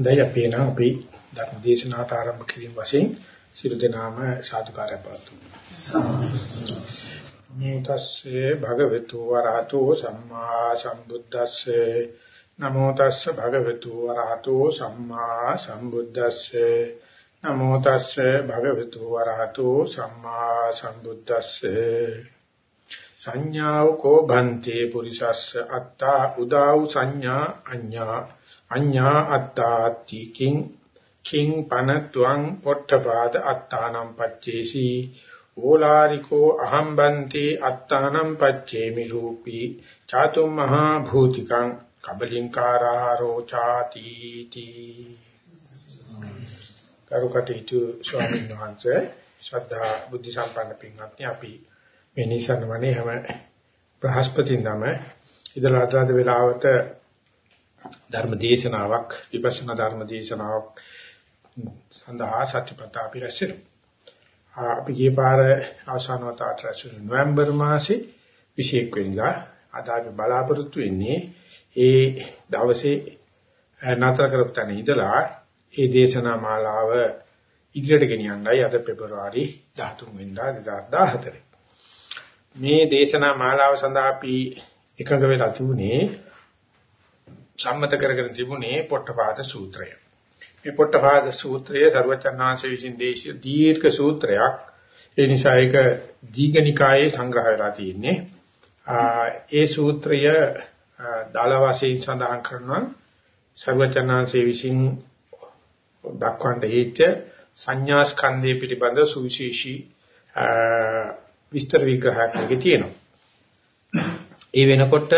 දැන් අපි එන අපි ධර්ම දේශනාවට ආරම්භ කිරීම වශයෙන් සියලු දෙනාම සාදුකාරය පාතු. නමෝතස්සේ භගවතු වරහතෝ සම්මා සම්බුද්දස්සේ. නමෝ තස්සේ භගවතු වරහතෝ සම්මා සම්බුද්දස්සේ. නමෝ තස්සේ භගවතු වරහතෝ සම්මා සම්බුද්දස්සේ. සංඥාව කෝ භන්තේ පුරිසස්ස අත්තා උදාව් සංඥා අඤ්ඤා අඤ්ඤා අත්තාති කිං කිං පනත්වං පොට්ටපාද අත්තානම් පච්චේසි ඕලාරිකෝ අහම්බන්ති අත්තානම් පච්චේමි රූපී චාතුම් මහා භූතිකං කබලින්කාරාරෝ ചാති තී කරුකටීතු ස්වාමීන් වහන්සේ ශ්‍රද්ධා බුද්ධ සම්පන්න පින්වත්නි අපි මේ නිසන්වනේ හැම බ්‍රහස්පතින්දම ඉදලා අද වෙලාවට ධර්ම දේශනාවක් විපස්සනා ධර්ම දේශනාවක් සඳහා සත්‍යපතා අපි රැස්වෙමු. අපි ගිය පාර අවසාන වතාවට රැස්වෙන්නේ නොවැම්බර් මාසේ 21 වෙනිදා. අද අපි බලාපොරොත්තු වෙන්නේ ඒ දවසේ නතර කරපු තැන ඉඳලා ඒ දේශනා මාලාව ඉදිරියට ගෙනියන්නයි අද පෙබරවාරි 13 වෙනිදා 2014. මේ දේශනා මාලාව සඳහා අපි එකඟ වෙලා තිබුණේ සම්මත කරගෙන තිබුණේ පොට්ටපාද සූත්‍රය. මේ පොට්ටපාද සූත්‍රය ਸਰවචන්නාංශ විසින් දේශිය දීර්ඝ සූත්‍රයක්. ඒ නිසා ඒක දීඝනිකායේ සංග්‍රහ වෙලා තියෙන්නේ. ඒ සූත්‍රය දාල වශයෙන් සඳහන් කරනවා ਸਰවචන්නාංශ විසින් දක්වන්න හේච්ච සංඥා ස්කන්ධය පිළිබඳ සුවිශේෂී විස්තර විග්‍රහයක් නෙගේ තියෙනවා. ඒ වෙනකොට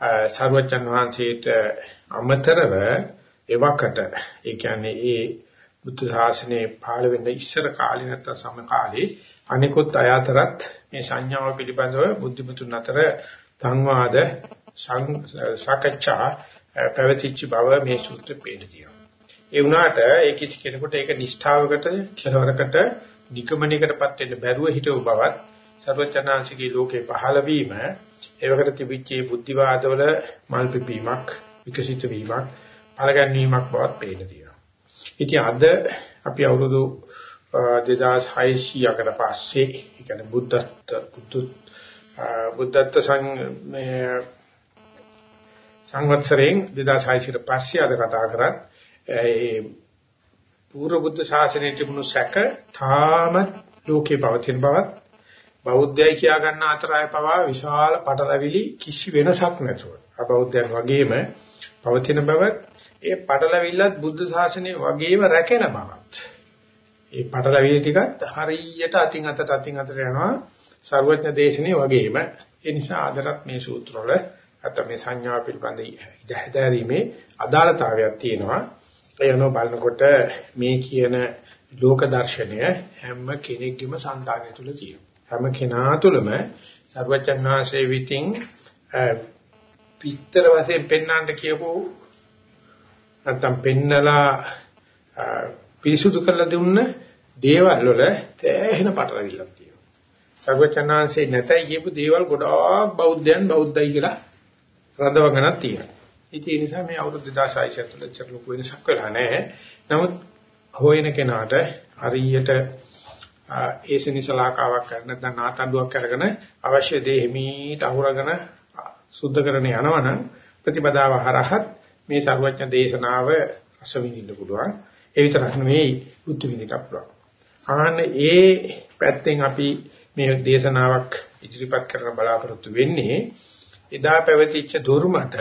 සර්වජන් වහන්සේට අමතරව එවකට ඒ කියන්නේ ඒ බුද්ධ ශාසනයේ පහළ වෙන්න ඉස්සර කාලේ නැත්තම් සම කාලේ අනිකුත් අය අතරත් මේ සංඥාව පිළිබඳව බුද්ධිමතුන් අතර සංවාද සාකච්ඡා පැවතිච්ච බව මේ සූත්‍රෙ පේන තියෙනවා. ඒ වුණාට ඒ කිසි කෙනෙකුට ඒක නිෂ්ඨාවකට කෙලවරකට නිගමනයකටපත් වෙන්න බැරුව හිටව බවත් සර්වචනාංශිකී ලෝකේ පහළ වීම ඒවකට තිබිච්ච බුද්ධිවාදවල මල් පිපීමක් විකසිත වීමක් පළගැන්වීමක් බවත් පේන තියෙනවා. ඉතින් අද අපි අවුරුදු 2600කට පස්සේ ඒ කියන්නේ බුද්ධත්ව බුද්ධ බුද්ධත්ව සං මේ සංවත්සරයෙන් 2600කට පස්සේ අද කතා කරත් ඒ පූර්ව බුද්ධ ශාසනයේ තිබුණු සැක තාමත් ලෝකේ පවතින බවත් බෞද්ධයයි කියා ගන්න අතර අය පවා විශාල පටලැවිලි කිසි වෙනසක් නැතුව. අබෞද්ධයන් වගේම පවතින බවත් ඒ පටලැවිල්ලත් බුද්ධ ශාසනය වගේම රැකෙන බවත්. ඒ පටලැවිලි ටිකත් හරියට අතින් අතට අතින් අතට යනවා සර්වඥ දේශනේ වගේම. ඒ නිසා අදටත් මේ සූත්‍රවල අත මේ සංඥා පිළිබඳ ඉදහැදීමේ අදාළතාවයක් තියෙනවා. ඒ අනුව බලනකොට මේ කියන ලෝක දර්ශනය හැම කෙනෙක්ගේම సంతානය තුල තියෙනවා. හැම කෙනා තුළම සර්වචන්නාංශයේ විතින් පිටතර වශයෙන් පෙන්වන්න කියපු නැත්තම් පෙන්නලා පිරිසුදු කරලා දුන්න දේවල් වල තෑහෙන පටලවිල්ලක් තියෙනවා. සර්වචන්නාංශේ නැතයි කියපු දේවල් ගොඩාක් බෞද්ධයන් බෞද්ධයි කියලා රඳවගෙනක් තියෙනවා. ඉතින් ඒ නිසා මේ අවුරුදු 2600 තුළ චර ලොකු වෙනසක් වෙලා නැහැ. නමුත් හොයන කෙනාට හරියට ඒසනිසලාකාවක් කරන නැත්නම් නාතඬුවක් අරගෙන අවශ්‍ය දේ හිමීට අහුරගෙන සුද්ධ කරන යනවනම් ප්‍රතිපදාව හරහත් මේ සර්වඥ දේශනාව රස විඳින්න පුළුවන්. ඒ විතරක් නෙවෙයි බුද්ධ විඳින්න පුළුවන්. ආන්න ඒ පැත්තෙන් අපි මේ දේශනාවක් ඉදිරිපත් කරන බලාපොරොත්තු වෙන්නේ එදා පැවතිච්ච දුර්මත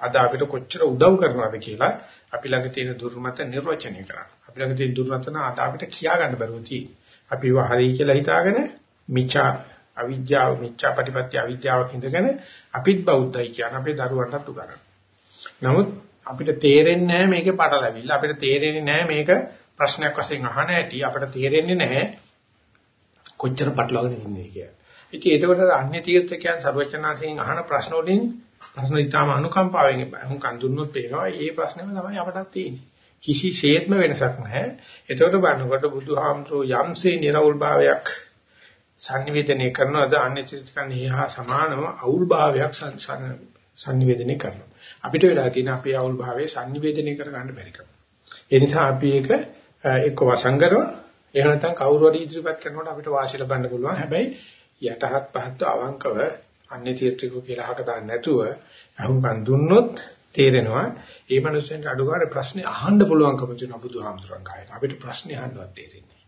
අද අපිට කොච්චර උදව් කරනවද කියලා අපි ළඟ තියෙන දුර්මත නිර්වචනය කරන්න. අපි ළඟ තියෙන දුර්මත නා අද අපිට කියා ගන්න බැරුව තියෙන්නේ. අපි වහරි කියලා හිතාගෙන මිච්ඡා අවිද්‍යාව මිච්ඡා ප්‍රතිපත්‍ය අවිද්‍යාවක් ඉඳගෙන අපිත් බෞද්ධයි කියන අපේ දරුවන්ටත් උගන්වනවා. නමුත් අපිට තේරෙන්නේ නැහැ මේකේ පටලැවිල්ල. අපිට තේරෙන්නේ නැහැ මේක ප්‍රශ්නයක් වශයෙන් අහන හැටි. අපිට තේරෙන්නේ නැහැ කොච්චර පටලවාගෙන ඉන්නේ කියලා. ඉතින් ඒකවල අන්‍ය තීර්ථකයන් සර්වචනාසයෙන් අහන ප්‍රශ්න වලින් ප්‍රශ්න ඉතාම අනුකම්පාවෙන් හුඟක් දුන්නොත් පේනවා. මේ ප්‍රශ්නේම තමයි අපටත් තියෙන්නේ. කිසිසේත්ම වෙනසක් නැහැ. එතකොට බලනකොට බුදුහාමුදුරෝ යම්සේ නිර්වුල් භාවයක් sannivedanaya කරනවාද අන්‍ය චිත්තකන් එහා සමානව අවුල් භාවයක් sannivedanaya කරනවා. අපිට වෙලා තියෙන අපේ අවුල් භාවයේ sannivedanaya කර ගන්න බැරි කම. ඒ නිසා අපි ඒක එක්ක වසංගරව එහෙම නැත්නම් කවුරු හරි ඉදිරිපත් කරනකොට අපිට වාසි ලබන්න පුළුවන්. හැබැයි යටහත් පහත් අවංකව අන්නේ තීර්ථිකෝ කියලා අහක දාන්න නැතුව අහුම්කන් දුන්නොත් තේරෙනවා ඒ මනුස්සයන්ට අඩුගානේ ප්‍රශ්නේ අහන්න පුළුවන්කම තියෙන බුදුහාමුදුරන් කායන අපිට ප්‍රශ්නේ අහන්නවත් තේරෙන්නේ.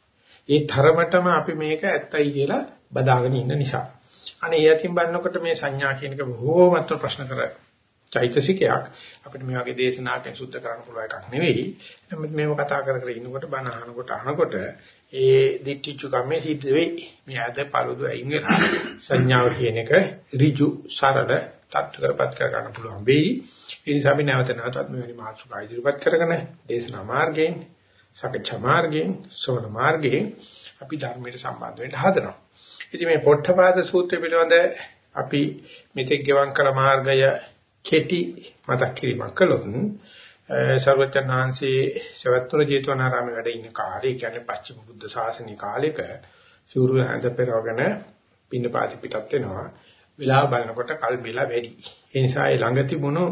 ඒ තරමටම අපි මේක ඇත්තයි කියලා බදාගෙන ඉන්න නිසා. අනේ ඒ අතින් බලනකොට මේ සංඥා කියන එක බොහෝමත්ව ප්‍රශ්න කර චෛතසිකයක් අපිට මේ වගේ දේශනාවකින් සුද්ධ කරන්න පුළුවන් එකක් නෙවෙයි. නමුත් මේව කතා කර කර ඉන්නකොට බණ අහනකොට අහනකොට ඒ දිට්ඨිචු කම්මේ සිද්ධ වෙයි. මේ ඇද පළදු අයින් වෙනවා. සංඥාව කියන එක ඍජු සරල තත්ත්වකරපත් කර ගන්න පුළුවන් වෙයි. ඒ නිසා අපි නැවත නැවතත් මෙවැනි මාතෘකා ඉදිරිපත් කරගෙන දේශනා මාර්ගයෙන්, සකච්ඡා මාර්ගයෙන්, සෝන මාර්ගයෙන් අපි ධර්මයට සම්බන්ධ වෙන්න හදනවා. ඉතින් මේ පොට්ටපාද සූත්‍රය පිළිබඳ අපි මෙතෙක් ගෙවන් කළ මාර්ගය කෙටි මතක් කිරීමක් කළොත් සර්වචනාංශී සවැත්තුන ජේතවනාරාමයේ වැඩ ඉන්න කාලේ කියන්නේ පස්චිම බුද්ධ ශාසනීය කාලෙක සූර්ය හැඳ පෙරවගෙන පින්නපාති පිටත් වෙනවා. වෙලාව බලනකොට කල් බෙලා වැඩි. ඒ නිසා ඒ ළඟ තිබුණු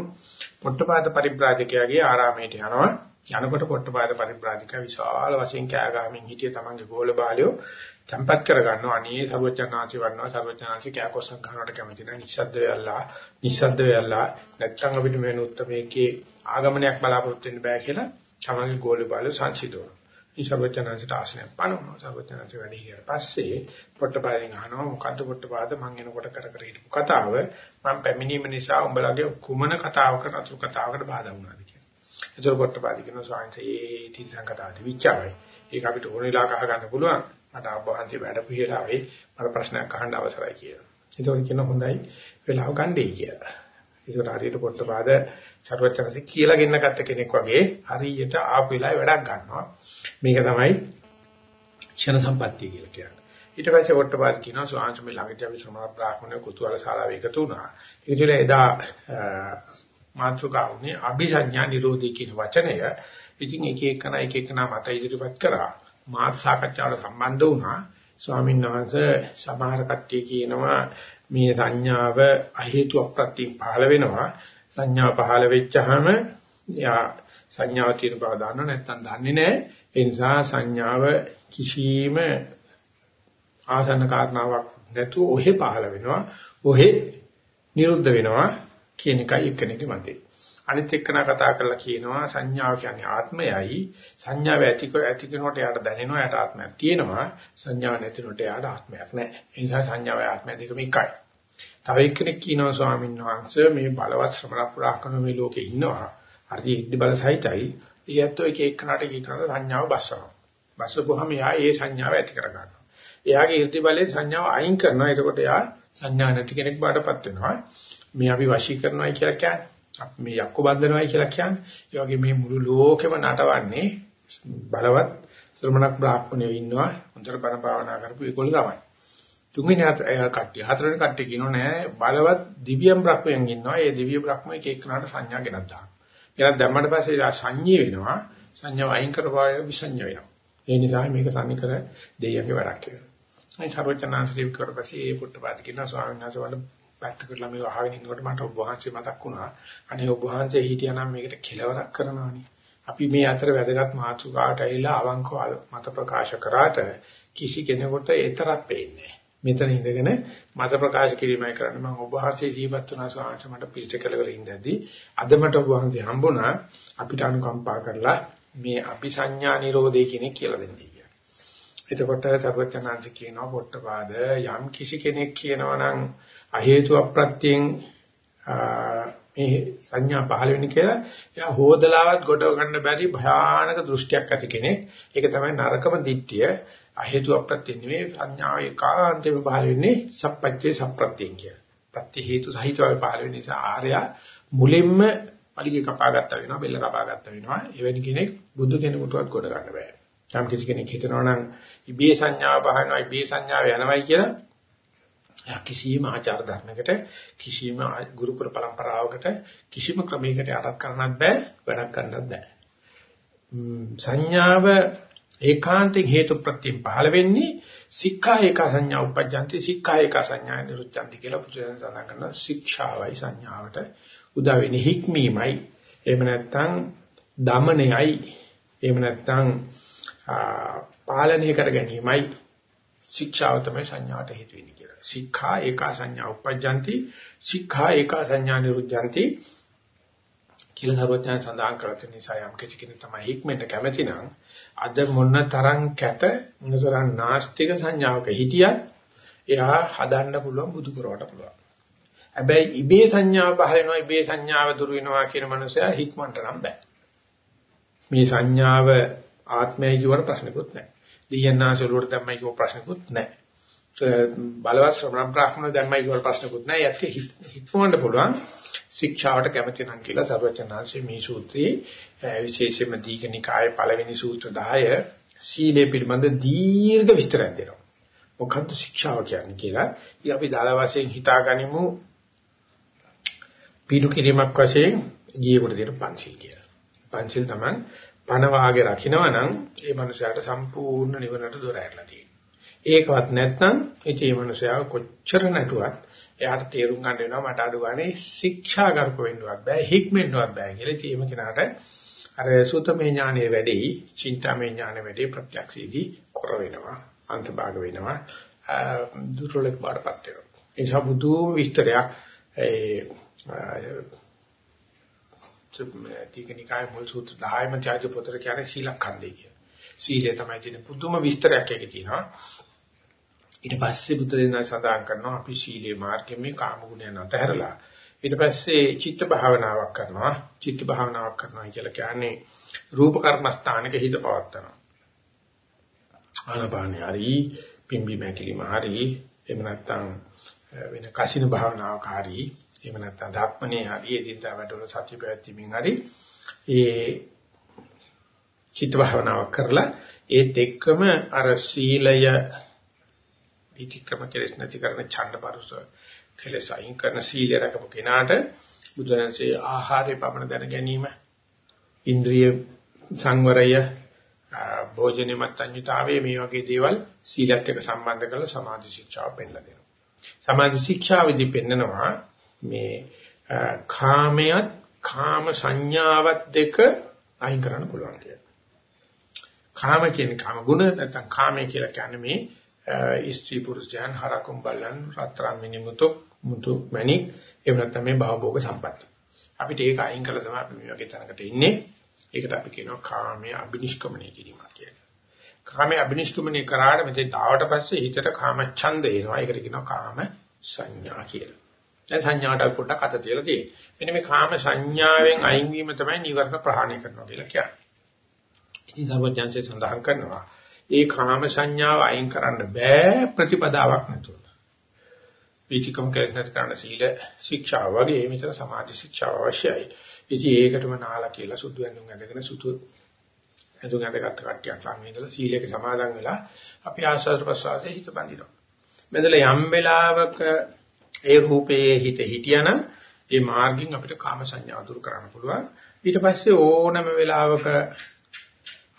පොට්ටපාද පරිබ්‍රාජකයාගේ ආරාමයට යනවා. යනකොට පොට්ටපාද පරිබ්‍රාජකයා විශාල වශයෙන් කෑ ගහමින් හිටිය තමන්ගේ ගෝල බාලයෝ tempat කරගන්නවා. අනේ සර්වඥාන්සි වන්නවා සර්වඥාන්සි කෑකොස්සක් ගන්නවට කැමති නැහැ. නිශ්ශබ්ද වෙලා නිශ්ශබ්ද වෙලා නැත්තම් අපිට මේ උත්තරමේකේ ආගමනයක් බලාපොරොත්තු වෙන්න බෑ කියලා තමන්ගේ ගෝල බාලයෝ සංසිඳනවා. මේ සර්වඥාන්සිට ආශ්‍රයයක් පනවනවා. සර්වඥාන්සි වැඩි ගියාට පස්සේ පොට්ටපාදෙන් අහනවා මොකද්ද පොට්ටපාද මං එනකොට කර කර හිටපු කතාව මම පැමිණීම නිසා උඹලගේ කුමන කතාවකට අතුරු කතාවකට බාධා වුණාද කියලා. ඒතර පොට්ටපාද කියන සාංශ ඒ තිරසං කතාවදී විචාරයි. ඒක අපිට ඕන වෙලාවක අහගන්න පුළුවන්. මට ආභාන්ති වැඩ පිළිලාවේ මට ප්‍රශ්නයක් අහන්න අවසරයි කියලා. ඒතකොට කියන හොඳයි වෙලාව ගන්නයි කියලා. ඒකට හරියට පොට්ටපාද චරවචනසි කියලා ගෙන්න ගත්ත කෙනෙක් වගේ හරියට ආපු වෙලාවේ වැඩක් ගන්නවා. මේක තමයි ක්ෂණ සම්පත්තිය කියලා කියන්නේ. ඊට පස්සේ පොට්ටපාද කියනවා ස්වාමීන් වහන්සේ ළඟදී අපි සමාන බ්‍රාහ්මණ කුතුහල ශාලාව එකතු වුණා. ඒක තුළ එදා මාතෘකාවනේ අභිසඤ්ඤා නිරෝධී කියන වචනය ඉතින් එක එකන එක එකන මත ඉදිරිපත් කරා. මාත් සාකච්ඡාවට සම්බන්ධ වුණා. ස්වාමීන් වහන්සේ සමහර කට්ටිය කියනවා මේ සංඥාව අහේතු අප්‍රත්‍යයෙන් පහළ වෙනවා. සංඥා පහළ වෙච්චහම යා සංඥාව තියෙන බව දන්නව නැත්නම් දන්නේ නැහැ. ඒ නිසා සංඥාව කිසිම ආසන්න කාරණාවක් නැතුව ඔහෙ පහළ වෙනවා. ඔහෙ නිරුද්ධ වෙනවා කියන එකයි එක්කෙනෙක්ගේ මතය. අනිත් එක්කන කතා කරලා කියනවා සංඥාව කියන්නේ ආත්මයයි සංඥාව ඇතික ඇති කෙනකොට යාට දැනෙනවා යාට ආත්මයක් තියෙනවා සංඥාව නැතිනොට යාට ආත්මයක් නැහැ ඒ නිසා සංඥාවයි ආත්මය දෙකම එකයි තව එක්කෙනෙක් කියනවා ස්වාමීන් වහන්සේ මේ බලවත් ශ්‍රමණ පුරාකන මේ ලෝකේ ඉන්නවා හරි ඉද්දි බල සහිතයි ඊයත් එක එක්කනට කියනවා සංඥාව බස්සනවා බස්සපුවහම යා ඒ සංඥාව ඇති කර ගන්නවා එයාගේ ඉර්ධි බලයේ සංඥාව අයින් කරනවා එතකොට යා සංඥා නැති කෙනෙක් බාටපත් වෙනවා මේ අපි වශී කරනවා කියලා කියන්නේ අපි මේ යක්ක බන්ධනවයි කියලා කියන්නේ. ඒ වගේ මේ මුළු ලෝකෙම නටවන්නේ බලවත් ශ්‍රමණක් බ්‍රාහ්මණයෝ ඉන්නවා. හොඳට බණ භාවනා කරපු ඒගොල්ලෝ තමයි. තුන්වෙනි කට්ටිය හතරවෙනි කට්ටිය කියනෝ නෑ බලවත් දිව්‍යම් බ්‍රහ්මයන් ඉන්නවා. ඒ දිව්‍ය බ්‍රහ්ම එක එකනට සංඥා ගෙනත් දානවා. ගෙනත් දැම්මට පස්සේ ආ සංඤ්ඤේ වෙනවා. සංඥාව අයින් කරපාය විසඤ්ඤ වෙනවා. ඒ නිසා මේක සම්නිකර දෙයියන්ගේ වැඩක් කියලා. අයි සර්වචනාංශ ලිපි කරපස්සේ ඒ පුට්ටපාද කියන ස්වාමීන් වහන්සේ වල පැත්තකට මේ අහගෙන ඉන්නකොට මට ඔබ වහන්සේ මතක් වුණා. අනේ ඔබ වහන්සේ හිටියානම් මේකට කෙලවරක් කරනවානේ. අපි මේ අතර වැදගත් මාතෘකාවට ඇවිල්ලා අවංකව මත ප්‍රකාශ කරාට කිසි කෙනෙකුට ඒතරක් පේන්නේ මෙතන ඉඳගෙන මත ප්‍රකාශ කිරීමයි කරන්නේ මම ඔබ වහන්සේ ජීවත් වුණා ස්වාමීන් මට පිළිච්ච කලවල ඉඳදී අද මට ඔබ වහන්සේ හම්බුණා අපිට අනුකම්පා කරලා මේ අபிසඤ්ඤා නිරෝධය කියන කියලා දෙන්නේ කියලා. එතකොට සර්වචනාංශ කියනවා පොට්ටපාද යම් කිසි කෙනෙක් කියනවා නම් අහේතු අප්‍රත්‍යයෙන් මේ සංඥා පහළ වෙන්නේ කියලා එයා හොදලාවත් ගොඩ ගන්න බැරි භයානක දෘෂ්ටියක් ඇති කෙනෙක්. ඒක තමයි නරකම දිට්ඨිය. අහේතු අප්‍රත්‍ය නෙවෙයි සංඥා ඒකාන්තයෙන් පහළ වෙන්නේ සප්පච්චේ සප්‍රත්‍යයෙන් කියලා. ප්‍රත්‍ය හේතු සහිතව පහළ වෙන නිසා ආර්ය මුලින්ම පලිගේ කපා ගත්ත වෙනවා බෙල්ල කපා ගත්ත වෙනවා. එවැනි කෙනෙක් බුදු කෙනෙකුටවත් ගොඩ ගන්න බෑ. යම් කිසි කෙනෙක් හිතනවා නම් ඉබේ සංඥාව පහළනවා ඉබේ සංඥාව යනවයි කියලා කිසියම් ආචාර ධර්මයකට කිසියම් ගුරුකුල પરම්පරාවකට කිසිම ක්‍රමයකට යටත් කරන්නත් බෑ වැඩක් කරන්නත් බෑ සංඥාව ඒකාන්තයෙන් හේතු ප්‍රත්‍යයෙන් පහළ වෙන්නේ සික්ඛා ඒක සංඥා උපජ්ජන්ති සික්ඛා ඒක සංඥා නිරුච්ඡන්ති කියලා පුදුසෙන් සඳහන් කරන ශික්ෂාවයි සංඥාවට උදා වෙන්නේ හික්මීමයි. එහෙම නැත්නම් දමනයයි. එහෙම නැත්නම් පාලනය කර ගැනීමයි ශික්ෂාව තමයි සංඥාට හේතු වෙන්නේ කියලා. සික්ඛා ඒකා සංඥා උපජ්ජಂತಿ සික්ඛා ඒකා සංඥා නිරුද්ධಂತಿ කියලා සර්වඥයන් සඳහන් කරලා තියෙන නිසා යම් කිසි කෙනෙක් තමයි හික්මෙන්න කැමති නම් අද මොන තරම් කැත මොන තරම් නාස්තික සංඥාවක හිටියත් එයා හදන්න පුළුවන් බුදු කරවට පුළුවන්. හැබැයි ඉබේ සංඥාව පහල වෙනවා ඉබේ සංඥාව දුරු වෙනවා කියන මනුස්සයා හික්මන්ට නම් බෑ. මේ සංඥාව ආත්මය කියවන ප්‍රශ්නකුත් නැහැ. දියන්නාස වලට දැම්මයි කියව ප්‍රශ්නකුත් නැහැ. බලවත් ශ්‍රමණ බ්‍රාහ්මණ දැම්මයි කියව ප්‍රශ්නකුත් නැහැ. යත් හිතවන්න පුළුවන් ශික්ෂාවට කැමති නම් කියලා සර්වචනාංශයේ මේ සූත්‍රයේ විශේෂයෙන්ම දීඝනිකායේ පළවෙනි සූත්‍ර 10 සීලය පිළිබඳ දීර්ඝ විස්තරයක් දෙනවා. මොකද්ද ශික්ෂාව කියන්නේ කියලා. ඉතින් අපි දාලා වශයෙන් හිතාගනිමු පීඩු කිරීමක් වශයෙන් ගියෙකුට දෙන පංචිල් කියලා. පංචිල් තමයි පණ වාගේ රකින්නවා නම් ඒ මනුස්සයාට සම්පූර්ණ නිවනට දොර ඇරලා තියෙනවා. ඒකවත් නැත්නම් ඉතින් මේ මනුස්සයා කොච්චර නැටුවත් එයාට තේරුම් ගන්න වෙනවා මට අඩු ගානේ ශික්ෂාගරුක වෙන්නවත් බෑ හික්මෙන්නවත් බෑ කියලා. ඉතින් මේ කෙනාට අර සූතමේ ඥානයේ වැඩි, චින්තාමේ ඥානයේ වැඩි ප්‍රත්‍යක්ෂීදී කර වෙනවා. අන්තභාග වෙනවා. දුර්වලක බාටපත් වෙනවා. ඒ නිසා බුදු විස්තරයක් ඒ ටීකනිකාය මුල් සූත්‍ර 10ම ත්‍යාග පොතර කියන්නේ සීලඛණ්ඩේ කියන. සීලය තමයි තියෙන පුදුම විස්තරයක් එකේ තියෙනවා. ඊට පස්සේ බුදුරජාණන් සඳහන් කරනවා අපි සීලේ මාර්ගයෙන් මේ කාම ගුණයන් අතහැරලා ඊට පස්සේ චිත්ත භාවනාවක් කරනවා. චිත්ත භාවනාවක් කරනවා කියලා කියන්නේ රූප කර්මස්ථානක හිත පවත්නවා. ආනපානිය හරි පිම්බි මැකිලිම හරි එහෙම නැත්නම් වෙන කසින භාවනාවක් හරි එහෙම නැත්නම් ධාත්මනේ හරි එදින්දා වැඩවල සත්‍ය පැවැත්ීමෙන් හරි ඒ චිත්ත භාවනාවක් කරලා ඒත් එක්කම අර සීලය විතික්‍රම කෙලස් නැති කරන ඡණ්ඩපරුස කෙලස් අයින් කරන සීලය රකපු කෙනාට බුදුරජාණන්සේ ආහාරය පමණ දැන ගැනීම ඉන්ද්‍රිය සංවරය භෝජනෙ මත්ඤ්‍යතාවයේ මේ වගේ දේවල් සීලත් එක්ක සම්බන්ධ කරලා සමාධි ශික්ෂාව පෙන්නලා දෙනවා. සමාධි ශික්ෂාවේදී පෙන්නනවා මේ කාමයට කාම සංඥාවත් දෙක අයින් කරන්න පුළුවන් කියලා. කාම කියන්නේ කාම ගුණ නැත්නම් කාමය කියලා කියන්නේ මේ ස්ත්‍රී පුරුෂයන් හරකුම් බලන් රත්තරන් මිනිමුතු මුතු මණික් එහෙම නැත්නම් මේ භවභෝග සම්පatti. අපිට ඒක අයින් කළා තමයි අපි මේ වගේ තැනකට ඉන්නේ. ඒකට අපි කියනවා කාමයේ අබිනිෂ්ක්‍මණය කිරීම කියලා. කාමයේ අබිනිෂ්ක්‍මණය කරාට මෙතෙන් ආවට පස්සේ හිතට කාම ඡන්ද එනවා. ඒකට කියනවා කාම සංඥා කියලා. දැන් සංඥාට පොඩ්ඩක් අත තියලා තියෙන්නේ. මෙන්න මේ කාම සංඥාවෙන් අයින් වීම තමයි නිවර්ණ ප්‍රහාණය කරනවා කියලා කියන්නේ. ඉතින් සර්වඥාන්සේ සඳහන් කරනවා ඒ කාම සංඥාව අයින් කරන්න බෑ ප්‍රතිපදාවක් නැතුව. වීතිකම් කරන කරන සීල ශික්ෂා වගේ මෙතන සමාධි ශික්ෂාව අවශ්‍යයි. ඉතින් ඒකටම නාලා කියලා සුදු ඇඳුම් ඇඳගෙන සුදු ඇඳුම් ඇඳගත් කට්ටියක් ළඟ ඉඳලා සීලයක සමාදන් වෙලා අපි ආස්වාද ප්‍රසආසයේ හිත බඳිනවා. මෙතන යම් වෙලාවක ඒ රූපයේ හිත හිටියනම් ඒ මාර්ගයෙන් අපිට කාම සංඥා දුරු කරන්න පුළුවන්. ඊට පස්සේ ඕනම වෙලාවක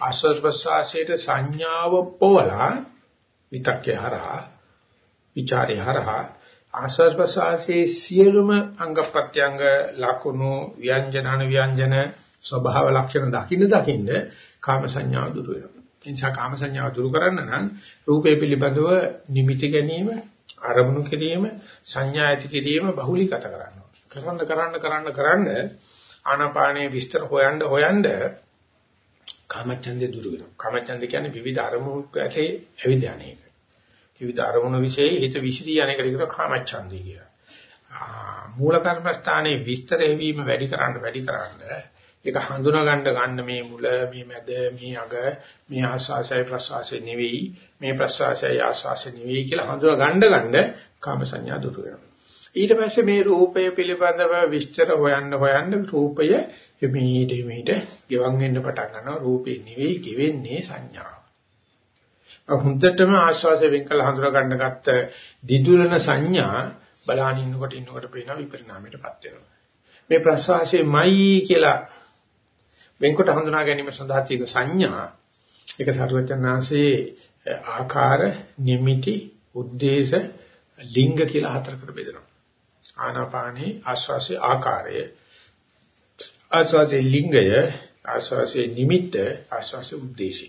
ආස්වාද ප්‍රසආසයට සංඥාව පොවලා විතක්කේ හරහා ਵਿਚාරේ හරහා ආස්වාද ප්‍රසආසයේ සියලුම අංග ප්‍රත්‍යංග ලකුණු ව්‍යංජන ව්‍යංජන ස්වභාව ලක්ෂණ දකින්න දකින්න කාම සංඥා දුරු වෙනවා. එනිසා කාම සංඥාව දුරු කරන්න නම් රූපේ පිළිබඳව නිමිති ගැනීම අරමුණු කිරීම සංඥා ඇති කිරීම බහුලීගත කරනවා. කරන්න කරන්න කරන්න කරන්න ආනාපානයේ විස්තර හොයන්න හොයන්න කාමච්ඡන්දේ දුරු වෙනවා. කාමච්ඡන්ද කියන්නේ විවිධ අරමුණු ඇතේ ඇවිද යන්නේක. විවිධ අරමුණු વિશે හිත විසිරී යන්නේකට කියනවා කාමච්ඡන්දේ කියලා. මූල කර්මස්ථානයේ විස්තර එවීම වැඩි කරන්න වැඩි කරන්න ඒක හඳුනා ගන්න ගන්න මේ මුල මේ මැද මේ අග මේ ආස්වාසය ප්‍රසවාසය නෙවෙයි මේ ප්‍රසවාසය ආස්වාසය නෙවෙයි කියලා හඳුනා ගන්න ගන්න කාම සංඥා දුරු වෙනවා ඊට පස්සේ මේ රූපය පිළිබඳව විස්තර හොයන්න හොයන්න රූපය එමීට එමීට ගෙවන් වෙන්න පටන් ගන්නවා. රූපේ නෙවෙයි ගෙවෙන්නේ සංඥාව. හුද්දටම ආස්වාසය වෙන් කළ හඳුනා ගන්න ගත්ත දිදුලන සංඥා බලාන ඉන්නකොට ඉන්නකොට පේන විපරිණාමයටපත් වෙනවා. මේ ප්‍රසවාසයේමයි කියලා වෙන්කොට හඳුනා ගැනීම සඳහා තියෙන සංඥා ඒක සරුවචනාංශයේ ආකාර නිමිති උද්දේශ ලිංග කියලා හතරකට බෙදෙනවා. ආනාපානේ ආශ්වාසයේ ආකාරය ආස්වාසේ ලිංගය ආස්වාසේ නිමිත්ත ආස්වාසේ ಉದ್ದೇಶි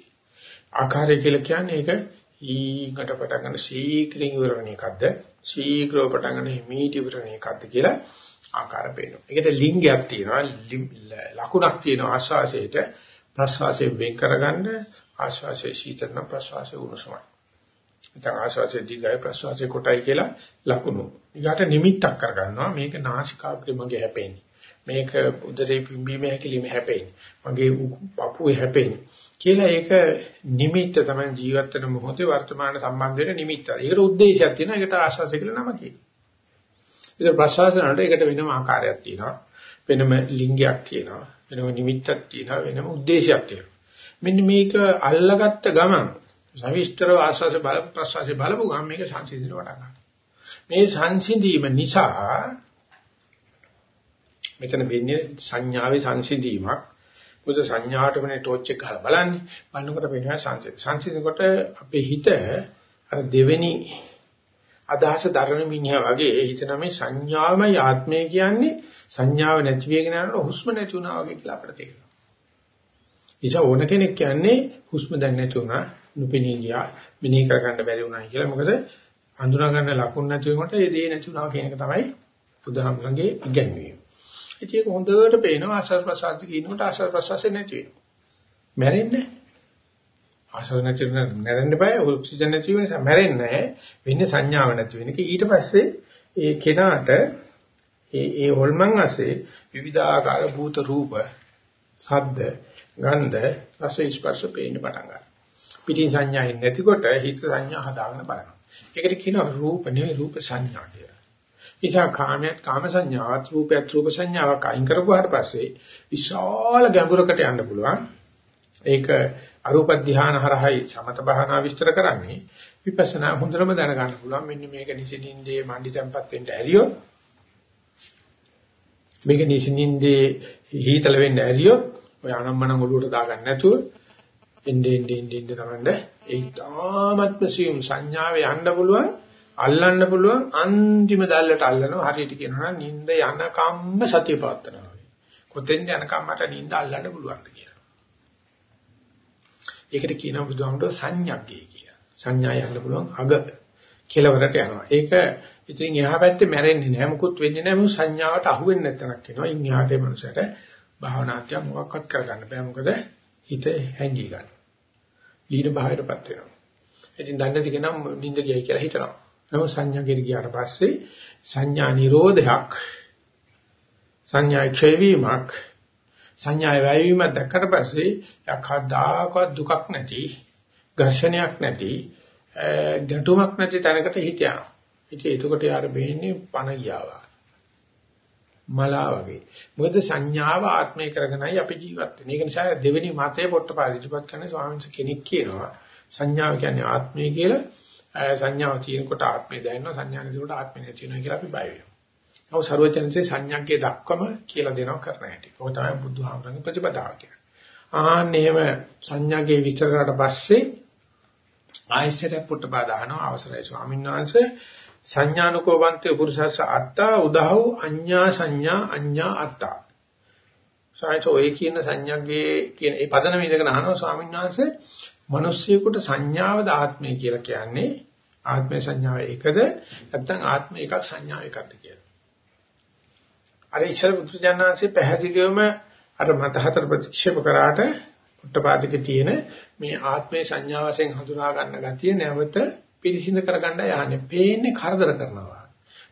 ආකාරය කියලා කියන්නේ ඒක ඊකට පටන් ගන්න ශීක්‍රින් ඉවර වෙන එකක්ද ශීක්‍රව පටන් ගන්න හිමීට ඉවර වෙන එකක්ද කියලා ආකාර පේනවා. ඒකට ලිංගයක් තියෙනවා ලකුණක් තියෙනවා ආස්වාසයට ප්‍රස්වාසයෙන් වෙන් කරගන්න ආස්වාසයේ සීතලන ප්‍රස්වාසයේ උණුසුමයි. නැත්නම් ආස්වාසයේ දිගයි ප්‍රස්වාසයේ කොටයි කියලා ලකුණු. ඊට නිමිත්තක් කරගන්නවා මේක නාසිකාග්‍රේ මගේ හැපෙන්නේ. මේක උදරේ පිම්බීමේ හැකිලිම හැපෙන්නේ. මගේ පපුවේ හැපෙන්නේ. කියලා ඒක නිමිත්ත තමයි ජීවත් වෙන මොහොතේ වර්තමාන සම්බන්ධයට නිමිත්ත. ඒකට ಉದ್ದೇಶයක් තියෙනවා. ඒකට ආශාසය කියලා නම කියනවා. ඉතින් ප්‍රසාසනට ඒකට වෙනම ආකාරයක් තියෙනවා. වෙනම ලිංගයක් තියෙනවා. වෙනම නිමිත්තක් තියෙනවා. වෙනම ಉದ್ದೇಶයක් තියෙනවා. මෙන්න මේක අල්ලගත්ත ගමන් සවිස්තරව ආශාසය බල ප්‍රසාසය බලපුවාම මේක සංසිඳන වඩා ගන්නවා. මේ සංසිඳීම නිසා මෙතන වෙන්නේ සංඥාවේ සංසිඳීමක්. මොකද සංඥාටමනේ ටෝච් එක ගහලා බලන්නේ. බලනකොට පේනවා සංසිඳ. සංසිඳනකොට අපේ හිත අර දෙවෙනි අදහස දරන මිනිහා වගේ හිතන මේ සංඥාවමයි ආත්මය කියන්නේ සංඥාව නැති වෙගෙන යනකොට හුස්ම නැති වුණා වගේ කියලා අපිට තේරෙනවා. ඉතින් ඕන කෙනෙක් කියන්නේ හුස්ම දැන් නැති වුණා, නුපෙනී ගියා, මිනී කරගන්න බැරි වුණා කියලා. මොකද හඳුනා ගන්න ලකුණු නැති වෙනකොට ඒ දේ නැති වුණා කියන එක තමයි බුදුහාමුදුරන්ගේ ඉගැන්වීම. ඉතින් ඒක හොඳට පේනවා ආශ්වාස ප්‍රශ්වාස කියනකොට ආශ්වාස ප්‍රශ්වාසය නැති වෙනවා. මැරෙන්නේ ආශ්වාස නැති වෙන මැරෙන්න බෑ ඔක්සිජන් නැති වෙන නිසා මැරෙන්නේ නැහැ. වෙන්නේ සංඥාව නැති වෙන එක. ඊට පස්සේ ඒ කෙනාට ඒ ඒ හොල්මන් ඇසේ විවිධාකාර භූත රූප, ශබ්ද, ගන්ධ, රස ස්පර්ශ පේන්න පටන් ගන්නවා. පිටින් සංඥා නැතිකොට හිත සංඥා හදාගෙන බලනවා. ඒකට කියනවා රූප නෙවෙයි රූප සංඥා කියලා. නිසා කාමයට කාම සංඥාවත් රූපයත් රූප සංඥාවක් අයින් කරපුවාට පස්සේ විශාල ගැඹුරකට යන්න පුළුවන්. ඒක අරූප ධානය හරහායි සමත භාවනා විස්තර කරන්නේ විපස්සනා හොඳටම දැනගන්න පුළුවන් මෙන්න මේක නිසින්ින්දේ මණ්ඩි tempat වෙන්න ඇරියොත් මේක නිසින්ින්දේ හීතල වෙන්න ඇරියොත් ඔය අනම්මන ඔලුවට දාගන්න නැතුව එන්නේ එන්නේ එන්නේ තමයි ඒ තාමත්ම සියුම් සංඥාවේ යන්න පුළුවන් අල්ලන්න පුළුවන් අන්තිම දැල්ලට අල්ලනවා හරියට කියනවා නම් නිින්ද යනකම්ම සතිය පවත්නවා. කොතෙන්ද යනකම් මට නිින්ද අල්ලන්න පුළුවන්ද කියලා. ඒකට කියනවා බුදුහාමුදුරුවෝ සංඥාග්ගේ කියලා. සංඥා යන්න පුළුවන් අග කෙලවරට යනවා. ඒක ඉතින් එහා පැත්තේ මැරෙන්නේ නැහැ. මුකුත් වෙන්නේ නැහැ. මොකද සංඥාවට අහු වෙන්නේ නැතනක් වෙනවා. ඉන් එහාට ඒ මනුස්සයට භාවනාත්‍ය මොකක්වත් කරගන්න බෑ. මොකද හිත හැංගී ගන්න. ලීන භාවයටපත් වෙනවා. ඉතින් දන්නේ නැති කෙනා නිින්ද ගියයි කියලා හිතනවා. නමුත් සංඥාගෙට ගියාට පස්සේ සංඥා නිරෝධයක් සංඥා ක්ෂයවීමක් සංඥා වේවීමක් දැක්කට පස්සේ යකදාකවත් දුකක් නැති ඝර්ෂණයක් නැති ගැටුමක් නැති තැනකට හිත යනවා. ඉතින් එතකොට යාර බෙන්නේ පණ ගියාවා. මලා වගේ. මොකද සංඥාව ආත්මය කරගෙනයි අපි ජීවත් වෙන්නේ. ඒක නිසා දෙවෙනි මතයේ පොට්ටපාද ඉදිරිපත් කරන ස්වාමීන් වහන්සේ කෙනෙක් කියනවා සංඥාව කියන්නේ ආත්මය කියලා සංඥාව තියෙනකොට ආත්මය දැනෙනවා සංඥා නැතිකොට ආත්මය නැති වෙනවා කියලා අපි බය වෙනවා. ඔව් ਸਰවචනසේ සංඥාගේ දක්වම කියලා දෙනවා කරන හැටි. ඔය තමයි බුදුහාමරගේ ප්‍රතිපදාව කියන්නේ. ආන්න එහෙම සංඥාගේ විචාර කරලා පස්සේ ආයසර පුට්ටපාදාන අවසරයි ස්වාමීන් වහන්සේ සංඥානුකෝවන්තේ පුරුෂස්ස අත්තා උදහව් අඤ්ඤා සංඥා අඤ්ඤා අත්තා. සායත ඔය කියන සංඥාගේ කියන ඒ පදනම ඉඳගෙන අහනවා ස්වාමීන් වහන්සේ මිනිස්සෙකුට සංඥාවද ආත්මය කියලා කියන්නේ ආත්මය සංඥාව එකද නැත්නම් ආත්ම එකක් සංඥාව එකක්ද කියලා. අර ඉස්සර බුදුජානනාංශේ පැහැදිලිවම අර මත හතර ප්‍රතික්ෂේප කරාට පුට්ටපාදක තියෙන මේ ආත්මේ සංඥා වශයෙන් හඳුනා ගන්න ගතිය නැවත පිරිසිඳ කරගන්න යන්නේ. පේන්නේ කරදර කරනවා.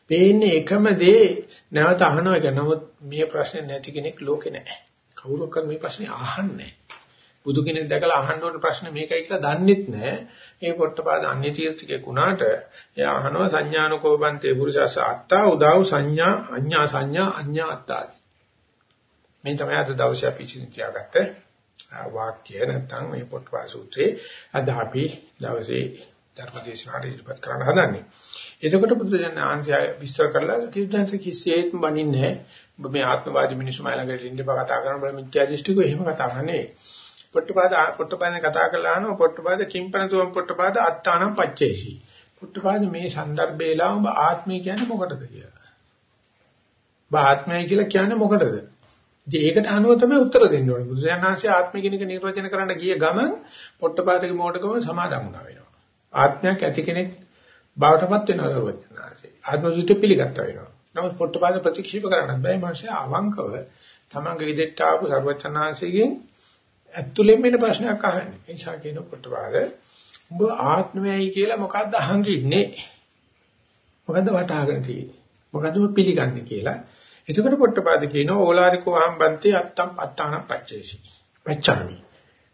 පේන්නේ එකම දේ නැවත අහනවා එක. නමුත් මේ ප්‍රශ්නේ නැති කෙනෙක් ලෝකේ නැහැ. කවුරක්වත් මේ ප්‍රශ්නේ අහන්නේ බුදු කෙනෙක් දැකලා අහන්න ඕන ප්‍රශ්නේ මේකයි කියලා දන්නෙත් නැහැ. මේ පොට්ටපාද අන්‍ය තීර්ථකේ කුණාට එයා අහනවා සංඥානුකෝපන්තේ පුරුෂස අත්තා උදාව සංඥා අඤ්ඤා සංඥා අඤ්ඤා අත්තාදි. මේ තමයි අද දවසේ අපි ඉතිරියාගත්ත වාක්‍ය නැත්නම් මේ පොට්ටපාද සූත්‍රයේ අද අපි දවසේ ධර්මදේශනාට ඉදිරිපත් කරන්න හදන්නේ. එතකොට බුදුදහම ආංශය විස්තර කරලා කිව්වන්ස කිසිසේත්ම බණින්නේ නැහැ. ඔබ මේ ආත්මවාදී මිනිස්සු මයි ළඟට ඉන්න බව කතා කරන බල මිත්‍යා දෘෂ්ටිකෝ එහෙම කතා කරන්නේ. පොට්ටපාද පොට්ටපාදනේ කතා කරලා අහනවා පොට්ටපාද කිම්පනතුම් පොට්ටපාද අත්තානම් පච්චේසි. පොට්ටපාද මේ સંદર્ભේලා ඔබ ආත්මය කියන්නේ මොකටද කියලා. ඔබ ආත්මය කියලා කියන්නේ මොකටද? ඉතින් ඒකට අනුව තමයි උත්තර දෙන්න ඕනේ. බුදුසයන් වහන්සේ ආත්මය කියන එක නිර්වචනය කරන්න ගිය ගමන් පොට්ටපාදගේ මෝඩකම සමාදම් වුණා වෙනවා. ආත්මයක් ඇති කෙනෙක් බවටපත් වෙනවා වචනාසේ. ආත්ම දෘෂ්ටි පිළිගත්තා වෙනවා. නමුත් පොට්ටපාද ප්‍රතික්ෂේප කරන්න බෑ. මාංශය අවංකව තමන්ගේ විදෙට්ට ආපු සර්වචනාංශයෙන් ඇතුළෙන් වෙන ප්‍රශ්නයක් අහන්නේ. ඒ නිසා කියන පොට්ටපාද උඹ ආත්මයයි කියලා මොකද්ද අහංගින්නේ? මොකද්ද වටහාගෙන තියෙන්නේ? මොකද්ද පිළිගන්නේ කියලා. එතකොට පොට්ටපාද කියනවා ඕලාරිකෝ අහම්බන්තේ අත්තම් පත්තාන පච්චේසි. පච්චාමි.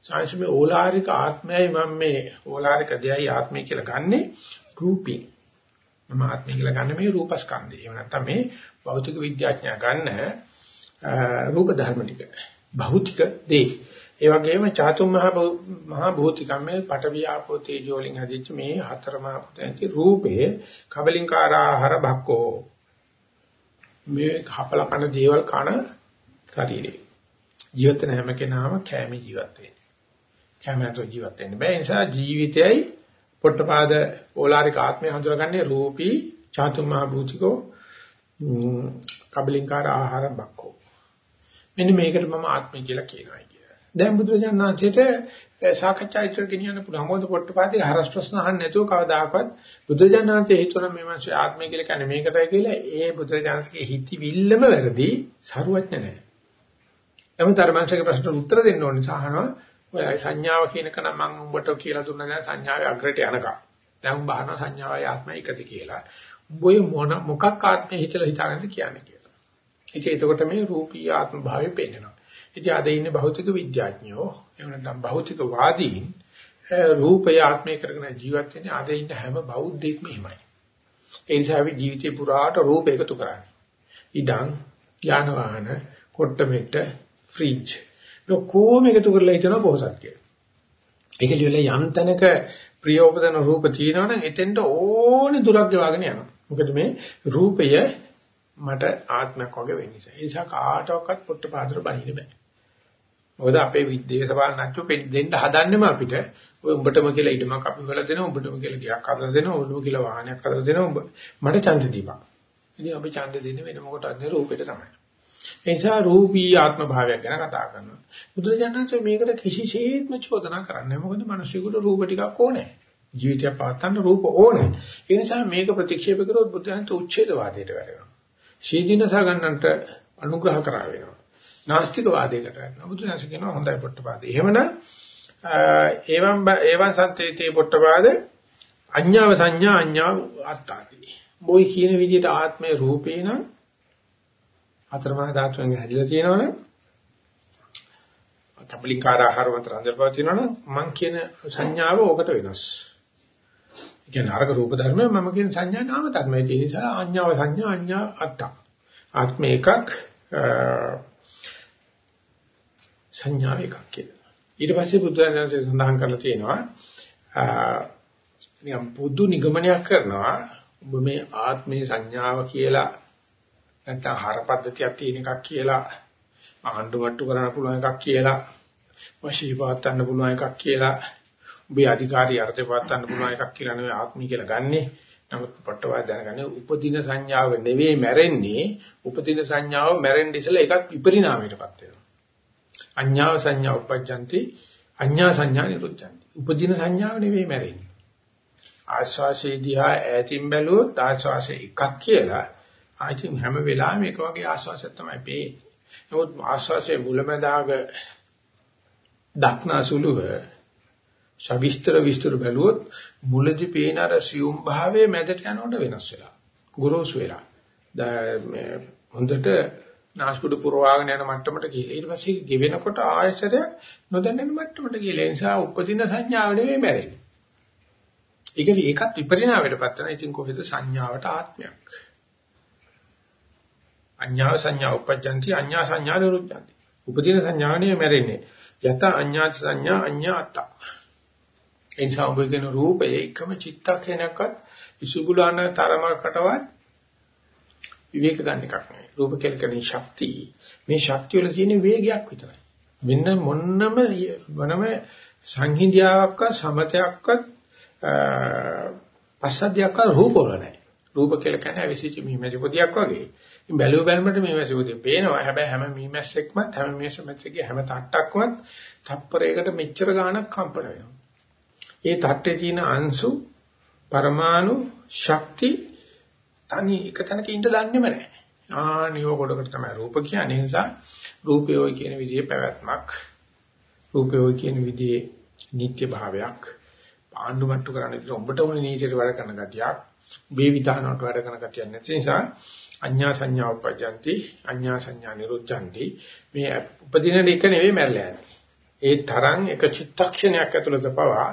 සාංශමේ ඕලාරික ආත්මයයි මම මේ ඕලාරික දෙයයි ආත්මය කියලා ගන්නෙ රූපී. මම ආත්මය කියලා ගන්න මේ රූපස්කන්ධය. එහෙම නැත්නම් මේ භෞතික විද්‍යාඥයා ගන්න රූප ධර්ම ටික. භෞතික දේ. ඒ වගේම චාතුම් මහ මහා භූතිකම්මේ පඨවි ආපෝ තේජෝ වලින් හදිච්ච මේ හතර මහ පුතෙන්ති රූපේ කබලින්කාරාහාර භක්කෝ. මේ හපල කන දේවල් කන ශරීරේ ජීවිත නැම කෙනාම කැමි ජීවත් වෙන්නේ. කැමැතෝ ජීවත් වෙන්න බෑ. ඒ නිසා ජීවිතයයි පොට්ටපාද ඕලාරික ආත්මය හඳුනගන්නේ රූපී චාතුම් මහ භූතිකෝ කබලින්කාර ආහාර භක්කෝ. මෙන්න මේකට මම ආත්මය කියලා කියනවා. දැන් බුදුරජාණන් වහන්සේට සාකච්ඡා ඉදිරියට ගෙනියන්න පුළුවන්. මොකද පොට්ටපාදී හරස් ප්‍රශ්න අහන්න නැතුව කවදාකවත් බුදුරජාණන් වහන්සේ හිතුවා මේ මාසේ ආත්මය කියලා කියන්නේ මේකටයි කියලා ඒ බුදුරජාණන්ගේ හිතවිල්ලම වැරදි සරුවඥ නැහැ. නමුත් අර මනුස්සගේ ප්‍රශ්නට උත්තර දෙන්න ඕන නිසා අහනවා ඔය සංඥාව කියනක නම් මම උඹට කියලා දුන්නා දැන් සංඥාවේ අග්‍රයට යනකම්. දැන් උඹ අහනවා සංඥාවයි ආත්මයි එකද කියලා. උඹ ඔය මොන මොකක් ආත්මය හිතලා හිතාගෙනද කියන්නේ කියලා. ඉතින් එතකොට මේ රූපී ආත්ම භාවය පේනවා. ඉතින් අද ඉන්නේ භෞතික විද්‍යාඥයෝ එහෙම නැත්නම් භෞතික වාදීන් රූපය ආත්මය කරගෙන ජීවත් වෙන්නේ අද ඉන්න හැම බෞද්ධෙක්ම එහෙමයි. ඒ නිසා අපි ජීවිතේ පුරාට රූප එකතු කරන්නේ. ඉඩම්, යාන වාහන, කොට්ට මෙට්ට, ෆ්‍රිජ්. මේ කොහොම එකතු කරලා හිතන බොහෝසත් කියලා. ඒක ලියලා යම් තැනක ප්‍රියෝපදන රූප තියෙනවනම් එතෙන්ට ඕනේ දුරක් ගෙවාගෙන යනවා. මොකද මේ රූපය මට ආත්මයක් වගේ වෙන්න නිසා. ඒ නිසා කාටවත් පොට්ටපාදර බණින්න බෑ. මොකද අපේ විදේශපාලනච්චෝ දෙන්න හදන්නෙම අපිට ඔය උඹටම කියලා ඊටමක් අපි වල දෙනවා උඹටම කියලා ගියක් හදලා දෙනවා උඹටම කියලා වාහනයක් හදලා දෙනවා උඹ මට ඡන්ද දීපන්. ඉතින් අපි ඡන්ද දෙන්නේ වෙන මොකටද රූපෙට තමයි. ඒ නිසා රූපී ආත්ම භාවයක් ගැන කතා කරනවා. බුදුරජාණන්සේ මේකට කිසිසේත්ම චෝදනා කරන්නේ මොකද මිනිස්සුන්ට රූප ටිකක් ඕනේ. ජීවිතය පවත්වන්න රූප ඕනේ. ඒ නිසා මේක ප්‍රතික්ෂේප කරොත් බුදුරජාණන් උච්ඡේදවාදයට වැටෙනවා. සීදීනස ගන්නන්ට අනුග්‍රහ කරා වෙනවා. නාස්තික වාදයකට යනවා. බුදුසසුන කියනවා හොඳයි පොට්ටපාද. එහෙමනම් එවං එවං සම්තේතේ පොට්ටපාද අඤ්ඤාව සංඥා අඤ්ඤාව අත්තාති. මොයි කියන විදිහට ආත්මයේ රූපේ නම් අතරමහා ධාතුන්ගෙන් හැදිලා තියෙනවනේ. කපලිකාර ආහාර මත රඳලා පවතිනවනේ මං කියන සංඥාව ඔකට වෙනස්. ඒ කියන්නේ අරක රූප ධර්ම මම කියන සංඥා නාම ධර්මයි. ඒ නිසා අඤ්ඤාව සංඥා අඤ්ඤා අත්තා. ආත්ම එකක් සංඥාව එකක් කියලා. ඊට පස්සේ බුදුරජාණන්සේ සඳහන් කරලා තියෙනවා නිකම් පොදු නිගමනයක් කරනවා. ඔබ මේ ආත්මේ සංඥාව කියලා නැත්නම් හරපද්ධතියක් තියෙන එකක් කියලා ආණ්ඩු මට්ටු කරන්න පුළුවන් එකක් කියලා වශී පාත්තන්න පුළුවන් එකක් කියලා ඔබේ අධිකාරිය අර්ථය පාත්තන්න පුළුවන් එකක් කියලා නෙවෙයි ආත්මී කියලා ගන්නෙ. නමුත් පොට්ටවාද දැනගන්නේ උපදින සංඥාව නෙවෙයි මැරෙන්නේ. උපදින සංඥාව මැරෙන්න ඉස්සෙල්ලා එකක් විපරිණාමයටපත් වෙනවා. අඤ්ඤා සංඥා උපජ්ජಂತಿ අඤ්ඤා සංඥා නිරුද්ධಂತಿ. උපදින සංඥාව නෙවෙයි මැරෙන්නේ. ආශ්වාසයේ දිහා ඈතින් බැලුවොත් ආශ්වාසය එකක් කියලා ආයිත් හැම වෙලාවෙම එක වගේ ආශ්වාසයක් තමයි පේන්නේ. නමුත් ආශ්වාසයේ මුලැමැදාග දක්නාසුලුව සවිස්තර විස්තර බැලුවොත් මුලදී පේන අර සියුම් භාවයේ මැදට යනකොට වෙනස් වෙලා. ගොරෝසු වෙලා. හොඳට නාස්පුඩු පුරවාගෙන යන මට්ටමට ගිහලා ඊට පස්සේ ගෙවෙනකොට ආයශරයක් නොදැනෙන මට්ටමට ගිහලා ඒ නිසා උපදින සංඥාව නෙවෙයි මැරෙන්නේ. ඒක ඒකත් විපරිණාමයටපත් වෙනවා. ඉතින් කොහෙද සංඥාවට ආත්මයක්. අඤ්ඤා සංඥා උපජ්ජಂತಿ අඤ්ඤා සංඥා නිරුද්ධಂತಿ. උපදින සංඥානේ මැරෙන්නේ. යත අඤ්ඤා සංඥා අඤ්ඤා අත්ත. ඒ නිසා ඔබ කියන රූපයේ එකම චිත්තක්ෂණයක්වත් ඉසුබුලාන තරමකටවත් විවේක ගන්න එකක් නෙවෙයි. රූප කෙලකණී ශක්තිය. මේ ශක්තිය වල තියෙන වේගයක් විතරයි. මෙන්න මොන්නම මොනම සංහිඳියාවක්වත් සමතයක්වත් පස්සද්ධියක්වත් රූප වල නැහැ. රූප කියලා කියන්නේ විශේෂ මිහිමැති පොදියක් වගේ. ඉතින් බැලුව බැලමට මේ වැසියෝදී පේනවා. හැබැයි හැම මීමැස්සෙක්මත් හැම මීමැස්සෙක්ගේ හැම තට්ටක්වත් තප්පරයකට මෙච්චර ගාණක් කම්පන වෙනවා. ඒ තට්ටේ තියෙන අංශු පරමාණු ශක්ති තනි එක තැනක ඉඳ දන්නේම නැහැ. ආනියෝ කොටකට තමයි රූප කියන්නේ. නිසා රූපය ඔය කියන විදිහේ පැවැත්මක් රූපය ඔය කියන විදිහේ නිත්‍ය භාවයක් පාණ්ඩු මට්ටු කරන්න විතර උඹට ඕනේ නීතියට වැඩ කරන ගතියක් මේ විධානකට වැඩ කරන ගතියක් නැති නිසා අඤ්ඤා සංඥා උපජ්ජಂತಿ අඤ්ඤා සංඥා නිරුද්ධಂತಿ මේ උපදින එක නෙවෙයි මැරලා යන්නේ ඒ තරම් එක චිත්තක්ෂණයක් ඇතුළත පවා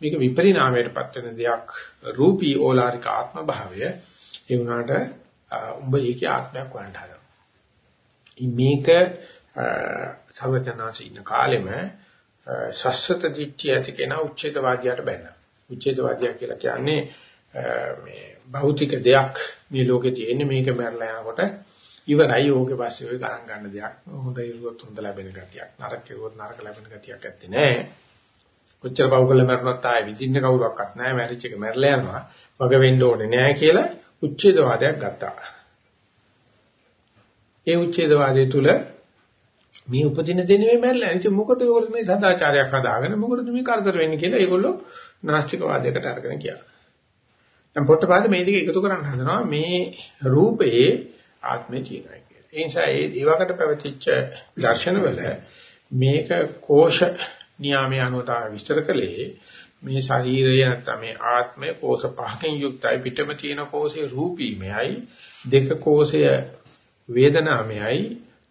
මේක විපරිණාමයටපත් වෙන දෙයක් රූපී ඕලාරික ආත්ම භාවය ඒ වුණාට උඹ ඒකේ ආත්මයක් වඩන්න හදනවා මේක සර්වඥාන්සේ ඉන්න කාලෙම ශස්ත්‍ර දිට්ඨිය ඇති කෙනා උච්ඡේදවාදියාට බැන්න. උච්ඡේදවාදියා කියලා කියන්නේ මේ භෞතික දෙයක් මේ ලෝකේ තියෙන්නේ මේක මැරලා යනකොට ඉවරයි ඕකේ පස්සේ ඔය ගණන් ගන්න දෙයක්. හොඳයි රුවත් හොඳ ලැබෙන ගතියක්. නරක රුවත් නරක ලැබෙන ගතියක් ඇත්තේ නෑ. කොච්චර පව් කළ මරණත් ආයේ විඳින්න කවුරක්වත් නැහැ මැරිච් එක මැරලා යනවා වග වෙන්න ඕනේ නැහැ කියලා උච්ඡේදවාදයක් ගත්තා. ඒ උච්ඡේදවාදයේ තුල මේ උපදින දේ නෙමෙයි මැරලා. ඉතින් මොකටද ඒගොල්ලෝ මේ සදාචාරයක් හදාගෙන මොකටද මේ කරදර වෙන්නේ කියලා ඒගොල්ලෝ නාස්තිකවාදයකට අරගෙන ගියා. දැන් පොට්ටපාද මේ දෙක එකතු කරන්න හදනවා මේ රූපයේ ආත්මය තියෙනවා කියලා. ඒ නිසා ඒ දේවකට පැවතිච්ච දර්ශනවල මේක කෝෂ නියාමයේ අනුව විස්තර කළේ මේ ශරීරය නැත්නම් මේ ආත්මය කෝෂ පහකින් යුක්තයි පිටම තියෙන කෝෂේ රූපීමයයි දෙක කෝෂය වේදනාමයයි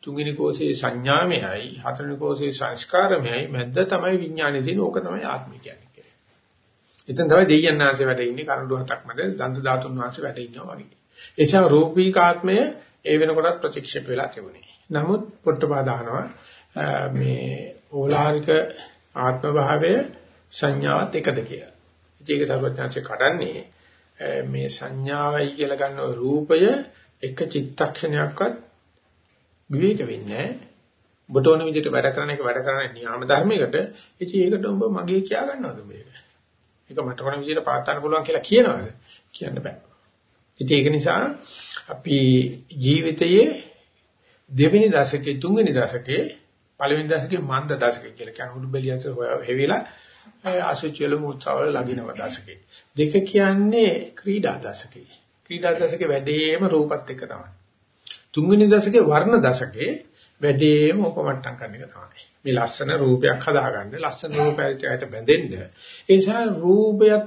තුන්වෙනි කෝෂයේ සංඥාමයයි හතරවෙනි කෝෂයේ සංස්කාරමයයි මැද්ද තමයි විඥානේ තියෙන ඕක තමයි ආත්මය කියන්නේ. එතන තමයි දෙයයන් ආංශේ වැඩ ඉන්නේ කරඬු හතක් මැද දන්ත ධාතුන් ආංශේ වැඩ ඉන්නවා වගේ. ඒ නිසා රූපීකාත්මය ඒ වෙනකොටත් ප්‍රතික්ෂේප වෙලා තිබුණේ. නමුත් පොට්ටපාදානවා මේ ඕලාරික ආත්ම භාවය සංඥාවත් එකද කියලා. ඒක සර්වඥාන්සේ කඩන්නේ මේ සංඥාවයි කියලා ගන්න රූපය එක චිත්තක්ෂණයක්වත් විවේක වෙන්නේ නැහැ. ඔබට ඕන විදිහට වැඩ කරන එක වැඩ කරන නියම ධර්මයකට ඉතින් ඒකට ඔබ මගේ කියා ගන්නවද මේක? ඒක මට ඕන විදිහට පාත්තන්න පුළුවන් කියලා කියනවද? කියන්න බෑ. ඉතින් ඒක නිසා අපි ජීවිතයේ දෙවෙනි දශකයේ තුන්වෙනි දශකයේ පළවෙනි දශකයේ මන්ද දශකය කියලා කියන උඩුබැලියට හැවිලා අසුචිවල මුත්‍රාවල ලගිනව දශකේ. දෙක කියන්නේ ක්‍රීඩා දශකේ. ක්‍රීඩා දශකේ වැඩිම රූපත් එක්ක තමයි. තුන්වෙනි දශකේ වර්ණ දශකේ වැඩිම උපමට්ටම් කරන එක තමයි. මේ ලස්සන රූපයක් හදාගන්න, ලස්සන රූපයකට බැඳෙන්න. ඒ නිසා රූපයක්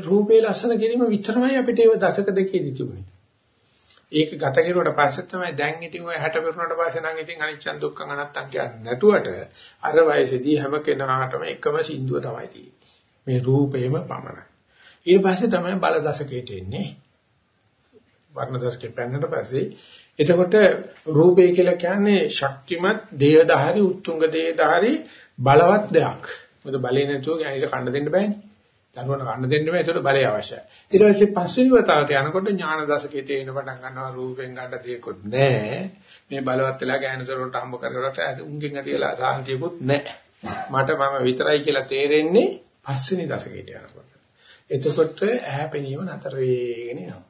රූපේ ලස්සන කිරීම විතරමයි අපිට ඒ දශක දෙකේදී තිබුණේ. ඒක ගත කෙරුවට පස්සේ තමයි දැන් ඉතින් ඔය 60 පෙරුණාට පස්සේ නම් ඉතින් අනිච්චන් දුක්ඛං අනත්තං කියන්නේ නැතුවට අර වයසේදී හැම කෙනාටම එකම සින්දුව තමයි තියෙන්නේ. මේ රූපේම පමණයි. ඊට පස්සේ තමයි බල දශකයට එන්නේ. වර්ණ දශකේ පැන්නට පස්සේ එතකොට රූපය කියලා කියන්නේ ශක්තිමත් දේහධාරි උත්තුංග දේහධාරි බලවත් දෙයක්. මොකද බලේ නැතුව ගැණිට කන්න දෙන්න බෑනේ. දරුවන කන්න දෙන්න බෑ ඒකට බලය අවශ්‍යයි. ඊට පස්සේ පස්වෙනි වතාවට යනකොට ඥාන දශකයේ තේින පටන් ගන්නවා රූපෙන් ගන්න දෙයක්වත් නැහැ. මේ බලවත් වෙලා ගෑනුසරට හම්බ කරකට උන්ගෙන් ඇතිලා සාන්තියකුත් නැහැ. මට මම විතරයි කියලා තේරෙන්නේ පස්වෙනි දශකයට යනකොට. එතකොට ඇහැ පෙනීම නතර වෙගෙන යනවා.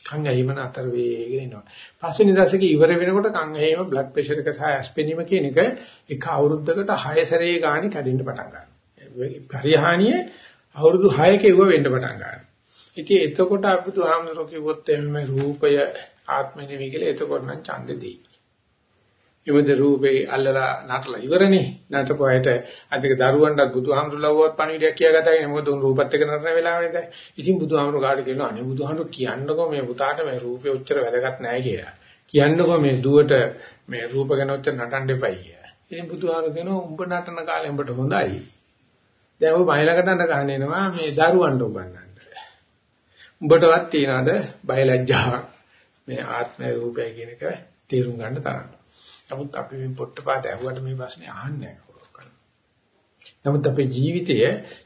කන් ඇහිම නතර වෙගෙන එනවා. පස්වෙනි දශකේ ඉවර වෙනකොට කන් ඇහිම බ්ලඩ් ප්‍රෙෂර් එක සහ ඇස්පෙනීම කියන එක එක අවුරුද්දකට 6 සැරේ ගානේ කැඩෙන්න පටන් ගන්නවා. පරිහානිය අවුරුදු 6ක ඉව වෙන්න පටන් ගන්නවා. ඉතින් එතකොට අපුදුහාමුදුරුවෝ කිව්වොත් එimhe රූපය ආත්ම නෙවෙයි කියලා එතකොට නම් ඡන්ද දෙයි. එවද රූපේ අල්ලලා නටලා ඉවරනේ. නටපුවාට අදික දරුවන්ටත් බුදුහාමුදුරුවෝවත් පණිවිඩයක් කියාගතයි. මොකද උන් රූපත් එක්ක නටන වෙලාවනේ දැන්. ඉතින් බුදුහාමුදුරුවෝ කාට කියනවා අනේ බුදුහාමුදුරුවෝ කියන්නකෝ මේ පුතාට මේ රූපේ උච්චර වැදගත් නැහැ කියලා. කියන්නකෝ මේ දුවට මේ රූප ගැන උච්චර නටන්න එපයි කියලා. ඉතින් බුදුහාමුදුරුවෝ කියනවා උඹ නටන කාලේ උඹට හොඳයි. දැන් ඔය බයලකට නට ගන්න එනවා මේ දරුවන්ට උගන්නන්න. උඹටවත් තියනවාද බයලජ්ජාවක් මේ ආත්මය රූපය කියන එක තේරුම් ගන්න තරම්. නමුත් අපි මේ පොට්ටපාත ඇහුවට මේ ප්‍රශ්නේ අහන්නේ නැහැ නමුත් අපේ ජීවිතය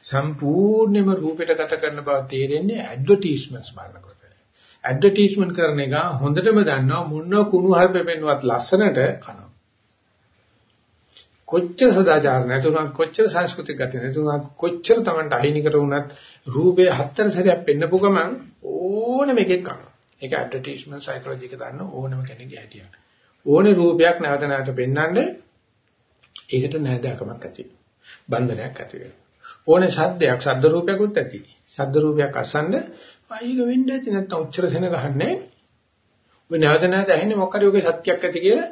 සම්පූර්ණයෙන්ම රූපයට ගත කරන බව තේරෙන්නේ ඇඩ්වර්ටයිස්මන්ට්ස් බලනකොට. ඇඩ්වර්ටයිස්මන්ට් කරන එක හොඳටම දන්නවා මුන්න කුණු හරපෙ පෙන්වත් ලස්සනට කනවා. කොච්චර සදාචාර නැතුණත් කොච්චර සංස්කෘතික ගති නැතුණත් කොච්චර Tamanට අහිනිකට වුණත් රූපේ හතර සැරයක් පෙන්නපු ගමන් ඕනම එකක් කනවා. ඒක ඇඩ්වර්ටයිස්මන්ට් සයිකොලොජි එක දන්න ඕනම කෙනෙක්ගේ හැටියක්. ඕනේ රූපයක් නැවත නැවත පෙන්වන්නේ ඒකට නැදකමක් ඇති බන්ධනයක් ඇති වෙනවා. ඕනේ සද්දයක් සද්ද රූපයක්ත් ඇති. සද්ද රූපයක් අසන්න අයිග වෙන්න ඇති නැත්නම් උච්චර සෙන ගහන්නේ. ඔය නැවත නැවත ඇහෙන්නේ මොකද ඔගේ සත්‍යයක් ඇති කියලා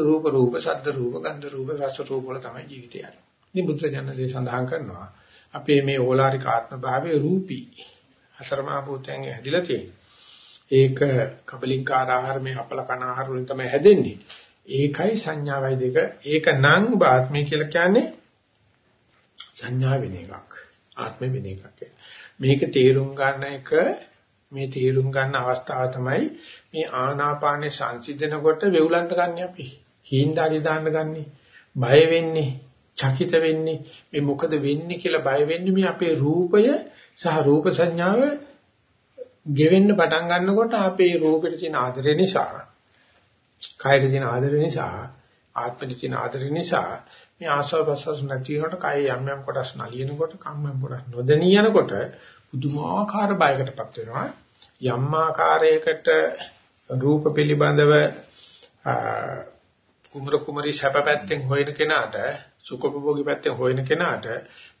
රූප රූප සද්ද රූප ගන්ධ රූප රස රූප වල තමයි ජීවිතය යන්නේ. ඉතින් බුද්ධ සඳහන් කරනවා අපේ මේ ඕලාරික ආත්ම භාවයේ රූපී අතරමා භූතයන් හැදිලා තියෙනවා. ඒක කබලින්කාර ආහාර මේ අපල කන ආහාර වලින් තමයි හැදෙන්නේ. ඒකයි සංඥාවයි දෙක. ඒක නම් ආත්මය කියලා කියන්නේ සංඥා වෙන එකක්. ආත්ම වෙන එකක්. මේක තේරුම් ගන්න එක මේ තේරුම් ගන්න අවස්ථාව තමයි මේ ආනාපානේ සංසිඳනකොට වෙවුලන්ට ගන්න අපි. හීන්දාරි දාන්න ගන්නේ. බය වෙන්නේ, චකිත වෙන්නේ, මේ මොකද වෙන්නේ කියලා බය වෙන්නේ මේ අපේ රූපය සහ රූප සංඥාව ගෙවෙන්න පටන් ගන්නකොට අපේ රූපෙට තියෙන ආදරය නිසා, කායයට තියෙන ආදරය නිසා, ආත්මෙට තියෙන ආදරය නිසා මේ ආස්වාද ප්‍රසස් නැති වෙනකොට කය යම් යම් කොටස් නලියනකොට කම් යම් කොටස් නොදෙනී යනකොට පුදුමාකාර බයකටපත් වෙනවා යම් ආකාරයකට රූප පිළිබඳව කුමර කුමරි සැපපැත්තෙන් හොයන කෙනාට සුඛෝපභෝගී පැත්තෙන් හොයන කෙනාට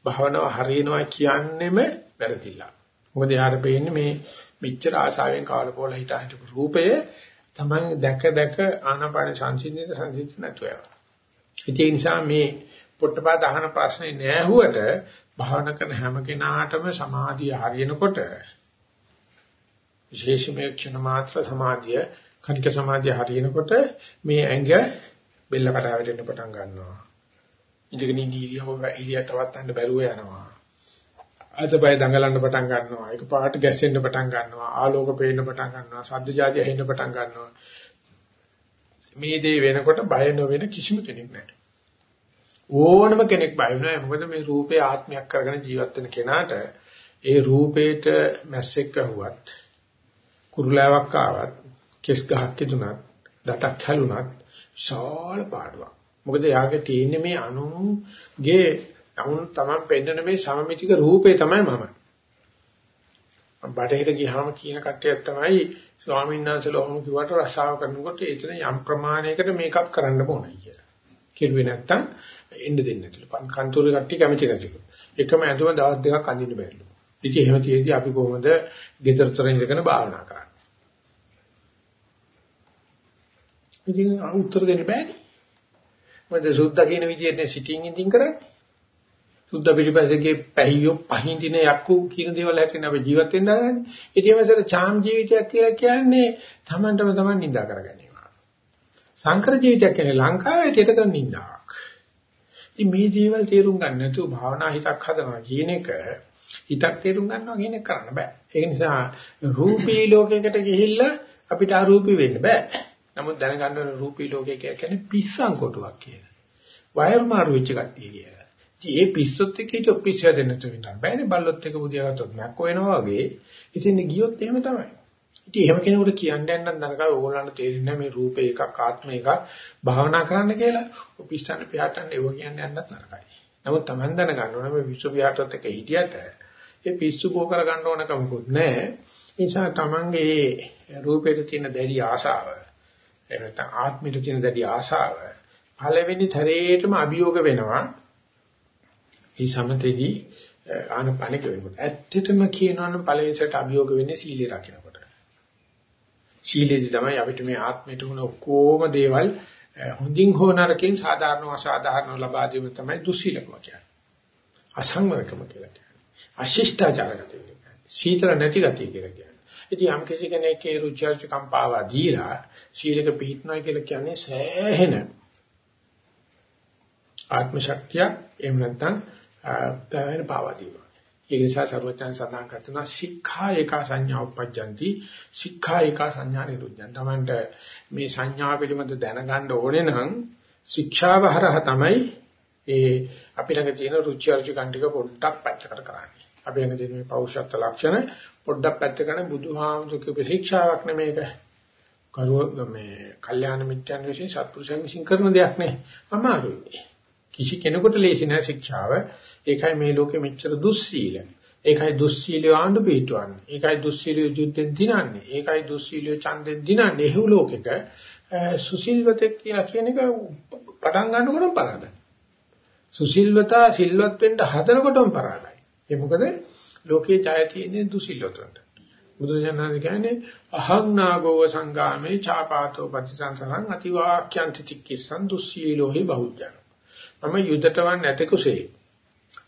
භවනව හරියනවා කියන්නෙම වැරදිලා. මොකද යාර පේන්නේ මේ මෙච්චර ආසාවෙන් කාලපෝල හිතා හිටපු රූපය තමයි දැක දැක ආනාපාන සංසිඳිත සංසිඳිත නැතුව යනවා. ඒ නිසා මේ පොට්ටපා දහන ප්‍රශ්නේ නෑහුවට භාවනා කරන හැම කෙනාටම සමාධිය හරියනකොට විශේෂම ක්ෂණ මාත්‍ර සමාධිය කනික සමාධිය හරියනකොට මේ ඇඟ බෙල්ල කඩා වැටෙන්න පටන් ගන්නවා. ඉඳගෙන ඉඳීරියව ඉරිය තවත් ගන්න බැරුව යනවා. අතපය දඟලන්න පටන් ගන්නවා. ඒක පාට ගැස්සෙන්න පටන් ගන්නවා. ආලෝක පේන්න පටන් ගන්නවා. ශබ්ද જાති ඇහෙන්න පටන් ගන්නවා. මේ දේ වෙනකොට බය නොවන කිසිම කෙනෙක් නැහැ. ඕනම කෙනෙක් බය වෙනවා. මොකද මේ රූපේ ආත්මයක් කරගෙන ජීවත් වෙන කෙනාට ඒ රූපේට මැස්සෙක් ඇහුවත් කුරුලාවක් ආවත් කෙස් ගහක් කිදුනත් දතක් හැලුනත් ශාල පාඩුවක්. මොකද යාගේ තියෙන්නේ මේ අනුගේ නමුත් Taman පෙන්නන මේ සමමිතික රූපේ තමයි මම. බඩේට ගියාම කියන කට්ටියක් තමයි ස්වාමීන් වහන්සේලා ඔහොම කිව්වට රසාව කරනකොට එතන යම් ප්‍රමාණයකට මේකප් කරන්න ඕනයි කියලා. කිරුවේ නැත්තම් එන්න දෙන්නේ නැතිලු. කන්තෝරේ කට්ටිය කැමති නැතිලු. එකම ඇඳුම දවස් දෙකක් අඳින්න බැරිලු. ඉතින් එහෙම තියෙද්දි අපි කොහොමද ගෙදරතර ඉඳගෙන භාවනා කරන්නේ? ඉතින් උත්තර දෙන්න බෑනේ. මොකද සුද්ධ කියන විදිහට සිටින් ඉඳින් කරන්නේ. සුද්ධ පිළිපැසගේ පැහියෝ පහින්දින යක්කු කියන දේවල් හැටින් අපි ජීවත් වෙන්න හදන්නේ. ඉතින් මේසර චාම් ජීවිතයක් කියලා කියන්නේ Tamanටම Taman නිඳා කරගැනීම. සංකර ජීවිතයක් කියන්නේ ලංකාවේ හිටගෙන නිඳාවක්. ඉතින් මේ දේවල් තේරුම් ගන්න නැතුව භාවනා හිතක් හදනවා කියන එක හිතක් තේරුම් ගන්නවා කියන එක කරන්න බෑ. ඒක නිසා රූපී ලෝකයකට ගිහිල්ලා අපිට අරූපී වෙන්න බෑ. නමුත් දැනගන්න ඕන රූපී ලෝකය කියන්නේ පිස්සන් කොටුවක් කියලා. වයර් මාරු වෙච්ච කට්ටිය කියලා. ඉතින් ඒ පිස්සොත් එක්ක හිටියොත් පිස්සය දෙන්න තුනක් බෑනේ බල්ලොත් එක්ක බුදියාගත්තොත් නැක්ක වෙනවා වගේ. ඉතින් ගියොත් එහෙම තමයි. ඉතින් එහෙම කෙනෙකුට කියන්න යන්න නරකයි ඕගොල්ලන්ට තේරෙන්නේ මේ රූපේ එකක් ආත්ම එකක් භාවනා කරන්න කියලා. ඔපිස්ටන් පියාටන් ඒව කියන්න යන්නත් නරකයි. නමුත් Taman දැනගන්න ඕනේ මේ විශ්ව විහාරات එක්ක හිටියට ඒ පිස්සු බෝ කර ගන්න ඕන කමකුත් නැහැ. ඒ නිසා Tamanගේ රූපේට තියෙන දැඩි ආශාව එහෙම නැත්නම් ආත්මෙට තියෙන දැඩි ආශාව පළවෙනි සැරේටම අභියෝග වෙනවා මේ සමතේදී ආනපනික වෙනකොට ඇත්තටම කියනවනම් පළවෙනිසට අභියෝග වෙන්නේ සීලය රකින්නකොට. සීලේදී තමයි අපිට මේ ආත්මයට උන ඔක්කොම දේවල් හොඳින් හෝ නරකින් සාධාරණ අසාධාරණ ලබා දීම තමයි දුස්සීලකම කියන්නේ. අසංවරකම කියලා කියන්නේ. අශිෂ්ටාචාර ගතිය කියන්නේ. සීතල නැති ගතිය කියලා කියන්නේ. ඉතින් යම් කිසි කෙනෙක් ඒ රුචර්ච කම්පාවා දීලා සීලක පිළිපදිනවා කියලා කියන්නේ සෑහෙන ආත්ම ශක්තිය එහෙම නැත්නම් පැවෙන පාවා දීම. ඒ නිසා සර්වඥයන් සඳහන් කරනවා සික්ඛා එක සංඥා උපජ්ජಂತಿ සික්ඛා එක සංඥා නිරුද්ධං. තමන්ට මේ සංඥා පිළිබඳ දැනගන්න ඕනේ නම් ශික්ෂාව හරහා තමයි ඒ අපි ළඟ තියෙන රුචි අරුචි කණ්ඩික පොඩ්ඩක් පැත්තකට කරන්නේ. අපි ළඟ තියෙන මේ පෞෂත්ව ලක්ෂණ පොඩ්ඩක් පැත්තකට බුදුහාමුදුරුවෝ ශික්ෂාවක් නෙමේක. කරුව මේ කල්යාණ මිත්‍යන් විසින් සත්පුරුෂයන් විසින් කරන දෙයක් නේ. අමාරුයි. කිසි කෙනෙකුට ලේසි නෑ ශික්ෂාව. ඒකයි මේ ලෝකෙ මෙච්චර දුස්සීල. ඒකයි දුස්සීලිය ආණ්ඩු පිටවන්නේ. ඒකයි දුස්සීලිය යුද්ධෙන් දිනන්නේ. ඒකයි දුස්සීලිය ඡන්දෙන් දිනන්නේ. එහෙව් ලෝකෙක සුසිල්වතෙක් කියලා කියන එක පටන් ගන්නකොටම පරාදයි. සුසිල්වතා සිල්වත් වෙන්න හදනකොටම පරාදයි. ඒ මොකද ලෝකේ ජය තියෙන්නේ දුසිල්වතන්ට. බුදුසසුන කියන්නේ අහං නාගෝව සංගාමේ චාපාතෝ පටිසංසරං අතිවාක්‍යන්ති චික්කසං දුස්සීලෝහි බහුජන. මම යුද්ධතවන් නැත කුසේ.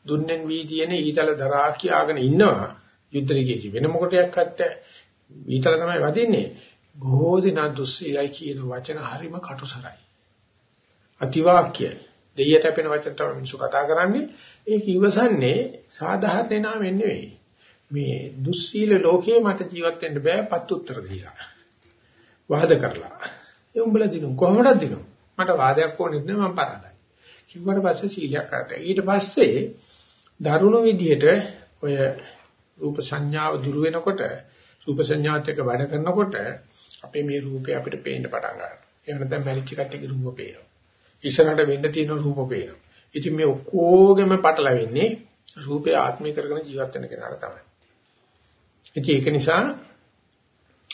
දුන්නෙන් වීදියේන ඊතල දරා කියාගෙන ඉන්නවා යුද්ධරිකේජි වෙන මොකටයක් අත්ත ඊතල තමයි වදින්නේ. බොහෝ දිනා දුස්සීලයි කියන වචන හරිම කටුසරයි. අතිවාක්‍ය දෙයියට අපෙන වචන තමයි මිනිස්සු කතා කරන්නේ. ඒක ඉවසන්නේ සාධාරණ නාමෙන් නෙවෙයි. මේ දුස්සීල ලෝකේ මට ජීවත් වෙන්න බෑ පත් උත්තර දීලා. වාද කරලා. ඒ උඹලා දිනු කොහොමද දිනු? මට වාදයක් ඕනෙත් නෑ මම පරාදයි. කිව්වට පස්සේ සීලයක් කරා. ඊට පස්සේ දරුණු විදිහට ඔය රූප සංඥාව දුරු වෙනකොට රූප සංඥාත් එක්ක වැඩ කරනකොට අපේ මේ රූපේ අපිට පේන්න පටන් ගන්නවා. එහෙම නැත්නම් මැරිච්ච කට්ටියගේ රූප පේනවා. ඉස්සරහට වෙන්න තියෙන රූප පේනවා. ඉතින් මේ ඔක්කොගෙම පටලවෙන්නේ රූපේ ආත්මය කරගෙන ජීවත් වෙන කෙනාට තමයි. ඉතින් ඒක නිසා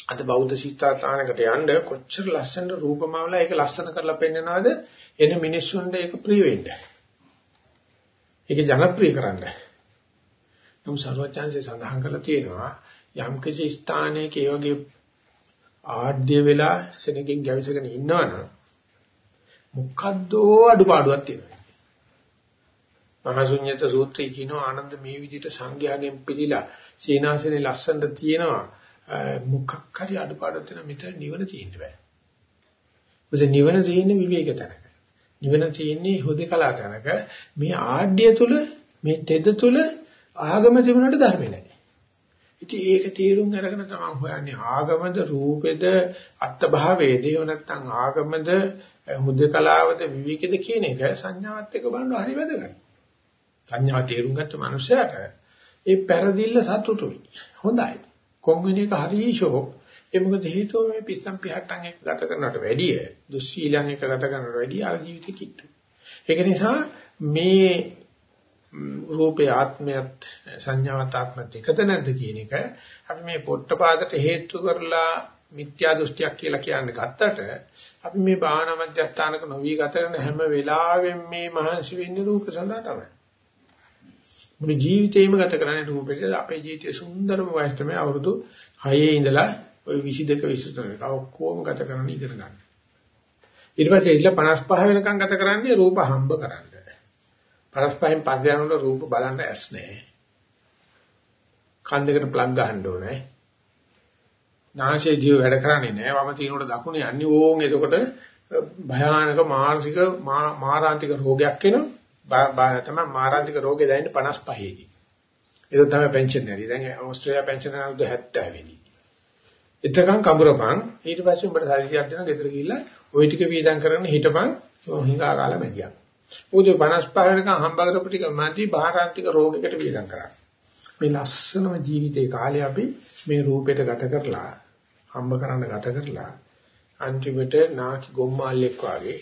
අද බෞද්ධ ශිෂ්ටාචාරයකට යන්න කොච්චර ලස්සන රූපමවලා ඒක ලස්සන කරලා පෙන්නනවාද එන මිනිස්සුන්ට ඒක ප්‍රිය වෙන්න. ඒක ජනප්‍රිය කරන්න. නම් සර්වඥාන්සේ සඳහන් කරලා තියෙනවා යම් කිසි ස්ථානයක ඒ වගේ ආඩ්‍ය වෙලා සෙනගින් ගැවිසගෙන ඉන්නවනම් මොකද්දෝ අඩුපාඩුවක් තියෙනවා. මහසුඤ්ඤත සූත්‍රය කියනවා ආනන්ද මේ විදිහට සංඝයාගෙන් පිළිලා සීනාසනේ ලස්සනට තියෙනවා මොකක් හරි අඩුපාඩුවක් තියෙන මෙතන නිවන තියෙන්න බෑ. මොකද නිවන තියෙන්නේ විවේක තැනක. නිවන තියෙන්නේ හුදකලා තැනක. මේ ආඩ්‍ය තුල මේ තෙද තුල ආගම තිබුණාට ධර්ම නැහැ. ඉතින් ඒක තේරුම් අරගෙන තමයි හොයන්නේ ආගමද රූපෙද අත්භාවයේද එහෙම නැත්නම් ආගමද හුදකලාවද විවේකද කියන එක සංඥාවත් එක්ක බලනවා හරි වැදගත්. සංඥා තේරුම් ගත්ත මනුස්සයාට ඒ පෙරදිල්ල සතුටුයි. හොඳයි. කොම් වෙන එක හරිෂෝ. ඒ මොකද හේතුව මේ පිස්සම් පිහට්ටන් එක ගත කරනවට වැඩිය දුස්සීලයන් එක ගත කරනවට වැඩිය ආ ජීවිතෙ කිට්ටු. ඒක නිසා මේ රූපේ ආත්මයත් සංඥාවත් ආත්මත් එකද නැද්ද කියන එක අපි මේ පොට්ටපාදට හේතු කරලා මිත්‍යා දෘෂ්ටියක් කියලා කියන්නේ ගත්තට අපි මේ භාවනා මධ්‍යස්ථානක නොවි ගත කරන හැම වෙලාවෙම මේ මහන්සි වෙන්නේ රූප සඳහා තමයි. මුළු ජීවිතේම ගත කරන්නේ රූපෙට අපේ ජීවිතයේ සුන්දරම වයස තමයි අවුරුදු 6 ඉඳලා ওই 22 23 ක ඔක්කොම ගත කරන්න ඉගෙන ගන්න. ඊට පස්සේ ඉල්ල 55 වෙනකන් ගත කරන්නේ රූප හම්බ කරන්න. 55න් පස්සේ යනකොට රූප බලන්න ඇස් නැහැ. කන් දෙකට ප්ලග් ගහන්න ඕනේ. නාසයේ දිව වැඩ කරන්නේ නැහැ. වම තිනකොට දකුණේ යන්නේ ඕන් එතකොට භයානක මානසික මාරාන්තික රෝගයක් එනවා. තමයි මාරාන්තික රෝගේ දැනෙන්නේ 55 දී. ඒක තමයි පෙන්ෂන් නැරි. දැන් ඕස්ට්‍රේලියා පෙන්ෂන් යනකොට 70 වෙනි. එතකන් කඹරපන් ඊට පස්සේ උඹට සල්ලියක් දෙනවා ගෙදර ගිහිල්ලා ওই ටික වීදම් කරගෙන හිටපන් හිඟා කාලා මැදියා. උදේ 55 වෙනකන් හම්බ කරපු ටික මැදි බාහාරාන්තික රෝගයකට වීදම් කරා. මේ ලස්සනම ජීවිතේ කාලේ අපි මේ රූපෙට ගත කරලා හම්බ කරන්න ගත කරලා අන්තිමට නාකි ගොම්මාල්ලෙක් වාගේ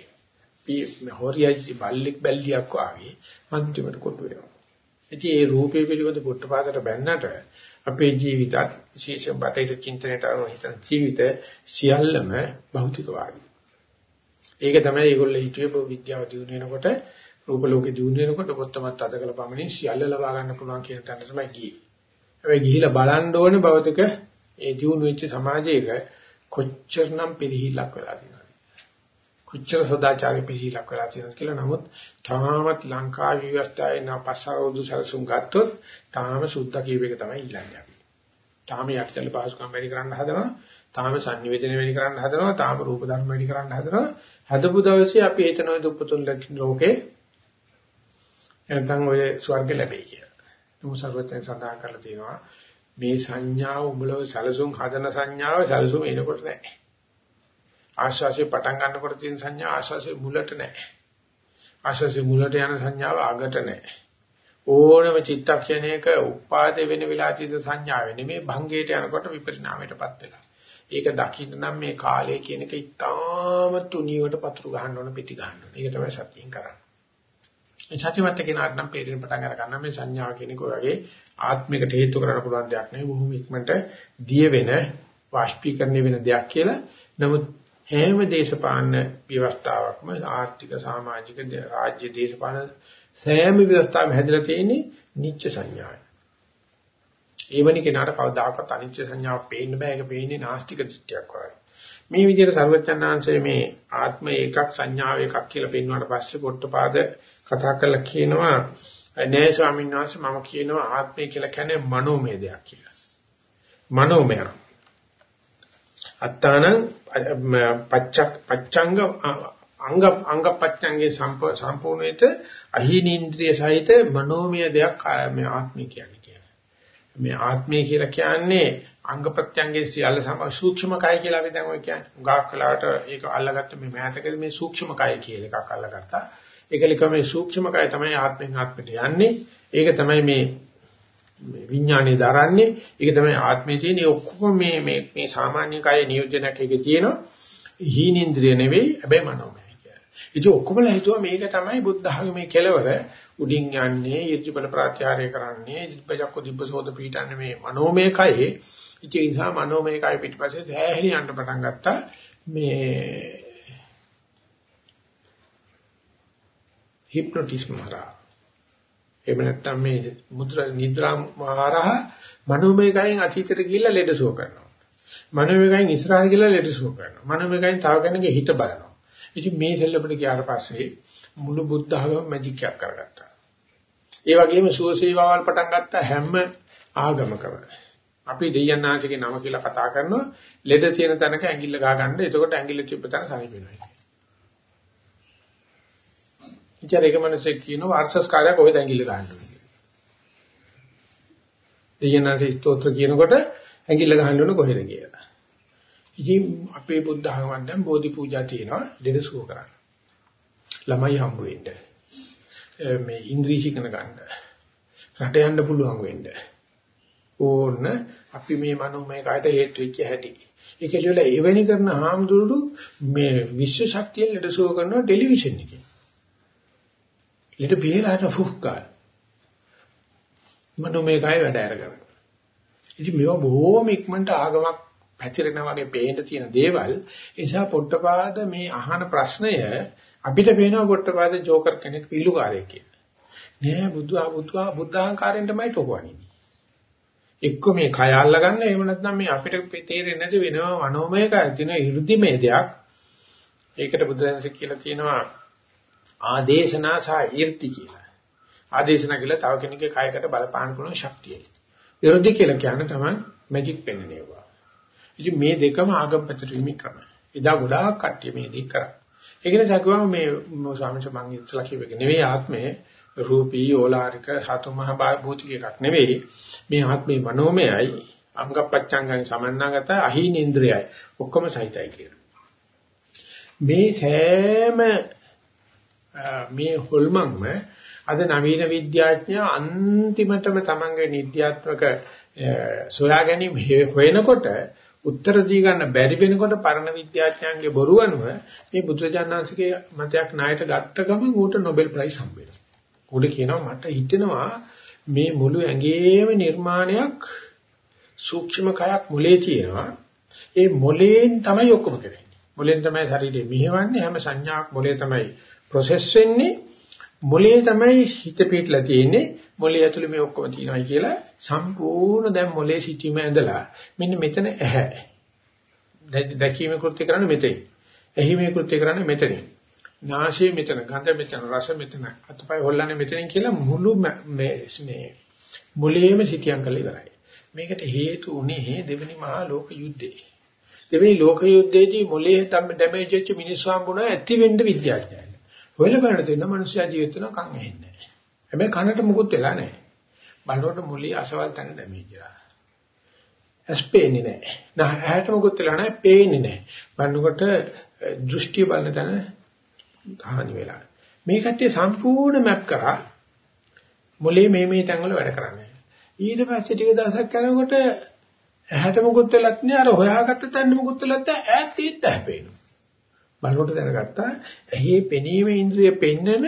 හොරියයි බල්ලෙක් බැල්ලියක් වාගේ අන්තිමට කොටු වෙනවා. ඉතින් ඒ රූපේ පිළිබඳ පුට්ටපාදට බැන්නට අපේ ජීවිතත් විශේෂ බටහිර චින්තනයට අනුව හිතන ජීවිත සියල්ලම භෞතිකවාදී. ඒක තමයි ඒගොල්ලෝ හිතුවේ විද්‍යාව දියුණු වෙනකොට රූප ලෝකේ දියුණු වෙනකොට පොත්තමත් අදකල පමණින් සියල්ල ලබා ගන්න පුළුවන් කියන තැන තමයි ගියේ. හැබැයි ගිහිලා බලන්න ඕනේ භෞතික ඒ දියුණු වෙච්ච සමාජයක කොච්චරනම් පිළිහිලක් වෙලා තියෙනවද? කොච්චර සදාචාරෙ පිළිලක් වෙලා තියෙනවද කියලා නමුත් තාමත් ලංකා විවස්ථාවේ නපසවුදු සල්සුම් ගත්තොත් තාම සුද්ධ කීප එක තමයි ඉල්ලන්නේ අපි. තාම යටිතල පහසුකම් වැඩි කරන්න හදනවා. තාම sannivedana වැඩි කරන්න හදනවා. තාම රූප ධර්ම වැඩි කරන්න හදනවා. හදපු දවසේ අපි හිතන ඔය දුප්පතුන් ලෝකේ එතන ඔය ස්වර්ග ලැබෙයි කියලා. නමුත් සර්වඥයන් සඳහන් කරලා තියෙනවා මේ සංඥාව උඹලව සැලසුම් හදන සංඥාව සැලසුම් එනකොට නැහැ. ආශාසය පටන් ගන්නකොට තියෙන සංඥා ආශාසය මුලට නැහැ. ආශාසය මුලට යන සංඥාව අගට නැහැ. ඕනම චිත්තක්ෂණයක උපාදේ වෙන විලාසිත සංඥාව නෙමෙයි භංගයට යනකොට විපරිණාමයටපත් වෙලා. ඒක දකින්න නම් මේ කාලය කියන එක ඉතාම තුනියට පතුරු ගහන්න ඕන පිටි ගන්න ඕන. ඒක තමයි සත්‍යයෙන් කරන්නේ. සත්‍යමත් කෙනාට නම් පේරෙන පටන් අර ගන්න මේ සංඥාව කියන එක ඔයගේ ආත්මිකට හේතු කරන්න පුළුවන් දෙයක් නෙවෙයි බොහොම ඉක්මනට දිය වෙන වාෂ්පීකරණය වෙන දෙයක් කියලා. නමුත් හැම දේශපාලන ව්‍යවස්ථාවකම ආර්ථික සමාජික රාජ්‍ය දේශපාලන සෑම ව්‍යවස්ථාවකම හැදලා තියෙන්නේ නිච්ච සංඥාවයි. ඒවනි කෙනාට කවදාකවත් අනිච්ච සංඥාවක් පේන්න බෑ ඒක පේන්නේ නාස්තික දෘෂ්ටියක් වගේ. මේ විදිහට සර්වඥාන්සේ මේ ආත්ම එකක් සංඥාව එකක් කියලා පෙන්වුවාට පස්සේ පොට්ටපාද කතා කරලා කියනවා නෑ ස්වාමීන් වහන්සේ මම කියනවා ආත්මය කියලා කියන්නේ මනෝමය දෙයක් කියලා. මනෝමය. අත්තාන පච්චක් පච්ඡංග අංග අංග පච්ඡංගේ සම්පූර්ණයට අහීනීන්ද්‍රිය සහිත මනෝමය දෙයක් මේ ආත්මය කියන්නේ. මේ ආත්මය කියලා කියන්නේ අංග ප්‍රත්‍යංගයේ සියල්ල සම සූක්ෂම කය කියලා අපි දැන් ඔය කියන්නේ. උගාක් කලාවට ඒක අල්ලගත්ත මේ මෑතකදී මේ සූක්ෂම කය කියලා එකක් අල්ලගත්තා. ඒකලික මේ සූක්ෂම කය තමයි ආත්මෙන් ආත්මයට යන්නේ. ඒක තමයි මේ මේ විඥානේ දරන්නේ. ඒක තමයි ආත්මයේ තියෙන ඔක්කොම මේ මේ මේ සාමාන්‍ය කය නියෝජනයක් එකේ තියෙනවා. හීනින්ද්‍රිය නෙවෙයි හැබැයි මනෝමය කියන්නේ. ඉතින් ඔක්කොමලා හිතුවා මේක තමයි බුද්ධ ධර්මයේ කෙලවර උඩින් යන්නේ ඊර්ජිබල ප්‍රත්‍යාරය කරන්නේ දිබ්බජක්ක දිබ්බසෝද පීඨන්නේ මේ මනෝමය කයේ. ඉතින් ඒ නිසා මනෝමය කය පිටිපස්සේ සෑහෙන යන්න පටන් ගත්තා. මේ හිප්නොටිස්ම හරහා. එහෙම නැත්නම් මේ මුද්‍රා නිද්‍රා හරහා මනෝමය කයෙන් අතීතයට ගිහිල්ලා ලෙඩසුව කරනවා. මනෝමය කයෙන් ඉස්සරහට ගිහිල්ලා ලෙඩසුව කරනවා. මනෝමය කයෙන් තව කෙනෙක්ගේ හිත බලනවා. ඉතින් මේ සෙල්ලමට ගියාට පස්සේ මුළු බුද්ධ ආගම මැජික් එකක් කරගත්තා. ඒ වගේම සුවසේවාවල් පටන් ගත්ත හැම ආගමකම අපි දෙයයන්ාංශගේ නම කියලා කතා කරනවා ලෙඩ තියෙන තැනක ඇඟිල්ල ගහ ගන්න. එතකොට ඇඟිල්ල තිබ්බ තැන සනීප වෙනවා. ඉතින් ඒක මිනිස්සෙක් කියනවා වර්ෂස් කාර්යයක් කොහෙද ඇඟිල්ල ගහන්න ඕනේ. දෙයනාසේ ස්තෝත්‍ර කියනකොට ඇඟිල්ල ගහන්න ඕනේ කොහෙද කියලා. ඉතින් අපේ බුද්ධ ආගමෙන් දැන් බෝධි පූජා තියෙනවා දෙදසුව කරන්න. ළමයි හම්බ වෙන්න. මේ ඉන්ද්‍රිය ශිකන ගන්න. රට යන්න පුළුවන් වෙන්න. ඕන්න අපි මේ මනෝමය කායට හේතු වෙච්ච හැටි. ඒක ඇතුළේ එවැනි කරන හාමුදුරුවෝ මේ විශ්ව ශක්තිය ලෙඩසුව කරනවා ටෙලිවිෂන් එකේ. ඊට පිළිලාට ෆුක්කාල්. මනෝ මේකයි වැඩ අරගෙන. ඉතින් මේවා බොහොම ඉක්මනට ආගමක් පැතිරෙනා වගේ පේන්න තියෙන දේවල් ඒ නිසා පොට්ටපාද මේ අහන ප්‍රශ්නය අපිට පේනවා පොට්ටපාද ජෝකර් කෙනෙක් පිළුකාරයෙක් කියලා. නෑ බුදු බුදු බුද්ධාංකාරයෙන් තමයි ටොකවන්නේ. එක්ක මේ කය අල්ලගන්න එහෙම නැත්නම් මේ අපිට තේරෙන්නේ නැති වෙනවා මනෝමය කය තියෙන 이르දිමේ දෙයක්. ඒකට බුදුරජාණන්සේ කියලා තියෙනවා ආදේශනා සහ ඊර්ති කියලා. ආදේශනා කියලා තව කෙනෙක්ගේ කයකට බලපාන කරන ශක්තියයි. විරෝධි කියලා කියන්නේ තමයි මැජික් පෙන්වන්නේවා. ඉතින් මේ දෙකම ආගම් පැතිරීමේ ක්‍රම. එදා ගොඩාක් කට්ටිය මේ දෙක කරා. ඒක නිසා කිව්වම මේ ස්වාමීන් වහන්සේ මම ඉස්සලා කිව්ව එක නෙවෙයි ආත්මය රූපී ඕලාරික හතු මහ භෞතික එකක් නෙවෙයි. මේ ආත්මේ මනෝමයයි අංගපච්චංගයන් සමන්නාගත අහීනේන්ද්‍රයයි ඔක්කොම සහිතයි කියලා. මේ සෑම මේ හොල්මන්ම අද නවීන විද්‍යාඥයා අන්තිමටම තමන්ගේ නිද්‍යාත්මක සොයා ගැනීම හොයනකොට උත්තර දී ගන්න බැරි වෙනකොට පරණ විද්‍යාඥයන්ගේ බොරු අනුව මේ බුදුරජාණන්සේගේ මතයක් ණයට ගත්ත ගමන් ඌට Nobel Prize හම්බෙනවා. ඌට කියනවා මට හිතෙනවා මේ මුළු ඇඟේම නිර්මාණයක් සූක්ෂම කයක් මොලේ තියෙනවා. ඒ මොලේන් තමයි ඔක්කොම කරන්නේ. මොලෙන් තමයි ශරීරය මිහවන්නේ හැම සංඥාවක් මොලේ තමයි ප්‍රොසෙස් වෙන්නේ මොලේ තමයි හිත පිටලා තියෙන්නේ. මොලේ ඇතුලේ මේ ඔක්කොම තියෙනවා කියලා සම්පූර්ණ දැන් මොලේ සිටීම ඇඳලා මෙන්න මෙතන ඇහැ. දැකීමේ කෘත්‍ය කරන්නේ මෙතෙන්. එහිමේ කෘත්‍ය කරන්නේ මෙතනින්. නාසය මෙතන ගඳ මෙතන රස මෙතන අතපය හොල්ලන්නේ මෙතනින් කියලා මුළු මේ මොලේම සිටියම් කරලා ඉවරයි. මේකට හේතු උනේ දෙවෙනි මහා ලෝක යුද්ධේ දෙවෙනි ලෝක යුද්ධයේදී මොලේ තම ඩැමේජ් වෙච්ච මිනිස්සු හම්බුණා ඇති වෙන්න විද්‍යාඥයන්. හොයලා බලන තේ මනුස්සයා ජීවිත වෙන කන් ඇහෙන්නේ නැහැ. හැබැයි කනට මුකුත් වෙලා නැහැ. බලනකොට මුලිය අසවල් තැන ඩැමේජ් වෙලා. ඇස් පේන්නේ නැහැ. නහ ඇහැට මුකුත් වෙලා නැහැ, පේන්නේ නැහැ. බලනකොට දෘෂ්ටි බලන තැන හානි වෙලා. මේ කට්ටිය සම්පූර්ණ මැප් කරා මොලේ මේ මේ තැන්වල වැඩ කරන්නේ. ඊට පස්සේ ටික දවසක් යනකොට ඇහැට මුකුත් වෙලත් නෑ අර හොයාගත්ත තැන මුකුත් වෙලත් ඈත් ඒත් හැපෙනවා. බලකොට දැනගත්තා ඇහි පෙනීම ඉන්ද්‍රිය පෙන්නන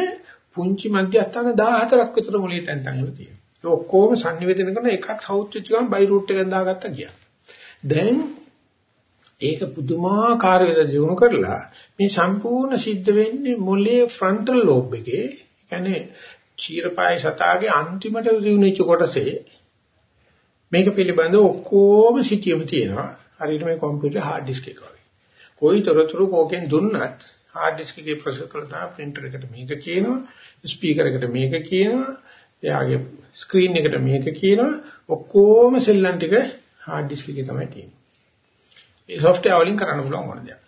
පුංචි මධ්‍යස්ථාන 14ක් විතර මොලේ තැන් තැන් වල තියෙනවා. ඒ ඔක්කොම සංනිවේදනය කරන එකක් සවුත් වෙච්ච ගමන් බයි රූට් එකෙන් දාගත්තා ගියා. දැන් ඒක පුදුමාකාර විදිහට දිනු කරලා මේ සම්පූර්ණ සිද්ධ වෙන්නේ මොලේ ෆ්‍රන්ටල් ලෝබ් එකේ. يعني චීරපාය සතාගේ අන්තිමට දිනුනෙච්ච කොටසේ මේක පිළිබඳව ඔක්කොම සිටියම තියෙනවා. හරියට මේ කම්පියුටර් හાર્ඩ් ඩිස්ක් එක වගේ. කොයි තොරතුරු කෝකෙන් දුන්නත් හાર્ඩ් ඩිස්ක් එකේ ප්‍රොසෙසර් කරලා printer එකට මේක කියනවා, ස්පීකර් එකට මේක කියනවා, එයාගේ ස්ක්‍රීන් එකට මේක කියනවා, ඔක්කොම සෙල්ලම් ටික හાર્ඩ් ඩිස්ක් එකේ තමයි තියෙන්නේ. ඒ software වලින් කරන්න පුළුවන් මොන දෙයක්.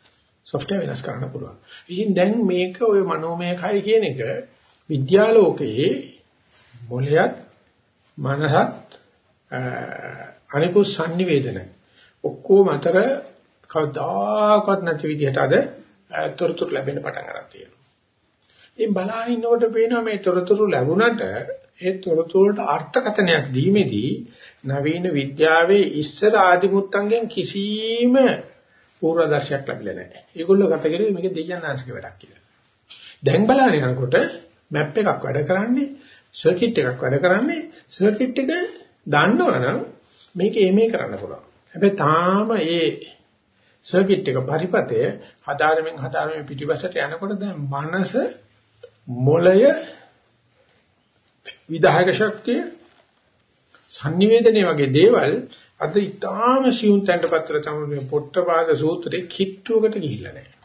software වෙනස් කරන්න පුළුවන්. ඉතින් දැන් මේක ඔය මනෝමය කය කියන එක විද්‍යාලෝකයේ මොලයක් මනසත් අනිකුත් sannivedana ඔක්කොම අතර කවදාකවත් නැති විදිහට අද තොරතුරු ලැබෙන්න පටන් ගන්න තියෙනවා. ඉතින් බලන ඉන්නකොට පේනවා මේ තොරතුරු ලැබුණට ඒ තොරතුරු වලට අර්ථකථනයක් දීමේදී නවීන විද්‍යාවේ ඉස්සර ආදිමුත්තන්ගෙන් කිසිම පූර්වදර්ශයක් ලැබිලා නැහැ. ඒගොල්ලෝ ගත කරේ මේක දෙයයන්ාංශික වැඩක් කියලා. දැන් බලන යනකොට මැප් එකක් වැඩ කරන්නේ සර්කිට් එකක් වැඩ කරන්නේ සර්කිට් එක දන්නවනම් මේක එමේ කරන්න පුළුවන්. හැබැයි තාම ඒ සර්කිට් එක පරිපතය හදාරමින් හදාරමින් පිටිපස්සට යනකොට දැන් මනස මොළය විදායක ශක්තිය sannivedanaye වගේ දේවල් අද ඊටාම සියුම් තැන්ට පත්‍ර තමයි පොට්ටපාද සූත්‍රේ කිට්ටුවකට ගිහිල්ලා නැහැ.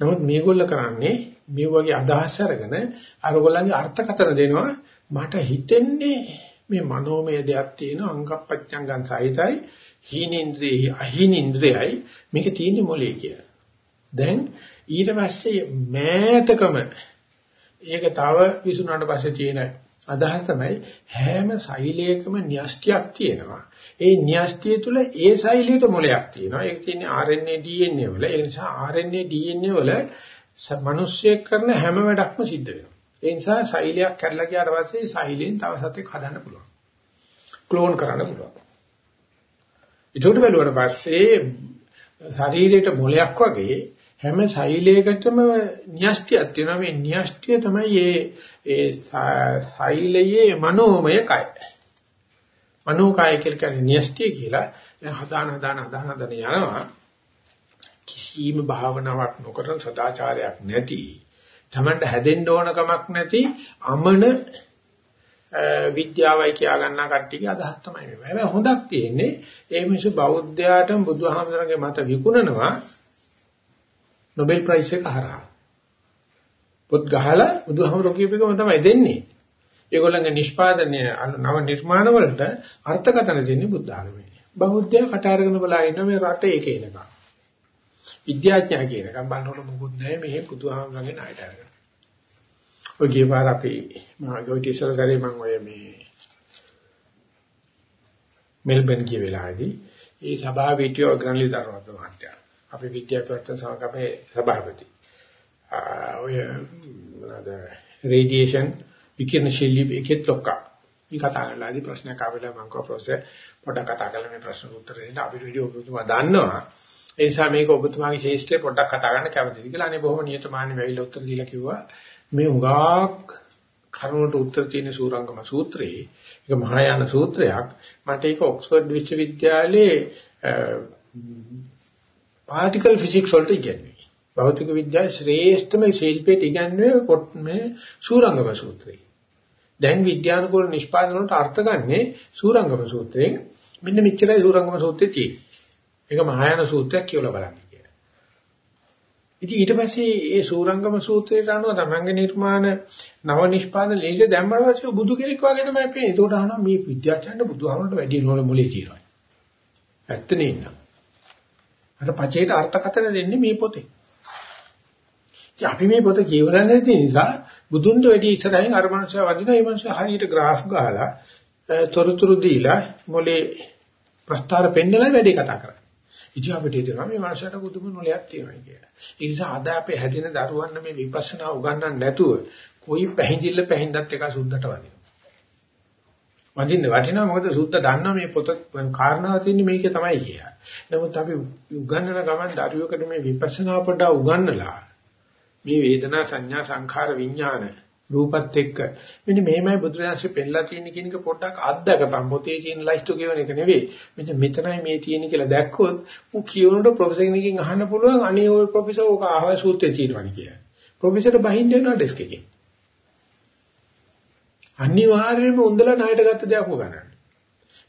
නමුත් මේගොල්ල කරන්නේ මේ වගේ අදහස් අරගෙන අරගොල්ලන්ගේ අර්ථකථන දෙනවා මට හිතෙන්නේ මේ මනෝමය දෙයක් තියෙන අංගප්පච්චංගන් සහිතයි හීනින්ද්‍රියයි අහීනින්ද්‍රියයි මේක තියෙන්නේ මොලේ කියලා. දැන් ඊට පස්සේ මෑතකම ඒක තව විසුණාට පස්සේ තියෙන අදහස තමයි හැම සෛලයකම න්‍යෂ්ටියක් තියෙනවා. ඒ න්‍යෂ්ටිය තුල ඒ සෛලයට මොලයක් තියෙනවා. ඒක තියෙන්නේ RNA DNA වල. ඒ නිසා RNA DNA වල මිනිස්සෙක් කරන හැම වැඩක්ම සිද්ධ වෙනවා. ඒ නිසා සෛලයක් කැඩලා ගියාට පස්සේ සෛලෙන් තව සතෙක් හදන්න පුළුවන්. ක්ලෝන් කරන්න පුළුවන්. ඒකට බැලුවට පස්සේ ශරීරයට මොලයක් වගේ හැම සෛලයකටම න්‍යෂ්ටියක් තියෙනවා. මේ න්‍යෂ්ටිය තමයි ඒ ඒ සෛලයේ මනෝමය කය. මනෝකය කියලා කියන්නේ න්‍යෂ්ටිය කියලා. හදාන හදාන හදාන හදාන යනවා. කිසිම භාවනාවක් නොකරන සදාචාරයක් නැති තමන්ට හැදෙන්න ඕන කමක් නැති අමන විද්‍යාවයි කියා ගන්නා කට්ටියගේ අදහස් තමයි මේ. හැබැයි හොඳක් තියෙන්නේ ඒ මිනිස්සු බෞද්ධයාටම බුදුහාමරගේ මත විකුණනවා නොබෙල් ප්‍රයිස් එක හරහා. පොත් ගහලා බුදුහාමර කියපේකම තමයි දෙන්නේ. ඒගොල්ලන්ගේ නිෂ්පාදනය නව නිර්මාණ වලට අර්ථකථන දෙන්නේ බුද්ධ ආගමේ. බෞද්ධයා කට අරගෙන බලා ඉන්න මේ රටේ එක එනකම්. විද්‍යාඥයා කියනකම් බලනකොට මොකුත් නැහැ මේ බුදුහාමරගේ ණයට අරගෙන. ඔය ගියපාර අපි මම ගොයිටි ඉස්සර සැරේ මම ඔය මේ මෙල්බන් ගිය වෙලාවේදී ඒ සභාව විටියෝ ග්‍රන්ලි දරවද්ද මහත්තයා. අපි විද්‍යාපවත්තන සමාගමේ සභාපති. ඔය මොනවාද? රේඩියේෂන් විකිරණ ශෛලී එකෙත් ලොක්කා. මේ කතා කරලාදී ප්‍රශ්නයක් ආවෙලා මම කව ප්‍රොෆෙසර් පොඩ්ඩක් කතා කරලා මේ ප්‍රශ්න උත්තර දෙන්න. අපිට වීඩියෝ ඔබතුමා දන්නවා. ඒ නිසා මේක ඔබතුමාගේ ශේෂ්ත්‍රේ පොඩ්ඩක් කතා කරන්න කැමතියි කියලා අනේ බොහොම නියතමානී වෙයිල උත්තර දීලා කිව්වා. මේ උගාක් කරුණට උත්තර තියෙන සූරංගම සූත්‍රයේ ඒක මහායාන සූත්‍රයක්. මට ඒක ඔක්ස්ෆර්ඩ් විශ්වවිද්‍යාලයේ පාටිකල් ෆිසික්ස් වලට ඉගෙනුවේ භෞතික විද්‍යාවේ ශ්‍රේෂ්ඨම ශිල්පයට ඉගෙනුවේ මේ සූරංගම සූත්‍රය දැන් විද්‍යානුකූල නිෂ්පාදන වලට අර්ථ ගන්නේ සූරංගම සූත්‍රයෙන්. මෙන්න මෙච්චරයි සූරංගම සූත්‍රයේ තියෙන්නේ. ඒක මහායාන සූත්‍රයක් කියලා බලන්න. ඉතින් ඊට පස්සේ ඒ සූරංගම සූත්‍රයට අනුව තමන්ගේ නිර්මාණ නව නිෂ්පාදන ලේඛ දැම්මම පස්සේ බුදු කෙනෙක් වගේ තමයි පේන්නේ. ඒකට අහනවා මේ විද්‍යාචාර්යන්ට බුදුහාමරට වැඩි නෝන මොලේ තියෙනවා. ඇත්ත නේ නෑ. අර පචේට අර්ථකථන දෙන්නේ මේ පොතේ. ඉතින් අපි මේ පොත කියවලා නැති නිසා බුදුන්ට වැඩි ඉස්සරහින් අර මනුස්සයා වදින ඒ මනුස්සයා හරියට ග්‍රාෆ් ගහලා තොරතුරු දීලා මොලේ ප්‍රස්තාර පෙන්නලා වැඩි කතා කරා. ඉතින් අපිට හිතෙනවා මේ මනසට බුදුම නොලයක් තියෙනවා කියලා. ඒ නිසා අද අපේ හැදෙන දරුවන්න මේ විපස්සනා උගන්වන්න නැතුව કોઈ පැහිඳිල්ල පැහින්දත් එක සුද්ධට වදිනවා. වදින්න වටිනවා මොකද සුද්ධ දන්නවා මේ පොත කාරණාව තියෙන්නේ මේකේ තමයි කියලා. නමුත් අපි උගන්වන ගමන් දරුවෙකුට මේ විපස්සනා පොඩ්ඩක් උගන්වලා මේ වේදනා සංඥා සංඛාර විඥාන රූපත් එක්ක. මෙන්න මේමයි බුදුරජාණන්සේ පෙන්ලා තියෙන කියන එක පොඩ්ඩක් අත්දකපන්. පොතේ තියෙන ලයිස්තු කියවන එක නෙවෙයි. මෙන්න මෙතනයි මේ තියෙන කියලා දැක්කොත් ඌ කියවනකොට ප්‍රොෆෙසර් කෙනකින් අහන්න පුළුවන් අනේ ওই ප්‍රොෆෙසර් ඕක ආවයි සූත්‍රයේ තියෙනවනේ කියලා. ප්‍රොෆෙසර්ට බහින්න වෙනවා ඩෙස්ක් එකේ. අනිවාර්යයෙන්ම උන්දලා ණයට ගත්ත දෙයක් උගන්නන්න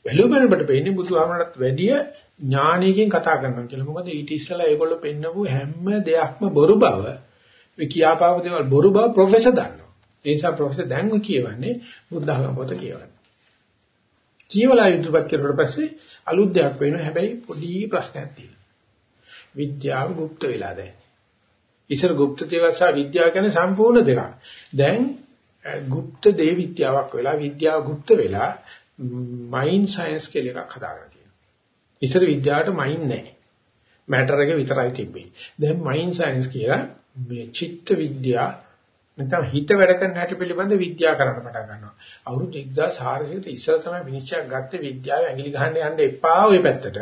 වැළුබනකට පෙන්නේ බුදුහාමරට වැඩිය ඥානයකින් කතා කරනවා කියලා. මොකද ඊට ඉස්සෙල්ලා ඒගොල්ලෝ පෙන්නපු හැම දෙයක්ම බොරු බව ඒ කියාපාව දේවල් බොරු බව ප්‍රොෆෙසර් දන්නවා. ඒ නිසා ප්‍රොෆෙසර් දැන්ව කියවන්නේ බුද්ධ ධර්ම පොත කියවන්නේ. කියවලා ඉදිරිපත් කරුවට පස්සේ අලුත් දෙයක් වෙනවා. හැබැයි පොඩි ප්‍රශ්නයක් තියෙනවා. විද්‍යාව গুপ্ত වෙලා දැන්. ඉස්සර গুপ্ত දේවල් සහ විද්‍යාව කියන්නේ සම්පූර්ණ දෙකක්. දැන් গুপ্ত දේ විද්‍යාවක් වෙලා විද්‍යාව গুপ্ত වෙලා මයින්ඩ් සයන්ස් කියලා එකක් හදාගන්න තියෙනවා. ඉස්සර විද්‍යාවට මයින්ඩ් නැහැ. මැටර් එක විතරයි තිබ්බේ. දැන් මයින්ඩ් සයන්ස් කියලා මේ චිත්ත විද්‍යාව නැත්නම් හිත වැඩ කරන හැටි පිළිබඳ විද්‍යාව කරන්න පටන් ගන්නවා. අවුරුදු 1400කට ඉස්සර තමයි විනිශ්චය ගත්තේ විද්‍යාව ඇඟිලි ගහන්න යන්න එපා ওই පැත්තට.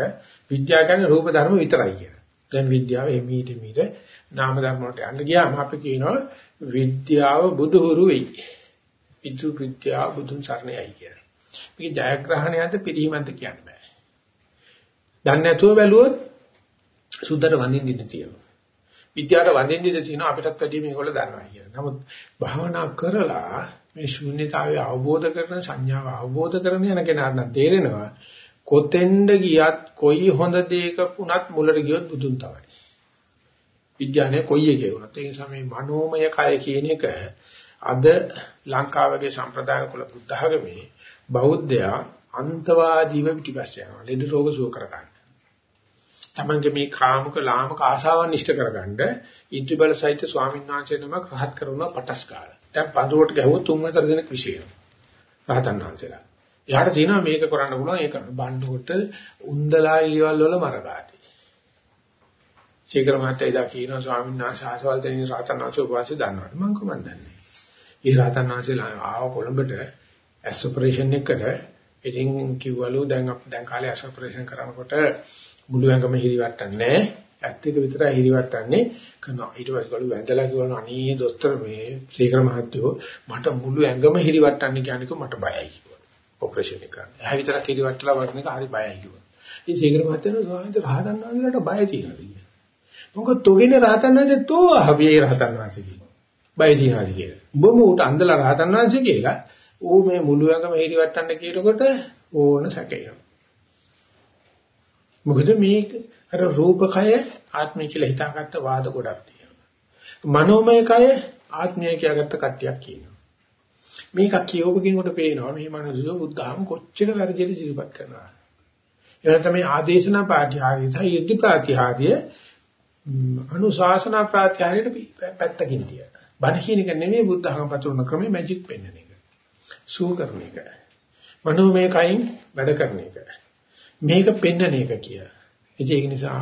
විද්‍යාව කියන්නේ රූප ධර්ම විතරයි කියලා. දැන් විද්‍යාව එමීට මීට නාම ධර්ම වලට යන්න ගියාම අපි කියනවා විද්‍යාව බුදුහුරු වෙයි. විදු විද්‍යාව බුදුන් සරණයි කියලා. මේක ජයග්‍රහණයක්ද පිළිහිමක්ද කියන්න බෑ. දන්නේ නැතුව බැලුවොත් සුද්ධට වඳින්න ඉඩ තියෙනවා. විද්‍යාවට වඳින්න ඉඳ තියෙනවා අපිටත් වැඩිය මේගොල්ලෝ දන්නවා කියලා. නමුත් භාවනා කරලා මේ ශූන්‍යතාවය අවබෝධ කරන සංඥාව අවබෝධ කරන යන කෙනාට නම් තේරෙනවා කොතෙන්ද ගියත් කොයි හොඳ දෙයක වුණත් මුලට ගියොත් බුදුන් තමයි. විද්‍යාවේ කොයි එකේ වුණත් ඒ නිසා මේ මනෝමය කය කියන එක අද ලංකාවගේ සම්ප්‍රදාන කුල බුද්ධ ආගමේ බෞද්ධයා අන්තවාදීව පිටිපස්ස යනවා. ලෙඩ රෝග සුව කරගන්න. තමන්ගේ මේ කාමක ලාමක ආශාවන් ඉෂ්ට කරගන්න ඉන්ද්‍රිය බල සහිත ස්වාමීන් වහන්සේ නමක් රහත් කරුණා පටස්කාර. දැන් පඳුරට ගැහුවොත් තුන් හතර දෙනෙක් විශේෂ රහතන් වහන්සේලා. එයාට තියෙනවා මේක කරන්න පුළුවන් ඒක කරන්න. බණ්ඩුවට උන්දලා ඉලිවල් වල මරගාටි. ශේඛර මහත්තයා ඉදා කියනවා ස්වාමීන් වහන්සේ ආසවල් දෙන රහතන් වහන්සේ උපවාසය දන්නවද? මම කොහොමද දන්නේ? ඒ රහතන් වහන්සේලා ආව කොළඹට ඇස් ඔපරේෂන් එකකට ඉතින් කිව්වලු දැන් දැන් කාලේ ඇස් ඔපරේෂන් කරනකොට මුළු ඇඟම හිරිවට්ටන්නේ නැහැ. ඇත්ත එක විතරයි හිරිවට්ටන්නේ. කරනවා. ඊට පස්සේ ගලු වැඳලා කිව්වලු අනේ දොස්තර මේ ශ්‍රීකර මහත්තයෝ මට මුළු ඇඟම හිරිවට්ටන්නේ කියනක මට බයයි කිව්වා. ඔපරේෂන් එක කරන්න. එහා විතරක් හිරිවට්ටලා වටන එක හරි බයයි කිව්වා. ඉතින් ශ්‍රීකර මහත්තයෝ ස්වාමීන් රහතන් වහන්සේලාට බය තියෙනවා කියන්නේ. මොකද තෝගෙන රහතන් වහන්සේ තෝ අහබියේ රහතන් වහන්සේ කියනවා. බය තියනවා කියලා. උඹම උට අන්දලා රහතන් වහන්සේ කියලා ඌ මේ මුළු ඇඟම හිරිවට්ටන්න කියනකොට ඕන සැකේනවා. මොකද මේක අර රූපකය ආත්මය කියලා හිතාගත්ත වාද ගොඩක් තියෙනවා. මනෝමය කය ආත්මය කියලාගත්ත කට්ටියක් කියනවා. මේක කියවපු කෙනෙකුට පේනවා මේ මනස බුද්ධාම කොච්චර වැරදිද ඉදිරිපත් කරනවා. ඒ තමයි ආදේශනා පාඨ්‍යාරිය සහ යුද්ධ ප්‍රාතිහාර්ය අනුශාසනා ප්‍රාතිහාර්යට පැත්තකින් තියන. බණ කියන එක නෙමෙයි බුද්ධහම පතුරන ක්‍රමේ මැජික් පෙන්වන එක. සූ කරන එක. මනෝමය කයින් වැඩ කරන එක. මේක පෙන්නන එක කියලා. ඒක නිසා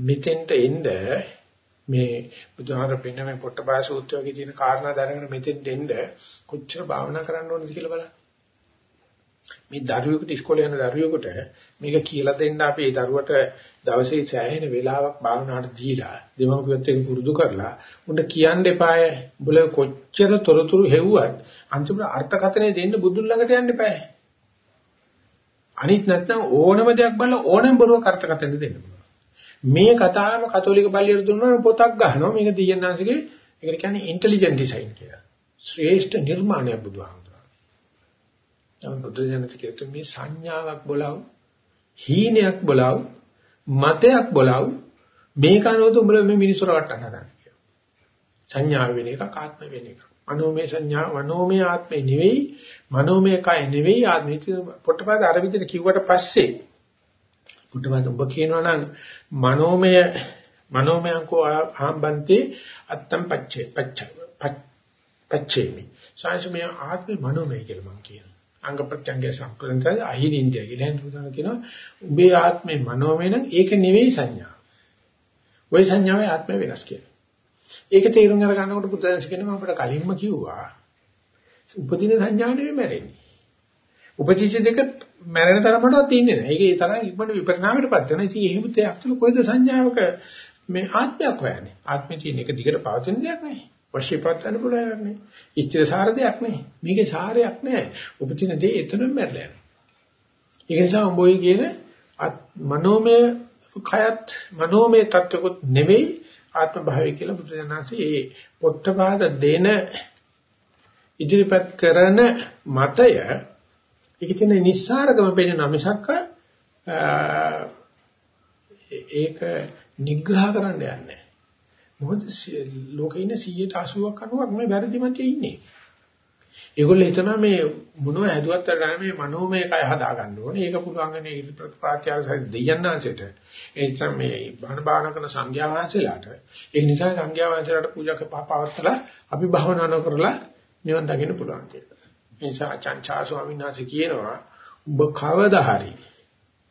මෙතෙන්ට එන්න මේ බුදුහාමර පෙන්න මේ පොට්ටපාය සූත්‍රයේ තියෙන කාරණා දැනගෙන මෙතෙන්ට එන්න කොච්චර භාවනා කරන්න ඕනද කියලා බලන්න. මේ දරුවෙකුට ඉස්කෝලේ යන දරුවෙකුට මේක කියලා දෙන්න අපි ඒ දරුවට දවසේ සෑහෙන වෙලාවක් භාවනාවට දීලා දෙමව්පියොත් එක්ක පුරුදු කරලා උන්ට කියන්න එපාය. උඹල කොච්චර තොරතුරු හෙව්වත් අන්තිමට අර්ථකථනය දෙන්න බුදුන් ළඟට යන්න එපාය. අනිත් නැත්නම් ඕනම දෙයක් බලලා ඕනම බරුව කර්තකතෙන්ද දෙන්න පුළුවන්. මේ කතාවම කතෝලික පල්ලියට දුන්නා පොතක් ගහනවා. මේක දියන්නාංශගේ ඒකට කියන්නේ ඉන්ටෙලිජන්ට් ඩිසයින් කියලා. ශ්‍රේෂ්ඨ නිර්මාණයක් බුදුහාමුදුරුවෝ. නමුත් බුදු දහමේ කියතු මේ සංඥාවක් බලව, හීනයක් බලව, මතයක් බලව මේක අනුවද උඹලා මේ මිනිස්සු රවට්ටන්න හදන්නේ කියලා. සංඥාව වෙන එක ආත්ම වෙන එක. මනෝමය සංඥා මනෝමය ආත්මේ නෙවෙයි මනෝමය කය නෙවෙයි ආත්මය පොට්ටපාද අර විදිහට කිව්වට පස්සේ පොට්ටපාද ඔබ කියනවා නම් මනෝමය මනෝමයංකෝ ආම්බන්තේ අත්තම් පච්චේ පච්ච පච්චේමි සාංශමය ආත්මේ මනෝමය කියලා මම කියනවා අංග ප්‍රත්‍යංගය සම්පූර්ණයි අහිරින්දිය කියලා හිතුවා කියනවා උඹේ ආත්මේ මනෝමය නම් ඒක නෙවෙයි සංඥා. ওই සංඥාවේ ආත්මය වෙනස් කියලා. ඒක තේරුම් අරගන්නකොට බුදුන්ස් කියනවා අපිට කලින්ම කිව්වා. උපදින සංඥා නෙවෙයි මැරෙන්නේ. උපචිත දෙක මැරෙන තරමටවත් තින්නේ නැහැ. ඒක ඒ තරම් ඉක්මනට විපරිණාමයටපත් වෙනවා. ඉතින් එහෙම දෙයක් තුළ කොයිද සංඥාවක මේ ආත්මයක් හොයන්නේ. ආත්මේ තියෙන එක දිගට පවතින දෙයක් නෙවෙයි. වශීපත් යන පුළුවන් නෙවෙයි. ඉස්තිර දෙයක් නෙවෙයි. මේකේ සාරයක් නැහැ. ඔබ තියෙන දේ එතනම මැරලා යනවා. ඒක නිසා උඹෝයි කියන මනෝමය කයත් මනෝමය තත්වකුත් නෙවෙයි ආත්ම භාවය කියලා බුදුරජාණන්සේ ඒ පොට්ටපාද දෙන ඉදිරිපත් කරන මතය ඒකේ තියෙන නිස්සාරකම පෙන්වන මිසක්ක ඒක නිග්‍රහ කරන්න යන්නේ මොකද ලෝකේ ඉන්න 180ක් 90ක් මේ වැරදි මතයේ ඉන්නේ. ඒගොල්ලෝ හිතනවා මේ මොනව ඇදුවත් ගන්න මේ මනෝමය කය හදා ගන්න ඕනේ. ඒක පුළුවන් නේ ඉරි ප්‍රත්‍යාර සහිත දෙයන්නාසෙට. ඒ නිසා මේ බණ බාන කරන සංඝයා වහන්සේලාට ඒ නිසා සංඝයා වහන්සේලාට පූජා කරපවත්තලා අපි භවනා නොකරලා නිවන් දකින්න පුළුවන් කියලා. ඒ නිසා චංචා ස්වාමීන් වහන්සේ කියනවා ඔබ කවදා හරි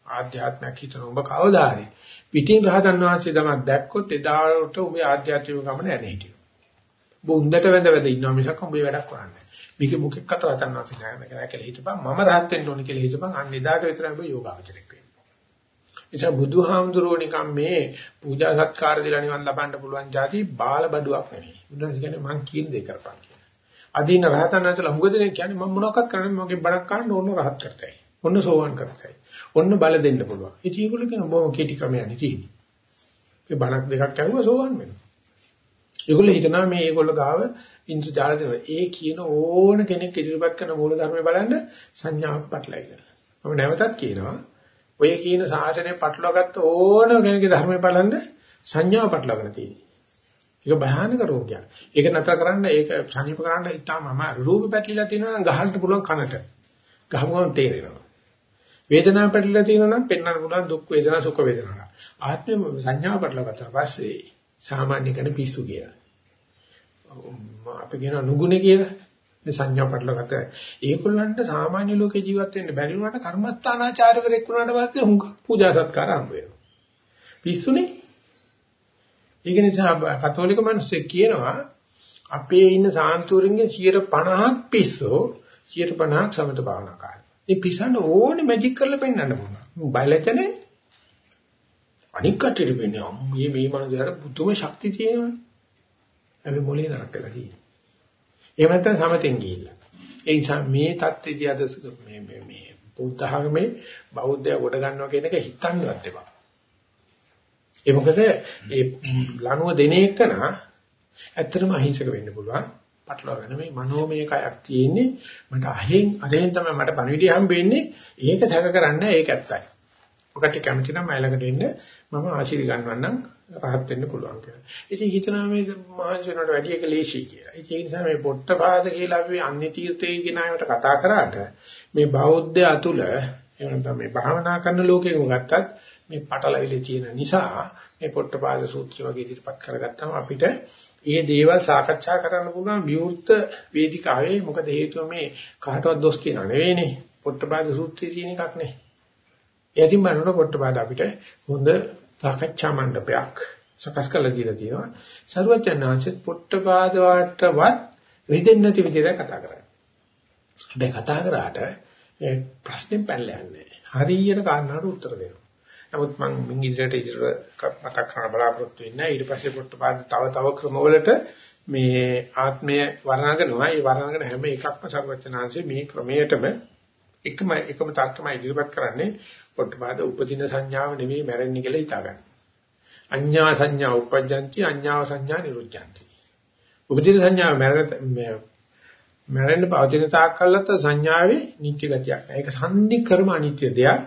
ආධ්‍යාත්මයක් හිතන ඔබ කවදා හරි පිටින් රහතන් වහන්සේ තමයි දැක්කොත් එදාට ඔබේ ආධ්‍යාත්මික ගමන යන්නේ හිටියෝ. ඔබ උන්දට වැඳ වැඳ ඉන්නවා මිසක් ඔබේ වැඩක් කරන්නේ මේක මොකෙක්වත් රහතන් වහන්සේ නැහැ කියලා හිතපන් මම රහත් වෙන්න ඕනේ කියලා හිතපන් අන්න එදාට විතරයි ඔබ යෝගාවචරයක් වෙන්නේ. එනිසා බුදුහාමුදුරුවෝ නිකන් මේ පූජා සත්කාර දීලා නිවන් ලබන්න පුළුවන් જાති බාල බඩුවක් නෙවෙයි. බුදුන්සේ කියන්නේ මං කියන දේ කරපන් කියලා. අදීන රහතන් වහන්සේලා හුඟදෙනෙක් කියන්නේ මම මොනවක්වත් කරන්නේ මගේ බණක් ගන්න ඕන රහත් කරතයි. ඔන්න සෝවන් කරතයි. ඔන්න බල දෙන්න පුළුවන්. ඉතින් ඒගොල්ලෝ කියන බොහොම කෙටි ක්‍රමයක් තියෙන්නේ. මේ බණක් දෙකක් ඇහුවා සෝවන් වෙනවා. ඒගොල්ලෝ හිතනවා මේ ඒගොල්ලෝ ගාව ඉන්ද්‍රජාල දෙනවා. ඒ කියන ඕන කෙනෙක් ඉදිරිපත් කරන මූල ධර්මය බලන්න සංඥාවක් පටලයි කියලා. මම නැවතත් කියනවා ඔය කියන සාසනය පටලවාගත්ත ඕන කෙනෙක්ගේ ධර්මය බලන්න සංඥාව පටලවාගෙන තියෙනවා. ඒක භයානක රෝගයක්. ඒක නතර කරන්න ඒක සනීප කරන්න ඉතාම අමාරු. රූප පැටලිලා තියෙනවා නම් ගහන්න පුළුවන් කනට. ගහමුවම තේරෙනවා. වේදනාව පැටලිලා තියෙනවා නම් පෙන්වන්න පුළුවන් දුක් වේදනා සුඛ වේදනා. ආත්මය සංඥාව පැටලගත්තා පස්සේ සාමාන්‍ය කෙනෙක් පිස්සු කියලා. අපි කියන නුගුණේ කියලා මේ සංඥා පැටලගත්ත. ඒගොල්ලන්ට සාමාන්‍ය ලෝකේ ජීවත් වෙන්න බැරි වුණාට කර්මස්ථානාචාර්යවරයෙක් වුණාට පස්සේ හුඟ පූජා සත්කාර හම්බ වෙනවා. පිස්සුනේ. ඒක නිසා කතෝලික මිනිස්සු කියනවා අපේ ඉන්න සාන්තුරින්ගේ 50ක් පිස්සෝ 50ක් සමත භාවනාකාරී. මේ පිසන්න ඕනේ මැජික් කරලා පෙන්වන්න පුළුවන්. බයලජනේ. අනික් කටට වෙන්නේ මේ මේ මනසට පුදුම ශක්තිය තියෙනවනේ. අපි මොලේ නරක වෙලා තියෙන්නේ. එහෙම නැත්නම් සමතෙන් ගිහිල්ලා. ඒ නිසා මේ தත්ත්වයේදී අද මේ මේ මේ බුද්ධ ධර්මයේ බෞද්ධය කොට ගන්නවා කියන එක හිතන්නවත් එපා. ඒ මොකද ඒ ලනුව දෙන එකන ඇත්තටම අහිංසක වෙන්න පුළුවන්. පටලවාගෙන මේ මනෝමය කයක් තියෙන්නේ මට අහෙන් අරෙන් තමයි මට පණවිඩිය හම්බෙන්නේ ඒක සැක කරන්නේ ඒක ඇත්තයි. ඔකට කැමති නම් මයිලකට එන්න මම ආශිර්වාද ගන්නවන්නම් rahat වෙන්න පුළුවන් කියලා. ඉතින් හිතනවා මේ මහන්සි වෙනවට වැඩි එක ලේසි කියලා. ඒ නිසා මේ පොට්ටපාද කියලා අපි අන්‍ය තීර්ථයේ ගෙනාවට කතා කරාට මේ බෞද්ධ අතුල එහෙනම් මේ භාවනා කරන ලෝකෙකම ගත්තත් මේ පටලවිලි තියෙන නිසා මේ පොට්ටපාද සූත්‍රය වගේ ඉදිරිපත් කරගත්තම අපිට ඒ දේවල් සාකච්ඡා කරන්න පුළුවන් විවෘත වේදිකාවේ මොකද හේතුව මේ කාටවත් දොස් කියනා නෙවෙයිනේ පොට්ටපාද සූත්‍රයේ තියෙන එකක් නේ. එතින් බලනකොට පොට්ටපාද අපිට හොඳ සාකච්ඡා මණ්ඩපයක් සකස් කරලා දීලා තියෙනවා. සරුවචනාංශෙත් පොට්ටපාද වටවත් රිදෙන්නේ නැති විදිහට කතා කරන්නේ. හැබැයි කතා කරාට ප්‍රශ්නේ පැනලා යන්නේ නැහැ. හරියට කාරණාට උත්තර දෙනවා. නමුත් මම මින් ඉදිරියට ඉදිරියට මතක් කරන බලාපොරොත්තු වෙන්නේ ඊට පස්සේ පොට්ටපාද තව තව ක්‍රමවලට මේ ආත්මය වර්ණනගෙනවා. ඒ වර්ණනගෙන හැම එකක්ම සරුවචනාංශේ මේ ක්‍රමයටම එකම එකම තර්කම ඉදිරිපත් කරන්නේ පොට්ටපාද උපදින සංඥාව නෙවෙයි මැරෙන්නේ කියලා හිතාගන්න. අඤ්ඤා සංඥා උපජ්ජಂತಿ අඤ්ඤාව සංඥා නිරුද්ධಂತಿ. උපදින සංඥාව මැරෙන මැරෙන්න පවතින තාක් කල්ලත් සංඥාවේ නිත්‍ය ගතියක් නැහැ. ඒක සම්දි කර්ම අනිත්‍ය දෙයක්.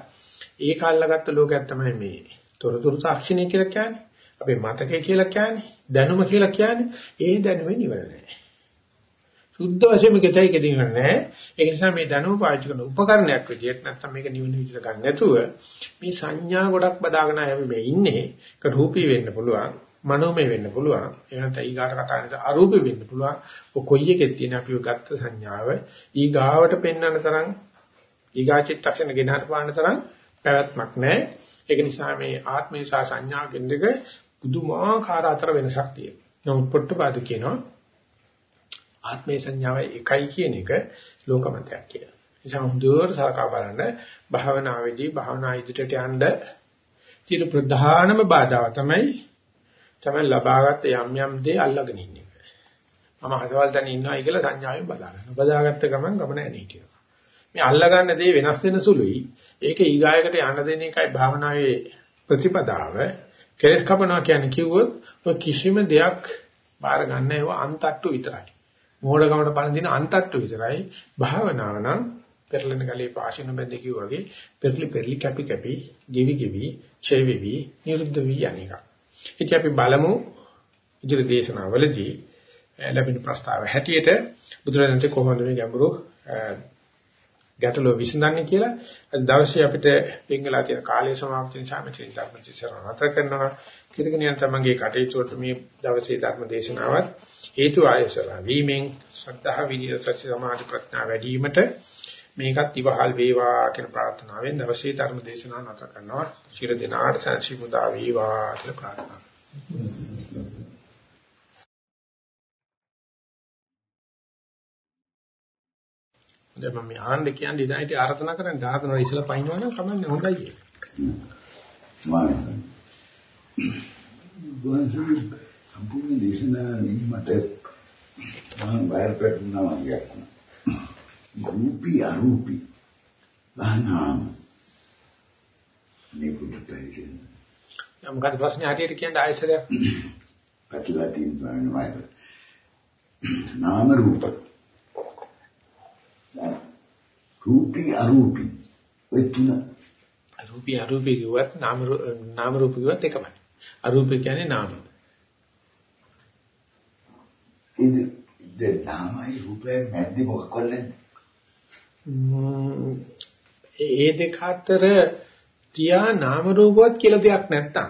ඒක අල්ලගත්ත ලෝකයක් තමයි මේ තොරතුරු තාක්ෂණය කියලා කියන්නේ. අපේ මතකය කියලා කියන්නේ, දැනුම කියලා කියන්නේ. ඒ දැනුමේ නිවර නැහැ. සුද්ධ වශයෙන්ම කෙතයි කෙදින් නැහැ. ඒ නිසා මේ දැනුම පාවිච්චි කරන උපකරණයක් විදියට නැත්නම් මේක නිවන විදියට ගන්න නැතුව මේ සංඥා ගොඩක් බදාගෙන අපි මේ ඉන්නේ. ඒක රූපී වෙන්න පුළුවන්. මනෝමය වෙන්න පුළුවන්. එහෙනම් ඊගාට කතා කරන අරූපී වෙන්න පුළුවන්. ඔය කොයි එකෙත් තියෙන අපිව ගත්ත සංඥාව ඊගාවට පෙන්වන්න තරම් ඊගාචිත්තක්ෂණ ගෙනහට පාන්න තරම් පැවැත්මක් නැහැ. ඒක නිසා මේ ආත්මේ සහ සංඥා කෙන්දක පුදුමාකාර අතර වෙනසක් තියෙනවා. නමුත් පොට්ටපාද කියනවා ආත්මේ සංඥාව එකයි කියන එක ලෝකමතයක් කියලා. නිසා හොඳට සලකා බලන්න භාවනාවේදී භාවනා ඉදිරියට යන්න තියෙන ප්‍රධානම බාධාව තමයි තමයි ලබාගත් යම් යම් දේ අල්ලගෙන ඉන්නේ. මම හසවල් තැන ඉන්නවා කියලා සංඥාවෙන් බදාගන්න. බදාගත්ත ගමන් ගමන ඇනී කියනවා. මේ අල්ලගන්න දේ වෙනස් වෙන සුළුයි. ඒක ඊගායකට යන්න දෙන එකයි භාවනාවේ ප්‍රතිපදාව. කෙලස් කපනවා කියන්නේ කිව්වොත් ඔය කිසිම දෙයක් බාර ගන්න ඒව අන්තට්ටු විතරයි. මෝඩකමට පණ දින අන්තට්ටු විතරයි. භාවනාව නම් පෙරලෙන ගලේ පාෂින බැඳ කිව්වාගේ පෙරලි පෙරලි කැපි කැපි ගෙවි ගෙවි ඡය වෙවි නිරුද්ධ වී යන්නේක. ඉතින් අපි බලමු ඉදිරි දේශනාවලදී ලැබෙන ප්‍රස්තාව හැටියට බුදුරජාණන්සේ කොහොමද මේ ගැඹුරු ගැටලුව විසඳන්නේ කියලා අද දවසේ අපිට පින්ගලා තියෙන කාලය සමාප්ති නිසා මෙතන ධර්මචර්චා නතර කරනවා කිරගෙන යන තමන්ගේ කටයුතු වලට මේ දවසේ ධර්ම දේශනාවත් හේතු ආයසලා වීමෙන් ශ්‍රද්ධා විද්‍ය සත්‍ය සමාධි ප්‍රඥා වැඩි වීමට මේකත් ඉවහල් වේවා කියන ප්‍රාර්ථනාවෙන් දවසේ ධර්ම දේශනාව නතර කරනවා. ශිර දිනාට සංසිමුදා වේවා කියලා ප්‍රාර්ථනා දැන් මම ආන්න කියන්නේ ඉතින් හිටිය ආරාධනා කරන්නේ ආරාධනා ඉස්සලා පයින්නවා නම් කමන්නේ හොඳයි කියලා. මම ගොන්සි සම්පූර්ණ දේශනා නිමට මම බයර් පෙන්නවා වගේ. රූපී අරූපී බහනාම නිකුත් තයිගෙන යම් මොකද ප්‍රශ්නේ හරියට කියන්න ආයෙසරයක්. පැටලලා තියෙනවා නාම රූප. රූපී අරූපී. ඔය තුන. රූපී අරූපී කිව්වත් නාම නාම රූප කිව්වත් එකමයි. අරූපී කියන්නේ නාම ඉතින් ඒ නාමයි රූපය මැද්දේ මොකක්ද නැන්නේ ඒ දෙක අතර තියා නාම රූපවත් කියලා දෙයක් නැත්තම්.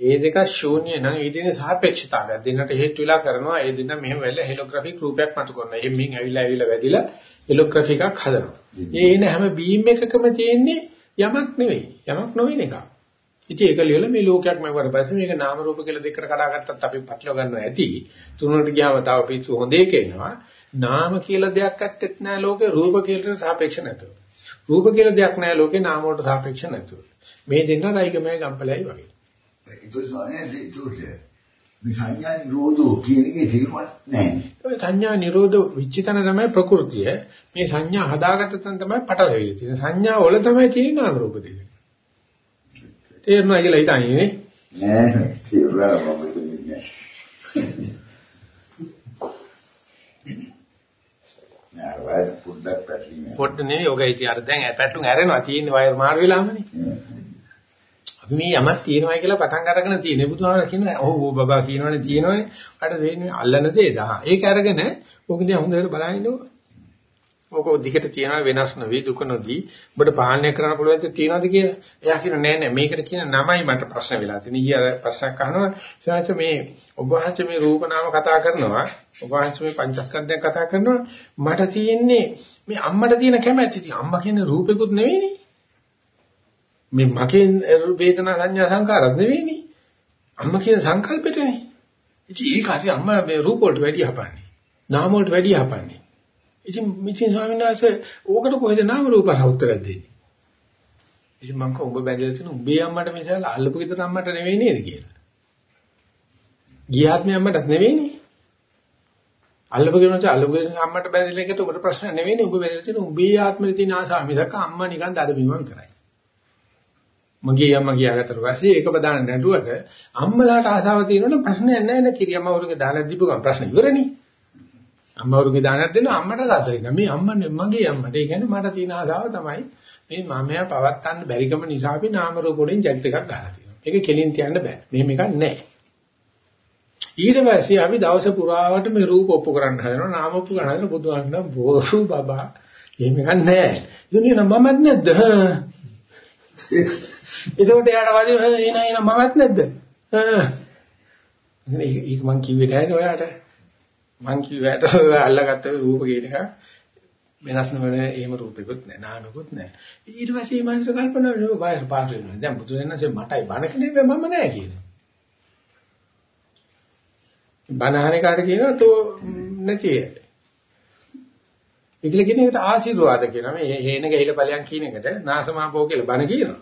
ඒ දෙක ශූන්‍ය නම් ඒ දෙන සාපේක්ෂතාවය. දෙන්නට හේතු වෙලා කරනවා. ඒ දෙන්න මෙහෙම වෙල හෙලෝග්‍රැෆික් රූපයක් මතු කරනවා. එම්මින් ඇවිල්ලා ඇවිල්ලා වැදිලා හෙලෝග්‍රැෆි එකක් හදනවා. ඒ එන හැම බීම් එකකම තියෙන්නේ යමක් නෙවෙයි. යමක් නොවන එකක් ඉතින් ඒක ලියලා මේ ලෝකයක් මම පස්සේ මේක නාම රූප කියලා දෙකට කඩාගත්තත් අපි පටලව ගන්නවා ඇති. තුනකට ගියාම තව පිස්සු හොඳ එක එනවා. නාම කියලා දෙයක් ඇත්තෙත් නැහැ ලෝකේ රූප කියලා සාපේක්ෂ නැතුව. රූප කියලා දෙයක් නැහැ ලෝකේ නාම වලට සාපේක්ෂ නැතුව. මේ දෙන්න රයිගමයි ගම්පලයි වගේ. ඒක තමයි සංඥා නිරෝධෝ කියන එකේ තේරුමක් නැහැ. ඒ සංඥා නිරෝධ විචිතන තමයි ප්‍රകൃතිය. මේ සංඥා හදාගත්ත තැන තමයි පටලවිලි තියෙන්නේ. සංඥා වල තමයි තියෙන නාම රූප දෙක. තේරුණා කියලා හිතන්නේ නේ? නෑ තේරුණා මම හිතන්නේ නෑ. නෑ වයි පොඩ්ඩක් පැටලිනේ. පොඩ්ඩ නෙවෙයි ඔක ඉතින් අර දැන් පැටලුම් ඇරෙනවා තියෙන්නේ වයර් මාරු වෙලාමනේ. අපි මේ යමක් තියෙනවයි කියලා පටන් අරගෙන තියෙන්නේ බුදුහාමර කියනවා ඔව් ඔව් බබා කියනවනේ තියෙනවනේ. අර දෙන්නේ අල්ලන දේ දහ. ඒක අරගෙන ඕක දිහා හොඳට බලන්න ඉන්නවා. ඕක දිගට තියන වෙනස් නොවි දුක නොදී ඔබට පාලනය කරන්න පුළුවන් දෙයක් තියනවද කියලා. එයා කියනවා නෑ නෑ මේකට කියන නමයි මට ප්‍රශ්න වෙලා තියෙන්නේ. ඊය ප්‍රශ්නයක් අහනවා. ඊට මේ ඔබ වහන්සේ මේ රූප නාම කතා කරනවා. ඔබ වහන්සේ මේ පංචස්කන්ධයක් කතා කරනවා. මට තියෙන්නේ මේ අම්මට තියෙන කැමැත්ත. ඉතින් අම්මා කියන්නේ රූපෙකුත් නෙවෙයිනේ. මේ මගේ වේදනා සංඥා සංකාරات නෙවෙයිනේ. අම්මා කියන සංකල්පෙටනේ. ඉතින් ඒක හරි අම්මා මේ රූප වලට වැඩි හපන්නේ. නාම වලට වැඩි හපන්නේ. ඉතින් මිත්‍යා ස්වාමීන් වහන්සේ ඕකට කොහෙද නාම රූප උත්තරයක් දෙන්නේ? ඉතින් මම කව ඔබ බැඳලා තියෙන උඹේ අම්මට මිසල අල්ලපු ගෙදර අම්මට නෙවෙයි නේද කියලා. ගියාත්මේ අම්මටත් නෙවෙයිනේ. අල්ලපු ගෙදර අල්ලපු ගෙදර අම්මට බැඳලා එකට ඔබට ප්‍රශ්න නෙවෙයිනේ. ඔබ බැඳලා තියෙන උඹේ ආත්මෙ තියෙන ආසාව මිසක අම්මා නිකන් දඩබීම විතරයි. මගේ අම්මා ගියාකට පස්සේ ඒක බදාන්න නැටුවට අම්මලාට ආසාව තියෙනවනේ ප්‍රශ්නයක් නැහැ නේ කිරියම්ම වරුගේ දාලා දීපු ගමන් ප්‍රශ්න ඉවරනේ. අම්මවරුගේ දානක් දෙන්න අම්මට සාතරින. මේ අම්මනේ මගේ අම්මට. ඒ කියන්නේ මට තියෙන ආසාව තමයි මේ මමයා පවත්තන්න බැරිකම නිසා අපි නාම රූප වලින් ජනිත එකක් ගන්න තියෙනවා. ඒක කෙලින් තියන්න බෑ. මෙහෙම එකක් නැහැ. ඊට පස්සේ අපි දවස පුරාවට මේ රූප ඔප්පු කරන්න හදනවා. නාම ඔප්පු කරන්න හදන බුදුහාමන බෝරු බබා. එහෙම එකක් නැහැ. දුනිය නම් මමත් නැද්ද? ඒකට යාට වදින එන එන මමත් නැද්ද? ඒක මං කිව්වේ නැහැ ඔයාට. මං කිව්වට අල්ලගත්ත රූප කියන එක වෙනස් නොවන එහෙම රූපෙකුත් නැහැ නාමකුත් නැහැ. ඊට පස්සේ මම කල්පනා කරනවා බාහිර පාට වෙනවා. දැන් බුදුරජාණන්සේ මටයි බණ කියන්නේ මම නැහැ කියලා. බණ අහන කාට කියනවා තෝ නැති. ඒකල කියන එකට ආශිර්වාද කියනවා. මේ හේන ගහිල ඵලයන් කියන එකට නාසමාපෝ කියලා බණ කියනවා.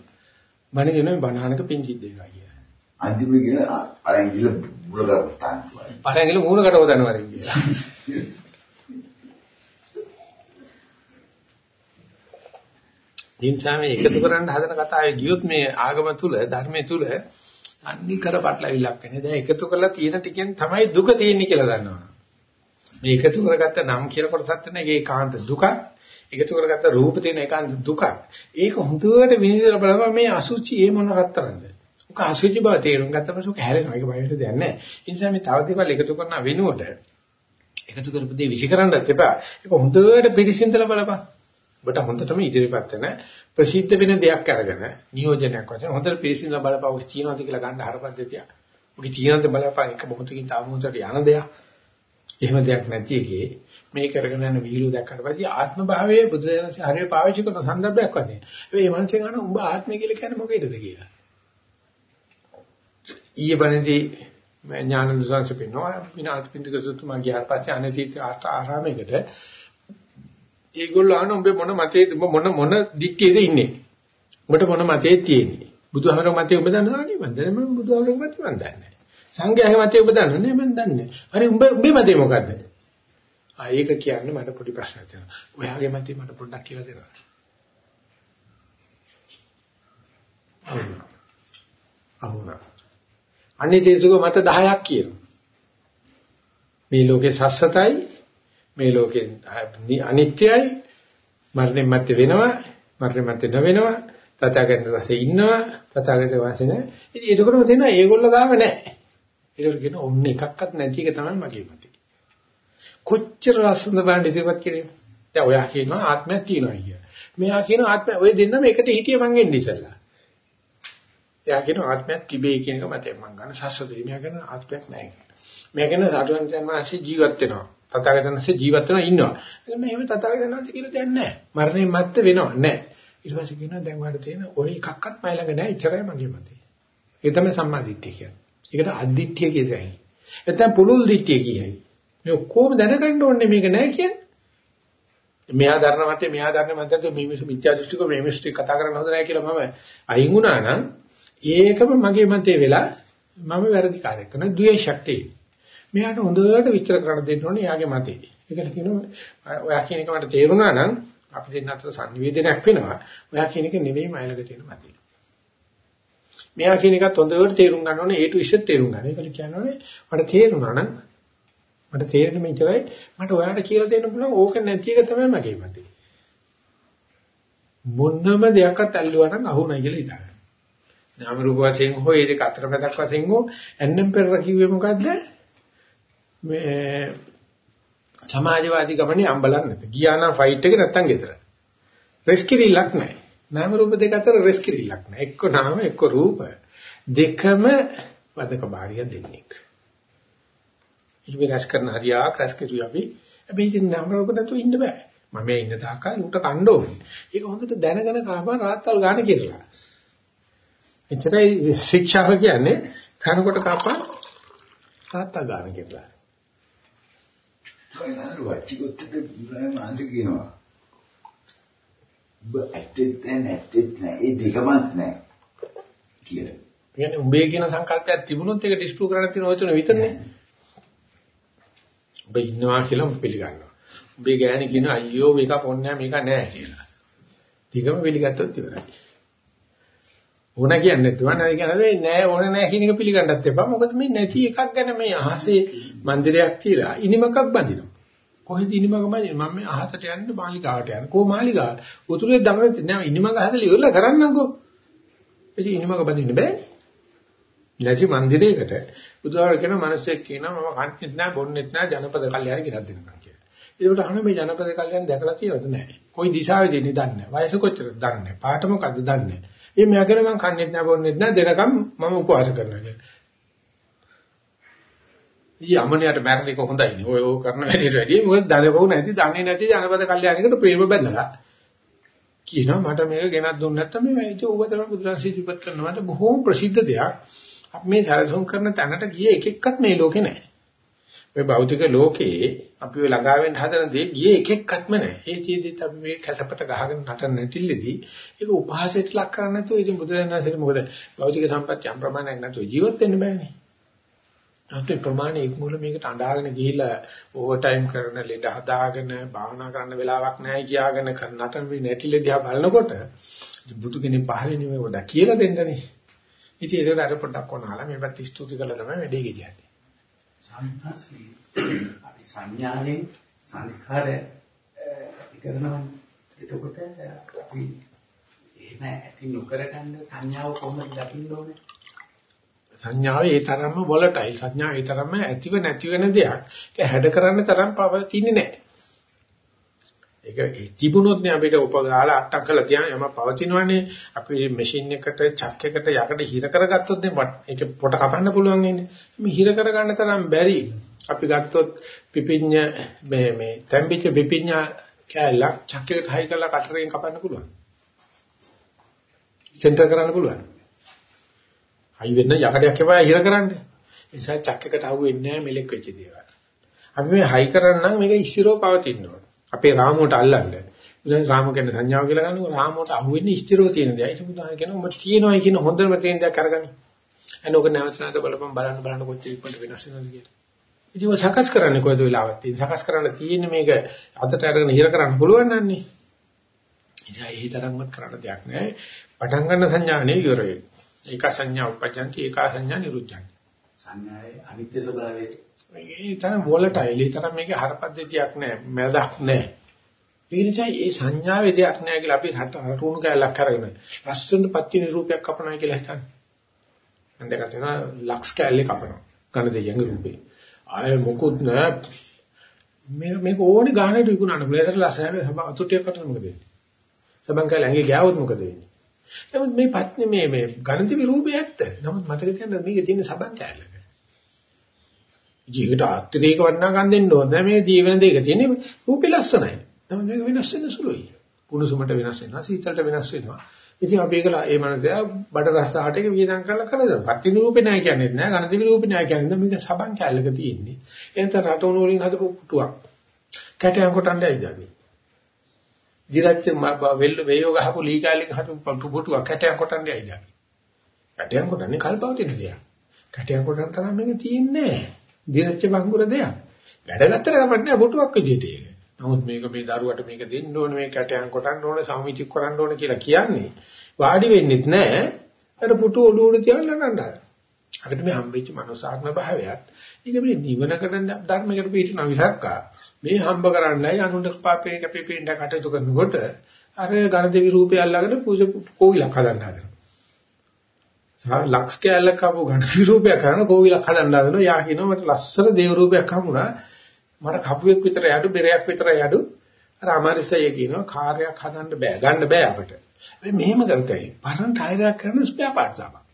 බණ කියනවා බණහනක පින් සිද්ධ වෙනවා කියලා. අන්තිමට කියන අරන් ගිල මුල කරපස්තාන. පරංගිල මූණකට හොදනවා කියලා. දිනසා මේ එකතු කරන්න හදන කතාවේ ගියොත් මේ ආගම තුල ධර්මයේ තුල අනිකර පටලවිලක් වෙන්නේ. දැන් එකතු කරලා තියෙන ටිකෙන් තමයි දුක තියෙන්නේ කියලා දන්නවා. මේ එකතු කරගත්ත නම් කියන කොටසක් තියෙන එක ඒකාන්ත දුකක්. එකතු කරගත්ත රූප තියෙන ඒකාන්ත දුකක්. ඒක හොඳට විනිවිදලා බලපුවා මේ අසුචි ඒ මොන රත්තරන්ද? ඔක අසුචි බව තේරුම් ගත්ත පස්සේ ඔක හැරෙනවා. ඒක බය වෙන්න දෙයක් නැහැ. ඒ නිසා මේ තව දේවල් එකතු කරන වෙනුවට එකතු කරපු දේ විසිකරන්නත් එපා. ඒක හොඳට පිළිසින්දලා බලපන්. ඔබට හොඳටම ඉදිරියපත් වෙන ප්‍රසිද්ධ වෙන දෙයක් අරගෙන නියෝජනයක් වශයෙන් හොඳට පිළිසින්දලා බලපන්. ඔක තියනවාද කියලා ගන්න හරපද්ධතිය. ඔක තියනවාද බලපන් එක මොහොතකින් තව මොහොතකට යන දෙයක්. එහෙම දෙයක් නැති එකේ මේ කරගෙන යන විහිළු දැක්කට පස්සේ ආත්ම භාවයේ බුදුදහමේ හරිය පාවිච්චි කරන සන්දර්භයක් වශයෙන්. ඒ මනසේ ගන්න උඹ ආත්මය කියලා කියන්නේ මොකේද කියලා. ඊයේ බණේදී ඥානන්ද සංස පින්නවා විනාත් පින්දක සුතුමා ගියාට පස්සේ අනතිත ආරාමයකට ඒගොල්ලෝ අහන උඹ මොන මතයේද උඹ මොන මොන දික්කේද ඉන්නේ? උඹට මොන මතයේ තියෙන්නේ? බුදුහමර මතයේ උඹ දන්නවද මම දන්නේ මම බුදුහමර මතය මම දන්නේ සංඝයාගේ මතයේ ඔබ දන්නවද මම දන්නේ හරි උඹ උඹේ මතේ මොකද්ද? ආ ඒක කියන්නේ මට පොඩි ප්‍රශ්නයක් තියෙනවා. ඔයාගේ මතේ මට පොඩ්ඩක් කියලා දෙන්න අහුණා. අහුණා. අනිත්‍යසුක මත 10ක් කියනවා. මේ ලෝකේ සස්සතයි මේ ලෝකේ අනිත්‍යයි මරණය මත වෙනවා මරණය මත නොවෙනවා තථාගත රසේ ඉන්නවා තථාගත වාසේ නැහැ. ඉතින් ඒකකරම තේනවා ඒගොල්ලෝ ගාව නැහැ. ඒකට කියන ඔන්න එකක්වත් නැති එක තමයි මගේ මතය. කොච්චර ලස්සනද බලන්න ඉදිරිපත් කිරීම. දැන් ඔයා කියනවා ආත්මයක් තියෙනවා කිය. මෙයා කියනවා ආත්මය ඔය දෙන්නම එකට හිටියේ මං එන්නේ ඉස්සෙල්ලා. එයා කියන ආත්මයක් තිබේ කියන එක මතයෙන් මම ගන්න සස්සදේ. මෙයා කියන ආත්මයක් නැහැ කියන. මෙයා කියන සාධුවන්තයන් වාසේ ජීවත් වෙනවා. තථාගතයන්සේ ජීවත් වෙනවා ඉන්නවා. ඒක මෙහෙම තථාගතයන්සේ කියලා දෙයක් නැහැ. මරණයන් මැත්ත වෙනව නැහැ. ඊට පස්සේ කියනවා දැන් වාට තියෙන ඔය එකක්වත් මයි ළඟ නැහැ. ඉච්චරයි මගේ මතේ. ඒ තමයි සම්මාදිට්ඨිය කියන්නේ. ඒකට අද්දිට්ඨිය කියසයි. නැත්නම් පුලුල් දිට්ඨිය කියයි. මේ ඔක්කොම දැනගන්න ඕනේ මේක නැහැ කියන්නේ. මෙයා දරන මතේ මෙයා දරන මතේ මේ මිත්‍යා දෘෂ්ටික මේ මිස්ටි කතා කරන්න හොඳ නැහැ කියලා මම අයින් වුණා නම් ඒකම මගේ මතේ වෙලා මම වැරදි කාර්යයක් කරන ද්වේෂයක් තියෙනවා. මෙයාට හොඳට විස්තර කරන්න දෙන්න ඕනේ යාගේ මතේ. ඒකට කියනවා ඔයා කියන එක මට තේරුණා නම් අපි දෙන්න අතර සංනිවේදනයක් වෙනවා. ඔයා කියන එක නෙවෙයි මයිලක තියෙන මතේ. මෙයා කියන එකත් හොඳට තේරුම් ගන්න ඕනේ A to Z තේරුම් ගන්න. ඒකට කියන්නේ මට තේරුණා නම් මට තේරෙන මෙච්චරයි මට ඔයාලට කියලා දෙන්න පුළුවන් ඕක නැති එක තමයි මගේ මතේ. මොන්නම දෙයක්වත් ඇල්ලුවා නම් අහුණයි කියලා හිතන්න. නාම රූප වශයෙන් හෝ ඒ දෙක අතරමැදක් වශයෙන් හෝ එන්නම් පෙර කිව්වේ මොකද්ද? මේ සමාජවාදී ගමනේ අම්බලන් නැත. ගියා නම් ෆයිට් එක නැත්තම් ගෙදර. රෙස්කිරිලක් නැහැ. නාම රූප දෙක අතර රෙස්කිරිලක් නැහැ. එක්ක නාම එක්ක රූප. දෙකම වදක බාරිය දෙන්නෙක් ඉවිරස් කරන හරියා ක්‍රස් කරුයි අපි. හැබැයි ඉතින් නාම රූප නැතුව ඉන්න බෑ. මම මේ ඉන්න තාක්කල් උට කණ්ඩ ඕනේ ඒක හොඳට දැනගෙන කාපා රාත්තල් ගන්න කියලා. එච්චරයි ශික්ෂාව කියන්නේ කනකොට කපා තාත්තා ගන්න කියලා. කයනාරු වච්චිකොත්තේ බුදුරජාණන් වහන්සේ කියනවා. ඔබ ඇත්තෙත් නැත්තෙත් නෑ ඒ දෙකමත් නෑ කියලා. කියන්නේ උඹේ කියන සංකල්පයක් තිබුණොත් ඒක ඩිස්ප්‍රූව් කරන්න තියෙන ඔය තුන විතරනේ. ඔබ ඉන්නවා කියලා ඔබ පිළිගන්නවා. උඹේ ගෑණි කියන අයියෝ මේක පොන්නේ මේක නෑ කියලා. ටිකම පිළිගත්තොත් ඉවරයි. ඕන කියන්නේ නැතුව නෑ කියන්නේ නෑ ඕන නෑ කියන එක පිළිගන්නත් එපා. මොකද මේ නැති එකක් ගැන මේ අහසේ මන්දිරයක් තියලා ඉනිමකක් බඳිනවා. කොහෙද ඉනිමක බඳින්නේ? මම මේ අහසට යන්න මාලිකාවට යන්න. කො මාලිකාව? උතුරේ දඟලන නෑ ඉනිමක හදලා ඉවරලා කරන්නම්කෝ. ඉතින් ඉනිමක බඳින්න බෑනේ. නැති මන්දිරයකට බුදුහාර කියන මිනිස්සෙක් කියනවා මම කන්නෙත් නෑ බොන්නෙත් නෑ ජනපද කල්යාණ ගෙනත් දෙනවා කියලා. ඒකට අහන මේ ජනපද කල්යාණ දැකලා තියෙනවද නැහැ. කොයි දිශාවේද ඉන්නේ දන්නේ නැහැ. වයස කොච්චරද දන්නේ නැහැ. පාට මොකද්ද දන්නේ නැහැ. ඒ මෙයාගෙන මම කන්නේත් නැහැ බොන්නේත් නැහැ දෙනකම් මම උපවාස කරනවා කියලා. ඊ අමනියට මැරෙන එක හොඳයිනේ. ඔය ඔය කරන වැඩේට වැඩිය මොකද දනපො නැති දන්නේ නැති ජනපද කල්යාණයකට ප්‍රේම බැඳලා කියනවා මට මේක ගෙනත් දුන්නේ නැත්නම් මේ ඒක ඌව තමයි බුදුරජාණන් සිහිපත් කරනවා මට බොහෝම ප්‍රසිද්ධ දෙයක්. අපි මේ සැලසුම් කරන තැනට ගියේ එක එක්කත් මේ ලෝකේ නැහැ. මේ භෞතික ලෝකයේ අපි ඔය ළඟා වෙන්න හදන දේ ගියේ එක එක්කත්ම නැහැ. ඒ චේදිත් අපි මේ කැසපට ගහගෙන නටන නැටිල්ලේදී ඒක උපහාසයට ලක් කරන්නේ නැතුව ඉතින් බුදුරජාණන්සේ මොකද භෞතික සම්පත්‍ය යම් ප්‍රමාණයක් නැතුව ජීවත් වෙන්න බෑනේ. අපේ ප්‍රමාණය ඉක්මොල මේකට අඬාගෙන ගිහිල්ලා ඕවර් ටයිම් කරන ලෙඩ හදාගෙන භාවනා කරන්න වෙලාවක් නැහැ කියාගෙන නටන මේ නැටිල්ල දිහා බලනකොට බුදු කෙනෙක් පහලේ නෙමෙයි වඩා කියලා දෙන්නනේ. ඉතින් ඒක අර පොඩ්ඩක් කොනහලා මේ පැත්ත ස්තුති කළා තමයි වැඩේ ගෙදියන්නේ. සම්පස්සේ අපි සංඥාවෙන් සංස්කාර ඇති කරනවා. එතකොට අපි එහෙම ඇති නොකර ගන්න සංඥාව කොහොමද දකින්න ඕනේ? සංඥාව ඒ තරම්ම වොලටයිල් සංඥා ඒ තරම්ම ඇතිව නැති වෙන දෙයක්. ඒක හැඩ කරන්න තරම් පවතින්නේ නැහැ. ඒක තිබුණොත් නේ අපිට උපගාලා අට්ටක් කරලා තියන යම පවතිනවනේ අපි මැෂින් එකට චක් එකට යකට හිර කරගත්තොත් නේ ඒක පොට කපන්න පුළුවන් ඉන්නේ. මේ හිර කරගන්න තරම් බැරි. අපි ගත්තොත් පිපිඤ්ඤ මේ මේ තැම්පිච්ච පිපිඤ්ඤ කැලක් චක් එකට හයි කරලා කටරෙන් කපන්න පුළුවන්. සෙන්ටර් කරන්න පුළුවන්. හයි වෙන්න යකඩයක් එපා හිර කරන්න. ඒ නිසා චක් එකට අහුවෙන්නේ නැහැ මෙලෙක් වෙච්ච දේවල්. අපි මේ හයි කරන්නම් මේක ඉස්තිරව පවතින්න ඕන. අපේ රාමුවට අල්ලන්න. ඉතින් රාමු කියන්නේ සංඥාව කියලා ගන්නකොට රාමුවට අහුවෙන්නේ ඉස්තිරව තියෙන දෙයක්. ඒක බුදුහාම කියනවා ඔබ තියෙනවයි කියන හොඳම තියෙන දෙයක් අරගනි. එන්න ඔක නැවත නැවත බලපන් බලන්න බලන්න කොච්චර ඉක්මනට වෙනස් වෙනවද කියලා. ඉතින් ඔය සකස් කරන්නේ කොයිද වෙලාවක් තියෙන. සකස් කරන්න තියෙන්නේ මේක අතට අරගෙන හිර කරන්න පුළුවන් නන්නේ. ඉතින් ඒ තරම්වත් කරන්න දෙයක් නැහැ. පටන් ගන්න සංඥානේ ඉවර වෙන්නේ. ඒක සංඥා උපජ්ජන්ති ඒක සංඥා නිරුද්ධන්ති. සංඥාවේ අනිත්‍ය ස්වභාවය. ඒ තරම් වොලටයිල් ඒ තරම් මේකේ හරපද්ධතියක් නැහැ මැදක් නැහැ ඒ නිසා මේ සංඥාවේ දෙයක් නැහැ කියලා අපි රටුණු කැලක් කරගෙන ලස්සන පත්ති නිරූපයක් කපනවා කියලා හිතන්නේ. මම දැක්ක තියෙනවා ලක්ස් කැලේ කපනවා ඝන දෙයන්ගේ රූපේ. ආය මොකුත් නැහැ මේ මේක ඕනේ ගානට විකුණන්න පුළුවන්. ඒකට ලස්සන සබ අතුටියක් කටන මොකද වෙන්නේ? සබන් කැලේ ඇඟේ ගෑවොත් මොකද වෙන්නේ? නමුත් මේ පත්නේ මේ මේ ඝනති විරූපය ඇත්ත නමුත් මතක තියන්න මේකේ තියෙන සබන් කැලේ ජීවිත අත්‍යවේක වර්ණා ගන්න දෙන්න ඕනේ. මේ ජීවන දෙක තියෙන්නේ රූපේ ලස්සනයි. නමුත් මේක වෙනස් වෙන සුළුයි. කුණුසුමට වෙනස් වෙනවා, සීතලට වෙනස් වෙනවා. ඉතින් අපි ඒකලා ඒ මනසයා බඩ රසහට එක වියදම් කරලා කරදර. පත්ති රූපේ නැහැ කියන්නේ නැහැ, ගණති රූපේ නැහැ කියන්නේ මේක සබන් කැලලක තියෙන්නේ. එතන රටවුණු වලින් හදපු පුටුවක්. කැටයන් කොටන්නේ ඇයිදානේ. දිරච්ච වෙල්ල වේයෝ ගහපු ලී කැලලක හදපු පුටුවක් කැටයන් කොටන්නේ ඇයිදානේ. කැටයන් කොටන්නේ කල්පවතින දෙයක්. කැටයන් කොටන තරම් මේක තියෙන්නේ නැහැ. දිනච්ච බංගුර දෙයක්. වැඩගත්තට කමක් නැහැ පුටුවක් විදිහට ඒක. නමුත් මේක මේ දරුවට මේක දෙන්න ඕනේ මේ කැටයන් කොටන්න ඕනේ සමිතික් කරන්න ඕනේ කියලා කියන්නේ වාඩි වෙන්නෙත් නැහැ. අර පුටු ඔළුව උඩ තියන්න නඩනවා. අපිට මේ හම්බෙච්ච මනෝසාත්ම භාවයත් ඒක මේ නිවනකට ධර්මයකට පිටින විසක්කා මේ හම්බ කරන්නයි අනුන්ට පාපේ කැපේ පිටින් කටයුතු කරනකොට අර ගණදෙවි රූපය අල්ලගෙන පූජා කෝවිලක් හදන්න හදනවා. ලක්ස් කැලක් ආපු ඝන රූපයක් කරන කෝවිලක් හදන්න හදනවා. යා කියනවා මට ලස්සන දේව රූපයක් හමුණා. මට කපුවෙක් විතර යඩු බෙරයක් විතර යඩු. අර අමාරිසය කියනවා කාර්යයක් හදන්න බෑ. ගන්න බෑ අපිට. මේ මෙහෙම කරතයි. පරණ ටයරයක් කරන ස්පෙයා පාර්ට්ස් ආපා.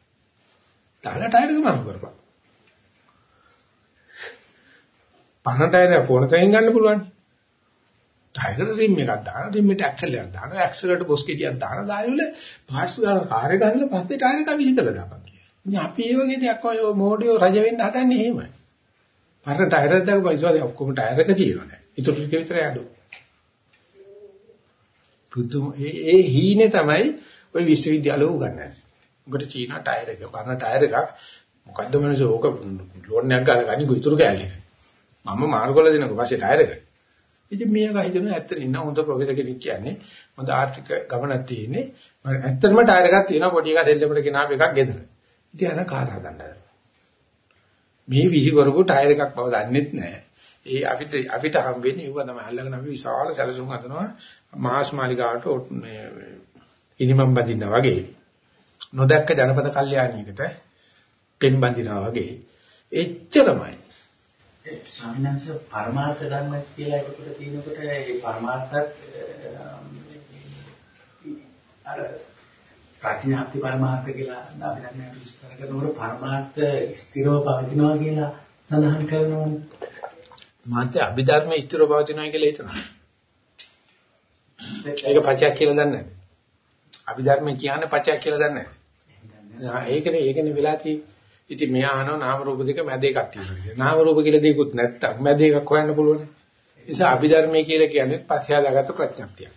තාල ටයර් එක මම කරපන්. පරණ ටයර් පොණ තෙන් ගන්න පුළුවන්. ටයර් රිම් එකක් දාන රිම් එකට ඇක්සල් එකක් දාන ඇක්සල් එකට බොස් කෙටියක් දාන දායවල පාර්ට්ස් ගන්න කාර් එක ගන්න පස්සේ ටයර් එක විහිදලා දාපන් කියලා. ඉතින් අපි ඒ වගේ දෙයක් ඔය මොඩියෝ රජ වෙන්න හදන්නේ එහෙමයි. පරණ ටයර් එක දාපු ඉස්සරහ ඔක්කොම ටයර් එක තියෙනවා. ඊට ටික විතර යඩු. පුදුම ඒ ඒ හීනේ තමයි ওই විශ්වවිද්‍යාල උගන්වන්නේ. උඹට චීනා ටයර් එක පරණ ටයර් එකක් මොකද්ද මනස ඕක ලෝන් එකක් ගාලා ගනිකෝ ඉතුරු කෑල්ලේ. මම මාර්ගවල දෙනකො පස්සේ ටයර් එක. ඉතින් මේක හිතන ඇත්තට ඉන්න හොඳ ප්‍රොෆෙසර් කෙනෙක් කියන්නේ හොඳ ආර්ථික ගමනක් තියෙන්නේ. මම ඇත්තටම ටයර් එකක් තියෙනවා පොඩි එකක් සෙල්ලමට ගෙනාව එකක් ගෙදර. ඉතින් අර කාර් හදන්න. මේ විසි කරපු ටයර් එකක් බව දන්නෙත් නැහැ. ඒ අපිට අපිට හම්බෙන්නේ ඒව තමයි අල්ලගෙන අපි විශාල සැලසුම් හදනවා මාස් මාලිගාවට මේ ඉනිමම් බඳිනවා වගේ. නොදැක්ක ජනපද කල්යාණියකට පෙන් බඳිනවා වගේ. එච්චරමයි. ස්වාමීන් වහන්සේ පරමාර්ථ ධර්ම කියලා එකට තියෙනකොට ඒ පරමාර්ථත් අර ප්‍රඥාප්ති පරමාර්ථ කියලා අපි දැන් විස්තර කරනකොට පරමාර්ථ ස්ථිරව පවතිනවා කියලා සඳහන් කරනවානේ. මාත්‍ය අභිධර්ම ස්ථිරව පවතිනවා කියලා හිතනවා. ඒක පචයක් කියලා දන්නේ නැහැ. අභිධර්ම කියන්නේ පචයක් කියලා දන්නේ නැහැ. ඒකනේ ඒකනේ වෙලා තියෙන්නේ. ඉතින් මෙහා අහනවා නාම රූප දෙක මැද එකක් තියෙනවා. නාම රූප කියලා දෙයක්වත් නැත්තම් මැද එකක් හොයන්න පුළුවන්. ඒ නිසා අභිධර්මයේ කියලා කියන්නේ පස්සේ හදාගත්ත ප්‍රඥප්තියක්.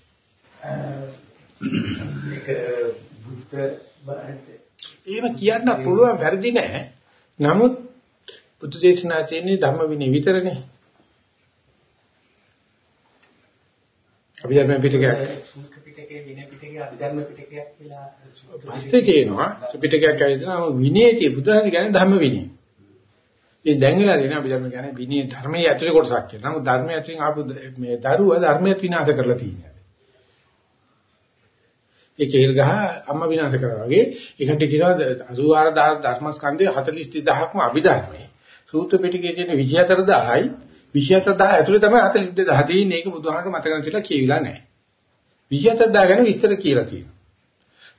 ඒක කියන්න පුළුවන් වැරදි නෑ. නමුත් බුදු දේශනා තියෙන්නේ ධම්ම විනය විතරනේ. අභිධර්ම පිටකයක් සූත්‍ර පිටකයේ විනය පිටකයේ අභිධර්ම පිටකයක් කියලා පස්සේ තියෙනවා ත්‍රිපිටකයක් ඇවිදිනවා විනයදී බුදුහාම කියන්නේ ධම්ම විනය. ඒ දැන් වෙලා තියෙන අභිධර්ම කියන්නේ විනය ධර්මයේ ඇතුලේ කොටසක් කියලා. නමුත් ධර්මයේ ඇතුලින් ආපු මේ දරුවා ධර්මයට විනාශ කරලා තියෙනවා. ඒ කේල් ගහ අම්මා විනාශ කරා වගේ ඒකට කියනවා 84000 ධර්මස්කන්ධය 42000ක්ම අභිධර්මයේ. සූත්‍ර පිටකයේ තියෙන 24000යි 24000 ඇතුලේ තමයි 42000 තියෙන්නේ. ඒක බුදුහාමට මතක නැතිලා කියවිලා නැහැ. 24000 ගැන විස්තර කියලා තියෙනවා.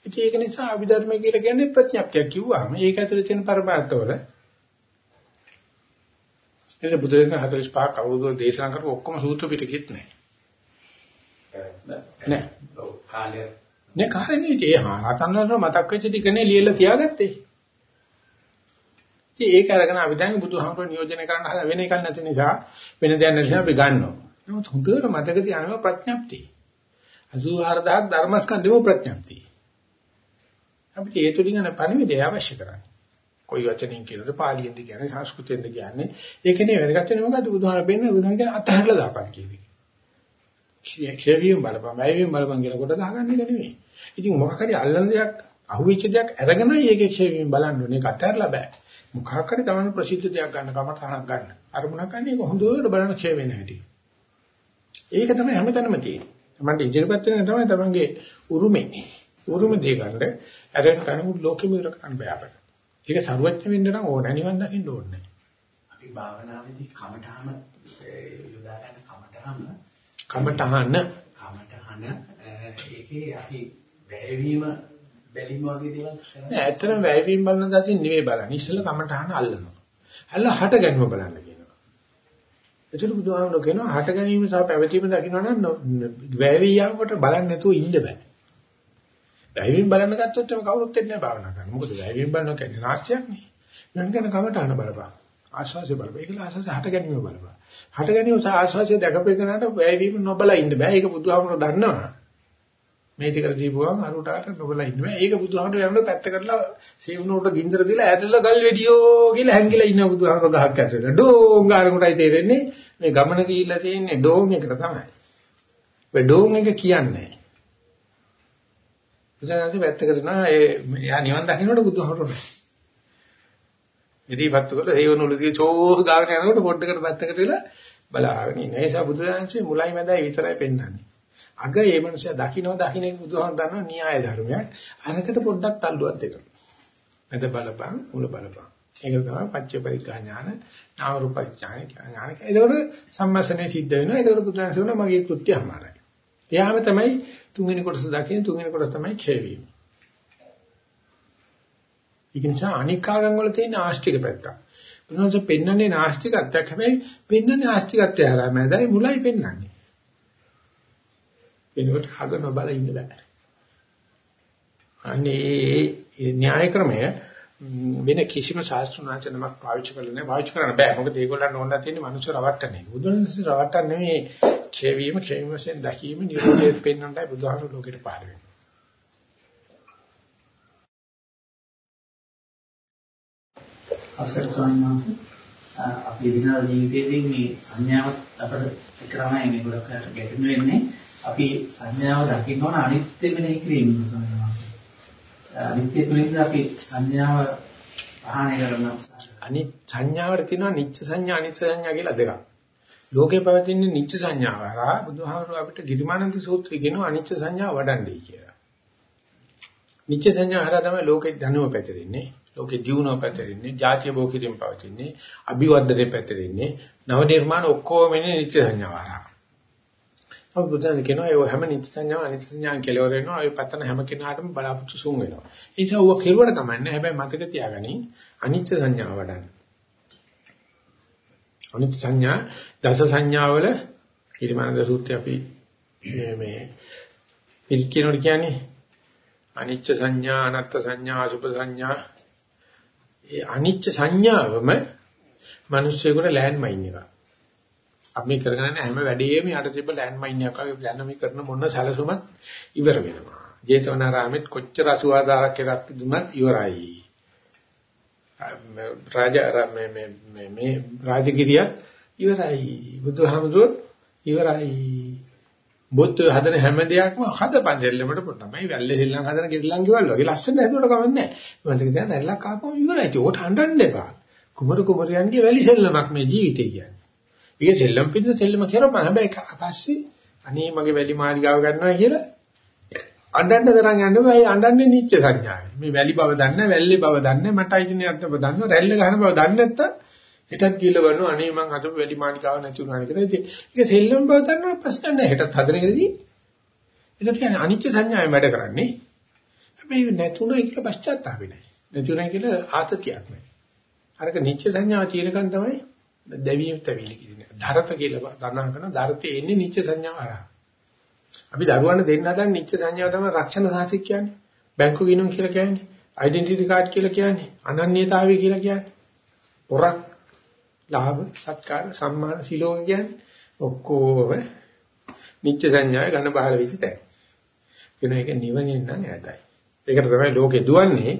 ඉතින් ඒක නිසා අභිධර්මයේ කියලා කියන්නේ ප්‍රඥාප්තියක් කිව්වහම ඒක ඇතුලේ තියෙන පරමාර්ථවල එතන බුදුරජාණන් 45ක් අවුරුදු දේශනා කරපු ඔක්කොම සූත්‍ර පිටකෙත් නැහැ. නැහැ. ඔව් කාලය නේ කාරණේ ඒ හාතන්නතර මතක් වෙච්ච ටිකනේ ලියලා තියාගත්තේ. ඉතින් ඒක අරගෙන අපි දැන් බුදුහාමුදුරුවෝ නියෝජනය කරන්න හදන වෙන එකක් නැති නිසා වෙන දෙයක් නැති නිසා අපි ගන්නවා. නමුත් හොඳට මතක තියාගන්න ප්‍රඥප්තිය. 84000ක් ධර්මස්කන්ධෙම ප්‍රඥප්තිය. අපිට ඒ තුලින් යන පණිවිඩය අවශ්‍ය කරන්නේ. කොයි වචනින් කියනද පාලියෙන්ද කියන්නේ සංස්කෘතෙන්ද කියන්නේ ඒකනේ වැදගත් වෙන්නේ මොකද්ද බුදුහාම බෙන්නේ බුදුහාම කියන්නේ අතහැරලා දාපන් කියන්නේ. ක්ෂේවියම් බලපන් මයිවියම් බලපන් කියලා කොට ගහගන්න එක නෙමෙයි. ඉතින් මොකක් හරි අල්ලන දෙයක් අහුවෙච්ච දෙයක් අරගෙනයි ඒකේ ක්ෂේවියම් බලන්න ඕනේ. ඒක අතහැරලා බෑ. මොකක් හරි තමන්න ප්‍රසිද්ධ දෙයක් ගන්න කමතහනක් ගන්න. අරමුණක් ගන්න ඒක හොඳට බලන ක්ෂය වෙන හැටි. ඒක තමයි හැමතැනම තියෙන්නේ. තමන්ට ඉදිරියපත් වෙන තමයි තමන්ගේ උරුමේ. උරුම දේ ගන්න අරන් කනු ලෝකෙම ඉර කරන්න බෑ අපිට. ඒක සරුවච්ච වෙන්න නම් ඕන නිවන් දකින්න ඕනේ. අපි භාවනාවේදී කමඨහම යොදා ගන්න කමඨහම කමඨහන කමඨහන ඒකේ අපි වැයවීම බැලිම වගේ දේවල් කරන්නේ නෑ ඇත්තටම වැයවීම බලන දාසින් නෙවෙයි බලන්නේ. ඉස්සෙල්ලා කමඨහන අල්ලනවා. අල්ල හට ගැනීම බලන්න කියනවා. එතකොට බුදුහාමුදුරුවෝ කියනවා හට ගැනීම සහ පැවතීම දකින්න නම් වැයවියාමකට බලන්නේ නැතුව ඉන්න බෑ. වැයවීම බලන්න ගත්තොත් එම කවුරුත් එන්නේ නැහැ භාවනා කරන්න. මොකද වැයවීම බලනවා කියන්නේ නාස්තියක් නේ. මම කියන කමඨහන බලපන්. ආශ්වාසය බලපන්. ඒකල ආශ්වාසය හට ගැනීම බලපන්. හට ගැනීම සහ ආශ්වාසය දැකපේකනට වැයවීම නොබලා ඉන්න බෑ. ඒක බුදුහාමුදුරුවෝ දන්නවා. මේ ටිකට දීපුවම අරුටාට නොබලා ඉන්න බෑ. ඒක බුදුහාමුදුරුවෝ යනකොට පැත්ත කරලා සේවුනට ගින්දර දීලා ඈතට ගල් වෙඩියෝ කියලා හැංගිලා ඉන්න බුදුහාමුදුරුවෝ ගහක් ඇතුලේ. ඩෝං ගානකොටයි තේරෙන්නේ මේ ගමන ගිහිල්ලා තියෙන්නේ ඩෝං එකට තමයි. ඒ ඩෝං එක කියන්නේ බුදුහාමුදුරුවෝ පැත්ත කරනවා ඒ යා නිවන් දකින්නට බුදුහාමුදුරුවෝ ඉදිරිපත් කරලා හේවනුලදී චෝස් ගාගෙන යනකොට පොඩ්ඩකට පැත්තකට වෙලා බලාගෙන ඉන්න. ඒ නිසා බුදුරජාන්සේ මුලයි මැදයි විතරයි පෙන්වන්නේ. අග මේ මනුස්සයා දකින්න දකින්න එක බුදුහාම දන්නවා න්‍යාය ධර්මයක්. අරකට පොඩ්ඩක් තල්ලුවක් දෙනවා. මැද බලපං මුල බලපං. ඒක තමයි පච්ච පරිග්‍රහ ඥාන, නාම රූප ඥාන ඥාන. ඒකවල සම්මසනේ සිද්ධ වෙනවා. ඒකවල බුදුරජාන්සේ කියනවා මගේ කෘත්‍යමාරයි. එයාම තමයි තුන්වෙනි කොටස දකින්න තුන්වෙනි කොටස තමයි ක්ෂය වීම. ඒක නිසා අනික් ආගම් වල තියෙන ආස්තික පැත්ත. බුදුන්සේ පෙන්වන්නේ නාස්තිකත්වයක් හැබැයි පෙන්වන්නේ ආස්තිකත්වය හරහා මැදයි මුලයි පෙන්වන්නේ. එනකොට හග නොබල ඉන්න බෑ. අනේ ඒ න්‍යාය ක්‍රමය වෙන කිසිම ශාස්ත්‍රඥාචනමක් පාවිච්චි කරලා නැහැ. පාවිච්චි කරන්න බෑ. මොකද ඒගොල්ලන් ඕනලා තියෙන්නේ මනුෂ්‍ය රවට්ටන්නේ. බුදුන්සේ රවට්ටන්නේ මේ ක්ෂේවීම ක්ෂේම වශයෙන් දැකීම නිරෝධය පෙන්වන්නයි බුදුහාමුදුරුවෝ ලෝකෙට පහළ වෙන්නේ. අවසර ස්වාමීන් වහන්සේ අපි දිනදා ජීවිතයේදී මේ සංඥාව අපිට එකරමයි මේ ගොඩක් ගැටෙන්න වෙන්නේ අපි සංඥාව දකින්න ඕන අනිත්‍ය වෙනේ කිරීම ස්වාමීන් වහන්සේ අනිත්‍ය තුළින්ද අපි සංඥාව පහාණය කරනවා අනිත් සංඥාවට තියෙනවා නිච්ච සංඥා අනිත් සංඥා කියලා දෙකක්. ලෝකේ පවතින නිච්ච සංඥාව හරහා බුදුහාමුදුරුවෝ අපිට ගිරිමානන්ද සූත්‍රය කියනවා අනිච්ච සංඥාව වඩන්නේ කියලා. නිච්ච සංඥා හරහා තමයි ලෝකේ ධනුව පැතිරෙන්නේ. ලෝකේ දියුණුව පැතිරෙන්නේ, ජාතිය බෝකිරින් පවතින්නේ, අභිවර්ධනයේ පැතිරෙන්නේ, නව නිර්මාණ ඔක්කොම එන්නේ නිත්‍ය සංඥාව හරහා. අපි බුදුන් කියනවා ඒ හැම නිත්‍ය සංඥාව අනිත්‍ය සංඥාන් කෙලවර වෙනවා. ඒ පතන හැම කෙනාටම බලාපොරොත්තු සුන් වෙනවා. ඒ නිසා ඌව කෙරුවට කමන්නේ. හැබැයි මතක තියාගනින් අනිත්‍ය සංඥාව වඩන්න. අනිත්‍ය සංඥා දස සංඥාවල ඊර්මානද සූත්‍රය අපි මේ මේ පිළිත් කියනකොට කියන්නේ අනිච්ච සංඥා අනත්ත් සංඥා අසුභ සංඥා ඒ අනිච්ච සංඥාවම මිනිස්සුෙකුට ලෑන්ඩ් මයින් එකක්. අපි කරගෙන යන හැම වැඩේම යට තිබ්බ ලෑන්ඩ් මයින් එකක් වගේ ප්ලෑන් මේ කරන මොන සැලසුමත් ඉවර වෙනවා. ජේතවනාරාමෙත් කොච්චර අසුවාදාරක් එකක් දුන්නත් ඉවරයි. රාජ මේ මේ මේ රාජගිරිය ඉවරයි. බුදුහාමුදුරුවෝ ඉවරයි. බොත් හදන හැම දෙයක්ම හදපන් සෙල්ලමට තමයි වැල්ලේ සෙල්ලම් හදන කෙල්ලන් ගෙවල් වගේ ලස්සන හැදුවට කමන්නේ නැහැ. මම කියන නැල්ලක් ආපම ඉවරයි. ඒක උට හඬන්න එපා. කුමරු කුමරියන්ගේ වැලි සෙල්ලමක් මේ ජීවිතය කියන්නේ. ඒක සෙල්ලම් පිට සෙල්ලම කරපම හැබැයි පස්සේ අනේ මගේ වැලි මාලිගාව ගන්නවා කියලා අඬන්න තරම් යන්න බෑ අඬන්නේ නිච්ච සංඥාවයි. මේ වැලි බව දන්නේ වැල්ලේ බව දන්නේ මට අයිතිනියක් බව දන්නේ රැල්ල ගහන බව දන්නේ නැත්තම් හෙටත් කියලා බලනවා අනේ මං අද වැලි මාලිකාව නැති වුණා කියලා. ඉතින් ඒක සෙල්ලම් බව දන්නවා ප්‍රශ්න නැහැ. හෙටත් හදන එකදී. ඒකට කියන්නේ අනිච්ච සංඥාවෙන් වැඩ කරන්නේ. හැබැයි නැතුණා කියලා පශ්චාත්තාපේ නැහැ. නැතුණා කියලා ආතතියක් නැහැ. අරක නිච්ච සංඥාව තියෙනකන් තමයි දැවීම තැවිලි කියන්නේ. ධරත කියලා දනා කරන ධරතේ එන්නේ නිච්ච සංඥාව හරහා. අපි දරුවන්ට දෙන්න හදන නිච්ච සංඥාව තමයි රක්ෂණ සාහිත්‍ය කියන්නේ. බැංකු ගිණුම් කියලා කියන්නේ. ඩෙන්ටිටි කාඩ් කියලා කියන්නේ. අනන්‍යතාවය කියලා කියන්නේ. පොරක් ලාභ සත්කාර සම්මාන සිලෝක කියන්නේ ඔක්කොම නිච්ච සංඥාවේ ඝන බහල වෙච්ච තැන. කියන එක නිවනින් නම් ඈතයි. ඒකට තමයි ලෝකේ දුවන්නේ.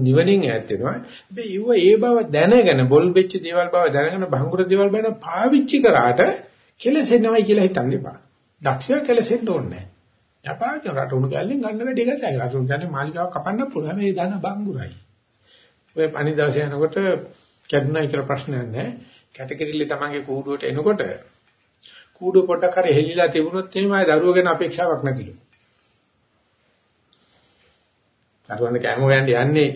නිවනින් ඈත් වෙනවා. හැබැයි ඊව ඒ බව දැනගෙන බොල් වෙච්ච දේවල් බව දැනගෙන භංගුර දේවල් බව පාවිච්චි කරාට කෙලසෙනවයි කියලා හිතන්න එපා. දක්ෂයා කෙලසෙන්න ඕනේ නැහැ. යපාට රටුණු ගැල්ලෙන් ගන්න වැඩි එකයි. රටුණු ගැල්ලේ මාලිකාව කපන්න පුළුවන්. මේ දන බංගුරයි. ඔය අනිදාසේ යනකොට කැඩුනායි කියලා ප්‍රශ්නයක් නැහැ. කැටකිරිල්ල තමන්ගේ කූඩුවට එනකොට කූඩුව පොඩ්ඩක් හරි හෙලිලා තිබුණොත් එහෙමයි දරුවෝ ගැන අපේක්ෂාවක් නැතිලු. දරුවන්ට කැම හොයන්න යන්නේ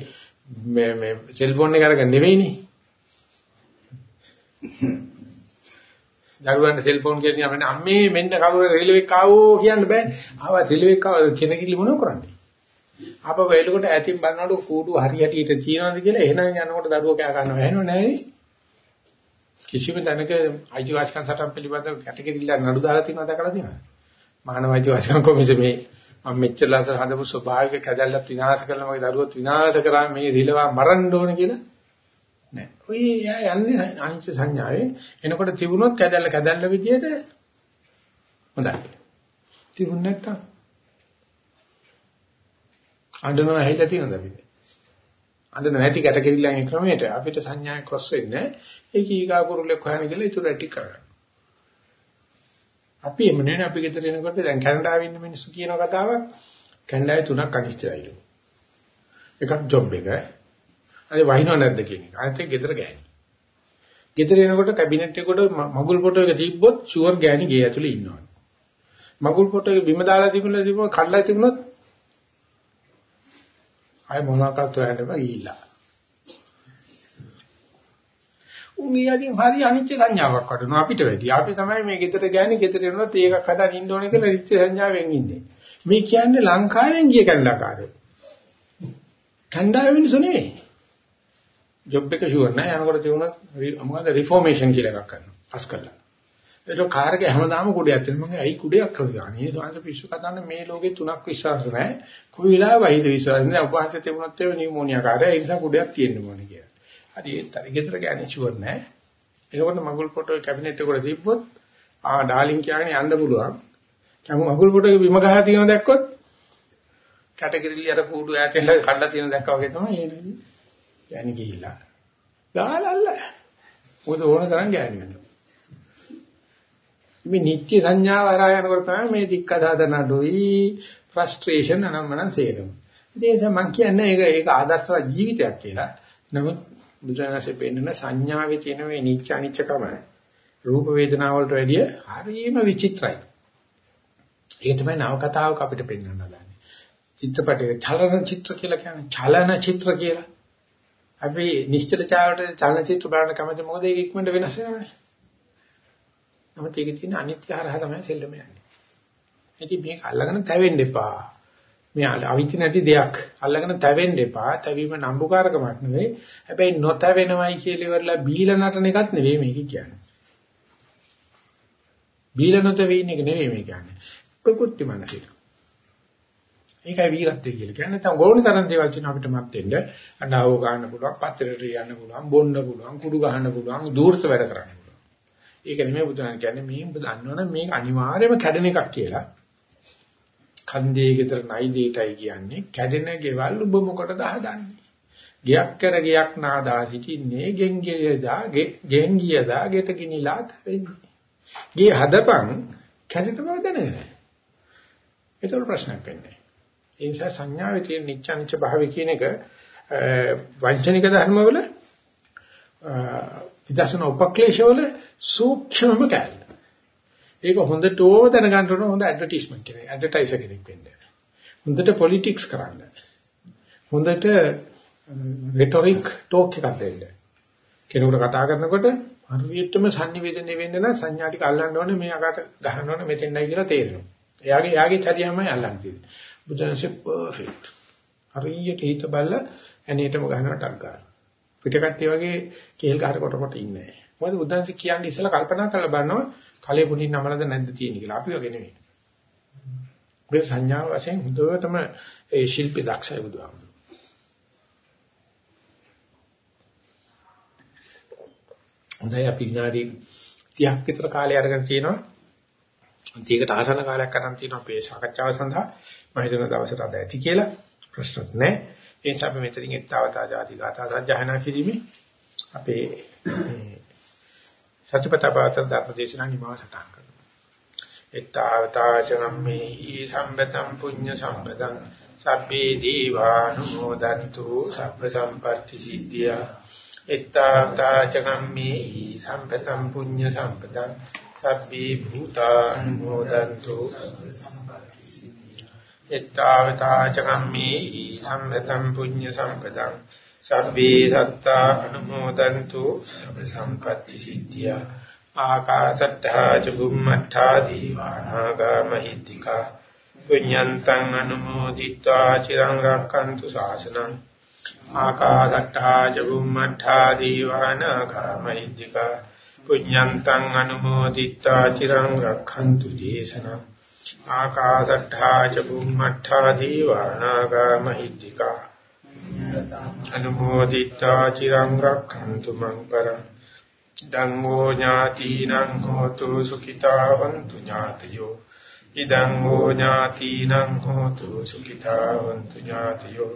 මේ මේ සෙල්ෆෝන් එක අරගෙන නෙවෙයිනේ. දරුවන්ට සෙල්ෆෝන් කියන්නේ අපේ අම්මේ මෙන්න කවුරු රේලුවෙක් ආවෝ කියන්න බෑනේ. ආවා රේලුවෙක් ආව කෙනකිලි මොනව කරන්නේ? ආපහු එලකොට ඈතින් බලනකොට කූඩු හරියටියට තියනවාද කියලා එහෙනම් යනකොට දරුවෝ කෑ ගන්නව ඇහෙනව නැහැ කිසිම තැනක අයිතිවාසිකම් සටන් පිළිබඳව කැටගරිලා නඩු දාලා තියෙනවද දැකලා තියෙනවද මානව අයිතිවාසිකම් කොමිසම මේ මම මෙච්චරලා හදපු ස්වභාවික කැදල්ලත් විනාශ කරලා මගේ දරුවොත් විනාශ කරා මේ රිලවා මරන්න ඕන කියලා? නෑ. ඔය යන්නේ අනිච්ච සංඥාවේ. එනකොට තිබුණොත් කැදල්ල කැදල්ල විදියට හොඳයි. තිබුණ නැත්තම් අඬනවා ඇහිලා තියෙනවද අපිට? අඬන නැති කැටකෙවිල්ලන් ඒ ක්‍රමයට අපිට සංඥා ක්‍රොස් වෙන්නේ ඒක ඊගා කුරුල්ලෙක් හොයන කියලා ඉතුරු ඇටි කරගන්න. අපි එමු නේ අපි ගෙදර එනකොට දැන් කැනඩාවේ ඉන්න මිනිස්සු කියන කතාවක් කැනඩාවේ තුනක් අනිශ්චිතයිලු. එකක් ජොබ් එක. අනේ වහිනව නැද්ද කියන එක. අනිත් එක ගෙදර ගෑණි. ගෙදර එනකොට කැබිනට් එකට මගුල් ෆොටෝ එක තිබ්බොත් ෂුවර් ගෑණි ගේ ඇතුලේ ඉන්නවා. මගුල් ෆොටෝ එක බිම දාලා තිබුණා තිබුණ කඩලා තිබුණොත් අය මොනවාකට හොයන්නම ගිහිල්ලා. උන් ඊයදී හරි අනිච්ච සංඥාවක් වටනවා අපිට වැඩි. අපි තමයි මේ ගෙදර ගෑණි ගෙදර එනොත් ඒකක් හදන්න ඉන්න ඕනේ කියලා රිච්ච සංඥාවෙන් ඉන්නේ. මේ කියන්නේ ලංකාවෙන් ගිය කණ්ඩාකාරයෝ. කණ්ඩායම මිනිස්සු නෙවෙයි. ජොබ් එක ෂුවර් නෑ යනකොට තියුණා මොකද රිෆෝමේෂන් කියලා එකක් කරනවා. පස් කරලා. ඒක කාර් එකේ හැමදාම කුඩයක් තියෙනවා. මම ඇයි කුඩයක් කවුද? අනේ සාංශ පිස්සු කතාන්න මේ ලෝකේ තුනක් විශ්වාස නැහැ. කොයි වෙලාවෙ වහිද විශ්වාස නැහැ. උපහාසය තිබුණොත් ඒ නියුමෝනියා කාර්යය ඒ නිසා කුඩයක් තියෙන්න ඕනේ කියලා. හරි ඒත් අර ගෙදර ගෑනේ ෂුවර් නැහැ. ඒකවල මගුල් ෆොටෝ කැබිනට් එකට දීපොත් ආ ඩාලින් කියන්නේ යන්න පුළුවන්. කමු මගුල් ෆොටෝ එක බිම ගහලා තියෙනවා දැක්කොත් කැටගරිලි අර කූඩු ඈතෙන් කඩලා තියෙන දැක්කා වගේ තමයි එන්නේ. යන්නේ ගිහිල්ලා. ගාලල්ල. මොකද ඕන තරම් ගෑනි වෙනවා. මේ නිත්‍ය සංඥාව හරහා යනකොට තමයි මේ දික්කදාදන අඩුයි ෆ්‍රස්ට්‍රේෂන් අනම්මනම් තේරෙනවා. ඉතින් මම කියන්නේ ඒක ඒක ආදර්ශවත් ජීවිතයක් කියලා. නමුත් බුදුරජාණන්සේ පෙන්නන සංඥාවේ තියෙන මේ නිච්ච අනිච්චකම රූප වේදනා වලට වැඩිය හරිම විචිත්‍රයි. ඒක තමයි නව කතාවක අපිට පෙන්වන්න හදන්නේ. චිත්‍රපටයේ චලන චිත්‍ර කියලා කියන්නේ චලන චිත්‍ර කියලා. අපි නිශ්චල ඡායාවට චලන චිත්‍ර බලන්න කැමති මොකද ඒක ඉක්මනට වෙනස් වෙනවනේ. නමුත් ඒකේ තියෙන අනිත්‍ය හරහා තමයි සෙල්ලම යන්නේ. ඉතින් මේක අල්ලගෙන තැවෙන්න එපා. මේ අවිති නැති දෙයක් අල්ලගෙන තැවෙන්න එපා. තැවීම නම්බුකාරකමක් නෙවෙයි. හැබැයි නොතැවෙනවයි කියලා ඉවරලා බීලා නටන එකක් නෙවෙයි මේක කියන්නේ. බීලා නොතැවෙන එක නෙවෙයි මේ කියන්නේ. ප්‍රකෘති මනසික. ඒකයි වීරත්වය කියලා කියන්නේ. නැත්නම් ගෝණ තරම් දේවල් තියෙන අපිට මත් වෙන්න අඬාව ගන්න පුළුවන්, පත්තරට යන්න පුළුවන්, බොන්න පුළුවන්, කුඩු ගහන්න පුළුවන්, දූර්ත වැඩ කරන්න පුළුවන්. ඒක නෙමෙයි බුදුන් කියන්නේ මේ ඔබ දන්නවනේ මේක අනිවාර්යයෙන්ම කැඩෙන එකක් කියලා. කන්දේ ගෙදර නයි දෙයටයි කියන්නේ කැඩෙන ගෙවල් ඔබ මොකටද හදන්නේ? ගයක් කර ගයක් නාදා සිටින්නේ ගෙන් ගියදා ගෙන් ගියදා ගෙට ගිනිලා වෙන්නේ. ගේ හදපන් කැඩෙන බව දැනගෙන. ඒක ප්‍රශ්නයක් වෙන්නේ. ඒ නිසා සංඥාවේ තියෙන නිච්චනිච්ච භාවය කියන එක වංචනික ධර්මවල විදර්ශනා උපක්ලේශවල සූක්ෂමම කැලේ. ඒක හොඳටම දැනගන්න ඕන හොඳ ඇඩ්වර්ටයිස්මන්ට් කෙනෙක්, ඇඩ්වර්ටයිසර් කෙනෙක් වෙන්න. හොඳට පොලිටික්ස් කරන්න. හොඳට රෙටොරික් ටෝක් එකක් දෙන්න. කෙනෙකුට කතා කරනකොට හරියටම sannivedana වෙන්න නම් සංඥා ටික අල්ලන්න ඕනේ මේ අකට ගහන්න ඕනේ මෙතෙන්යි කියලා තේරෙනවා. එයාගේ එයාගේ චරියමයි අල්ලන්න තියෙන්නේ. බුදුන්සේ පර්ෆෙක්ට්. හරියට හිත බල්ල ඇනේටම ගහනවා ටක් ගන්න. පිටකට්ටිය වගේ කේල් ගහට කොට කොට ඉන්නේ නැහැ. මොකද බුදුන්සේ කියන්නේ ඉස්සලා කල්පනා කරලා බලනවා කලේ පුණින් නමලද නැද්ද තියෙන කියලා. අපි වගේ නෙවෙයි. මේ සංඥාව වශයෙන් හොඳටම ඒ ශිල්පී දක්ෂයි බුදුහාමුදුරුවෝ. හොඳයි අපි විනාඩි 30ක් විතර කාලය අරගෙන තියෙනවා. ඒකට ආසන කාලයක් කරන් තියෙනවා අපේ සාකච්ඡාව සඳහා. මම හිතන දවසට අද ඇති කියලා ප්‍රශ්නත් නැහැ. ඒ නිසා අපි මෙතනින් එක්තාවතා ජාති ගාථා සජ්ජහනා කිරීමේ අපේ සත්‍යපතපාත ධර්මදේශනා නිමාව සටහන් කරනවා. එක්තාවතා චනම්මේ සම්බතම් පුඤ්ඤ සම්පදං සබ්බේ දීවානුමෝදන්තු සබ්බ සම්පත්‍ති සිද්ධියා එත්තාවතා චනම්මේ සම්පතම් පුඤ්ඤ සම්පදං සබ්බේ භූතානුමෝදන්තු එත්තාවතා චනම්මේ සම්පතම් පුඤ්ඤ සම්පදං සබ්බේ සත්තා අනුමෝදන්තු සබ්බ සම්පatti සිද්ධියා. ආකාශත්තා ච බුම්මත්තා දීවානාගා මහිත්‍තිකා. පුඤ්ඤන්තං අනුමෝදිත්වා චිරං රක්칸තු ශාසනං. ආකාශත්තා ච බුම්මත්තා දීවානාගා මහිත්‍තිකා. පුඤ්ඤන්තං අනුමෝදිත්වා චිරං රක්칸තු දේශනං. ආකාශත්තා ච බුම්මත්තා දීවානාගා මහිත්‍තිකා. අනුමෝදිතා චිරං රක්ඛන්තු මං පරං. ඉදංගෝ ඥාතිනං හෝතු සුඛිතාවන්තු ඥාතියෝ. ඉදංගෝ ඥාතිනං හෝතු සුඛිතාවන්තු ඥාතියෝ.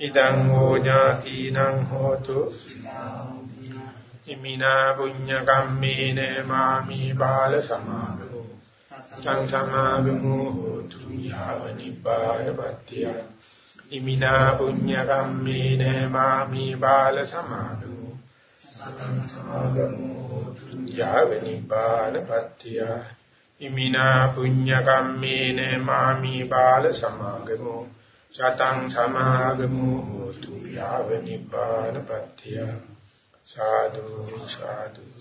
ඉදංගෝ ඥාතිනං හෝතු ඉමිනා පුඤ්ඤ කම්මේන මාමි බාල සමාගමෝ සංසමාගමෝ හෝතු යාව නිපායපත්තිය ඉමිනා පුඤ්ඤ කම්මේන මාමි බාල සමාදු සතං සමාගමෝ තුඤ්ජාවනි බාලපත්තිය ඉමිනා පුඤ්ඤ කම්මේන මාමි බාල සමාගමෝ සතං සමාගමෝ තුඤ්ජාවනි බාලපත්තිය සාදු සාදු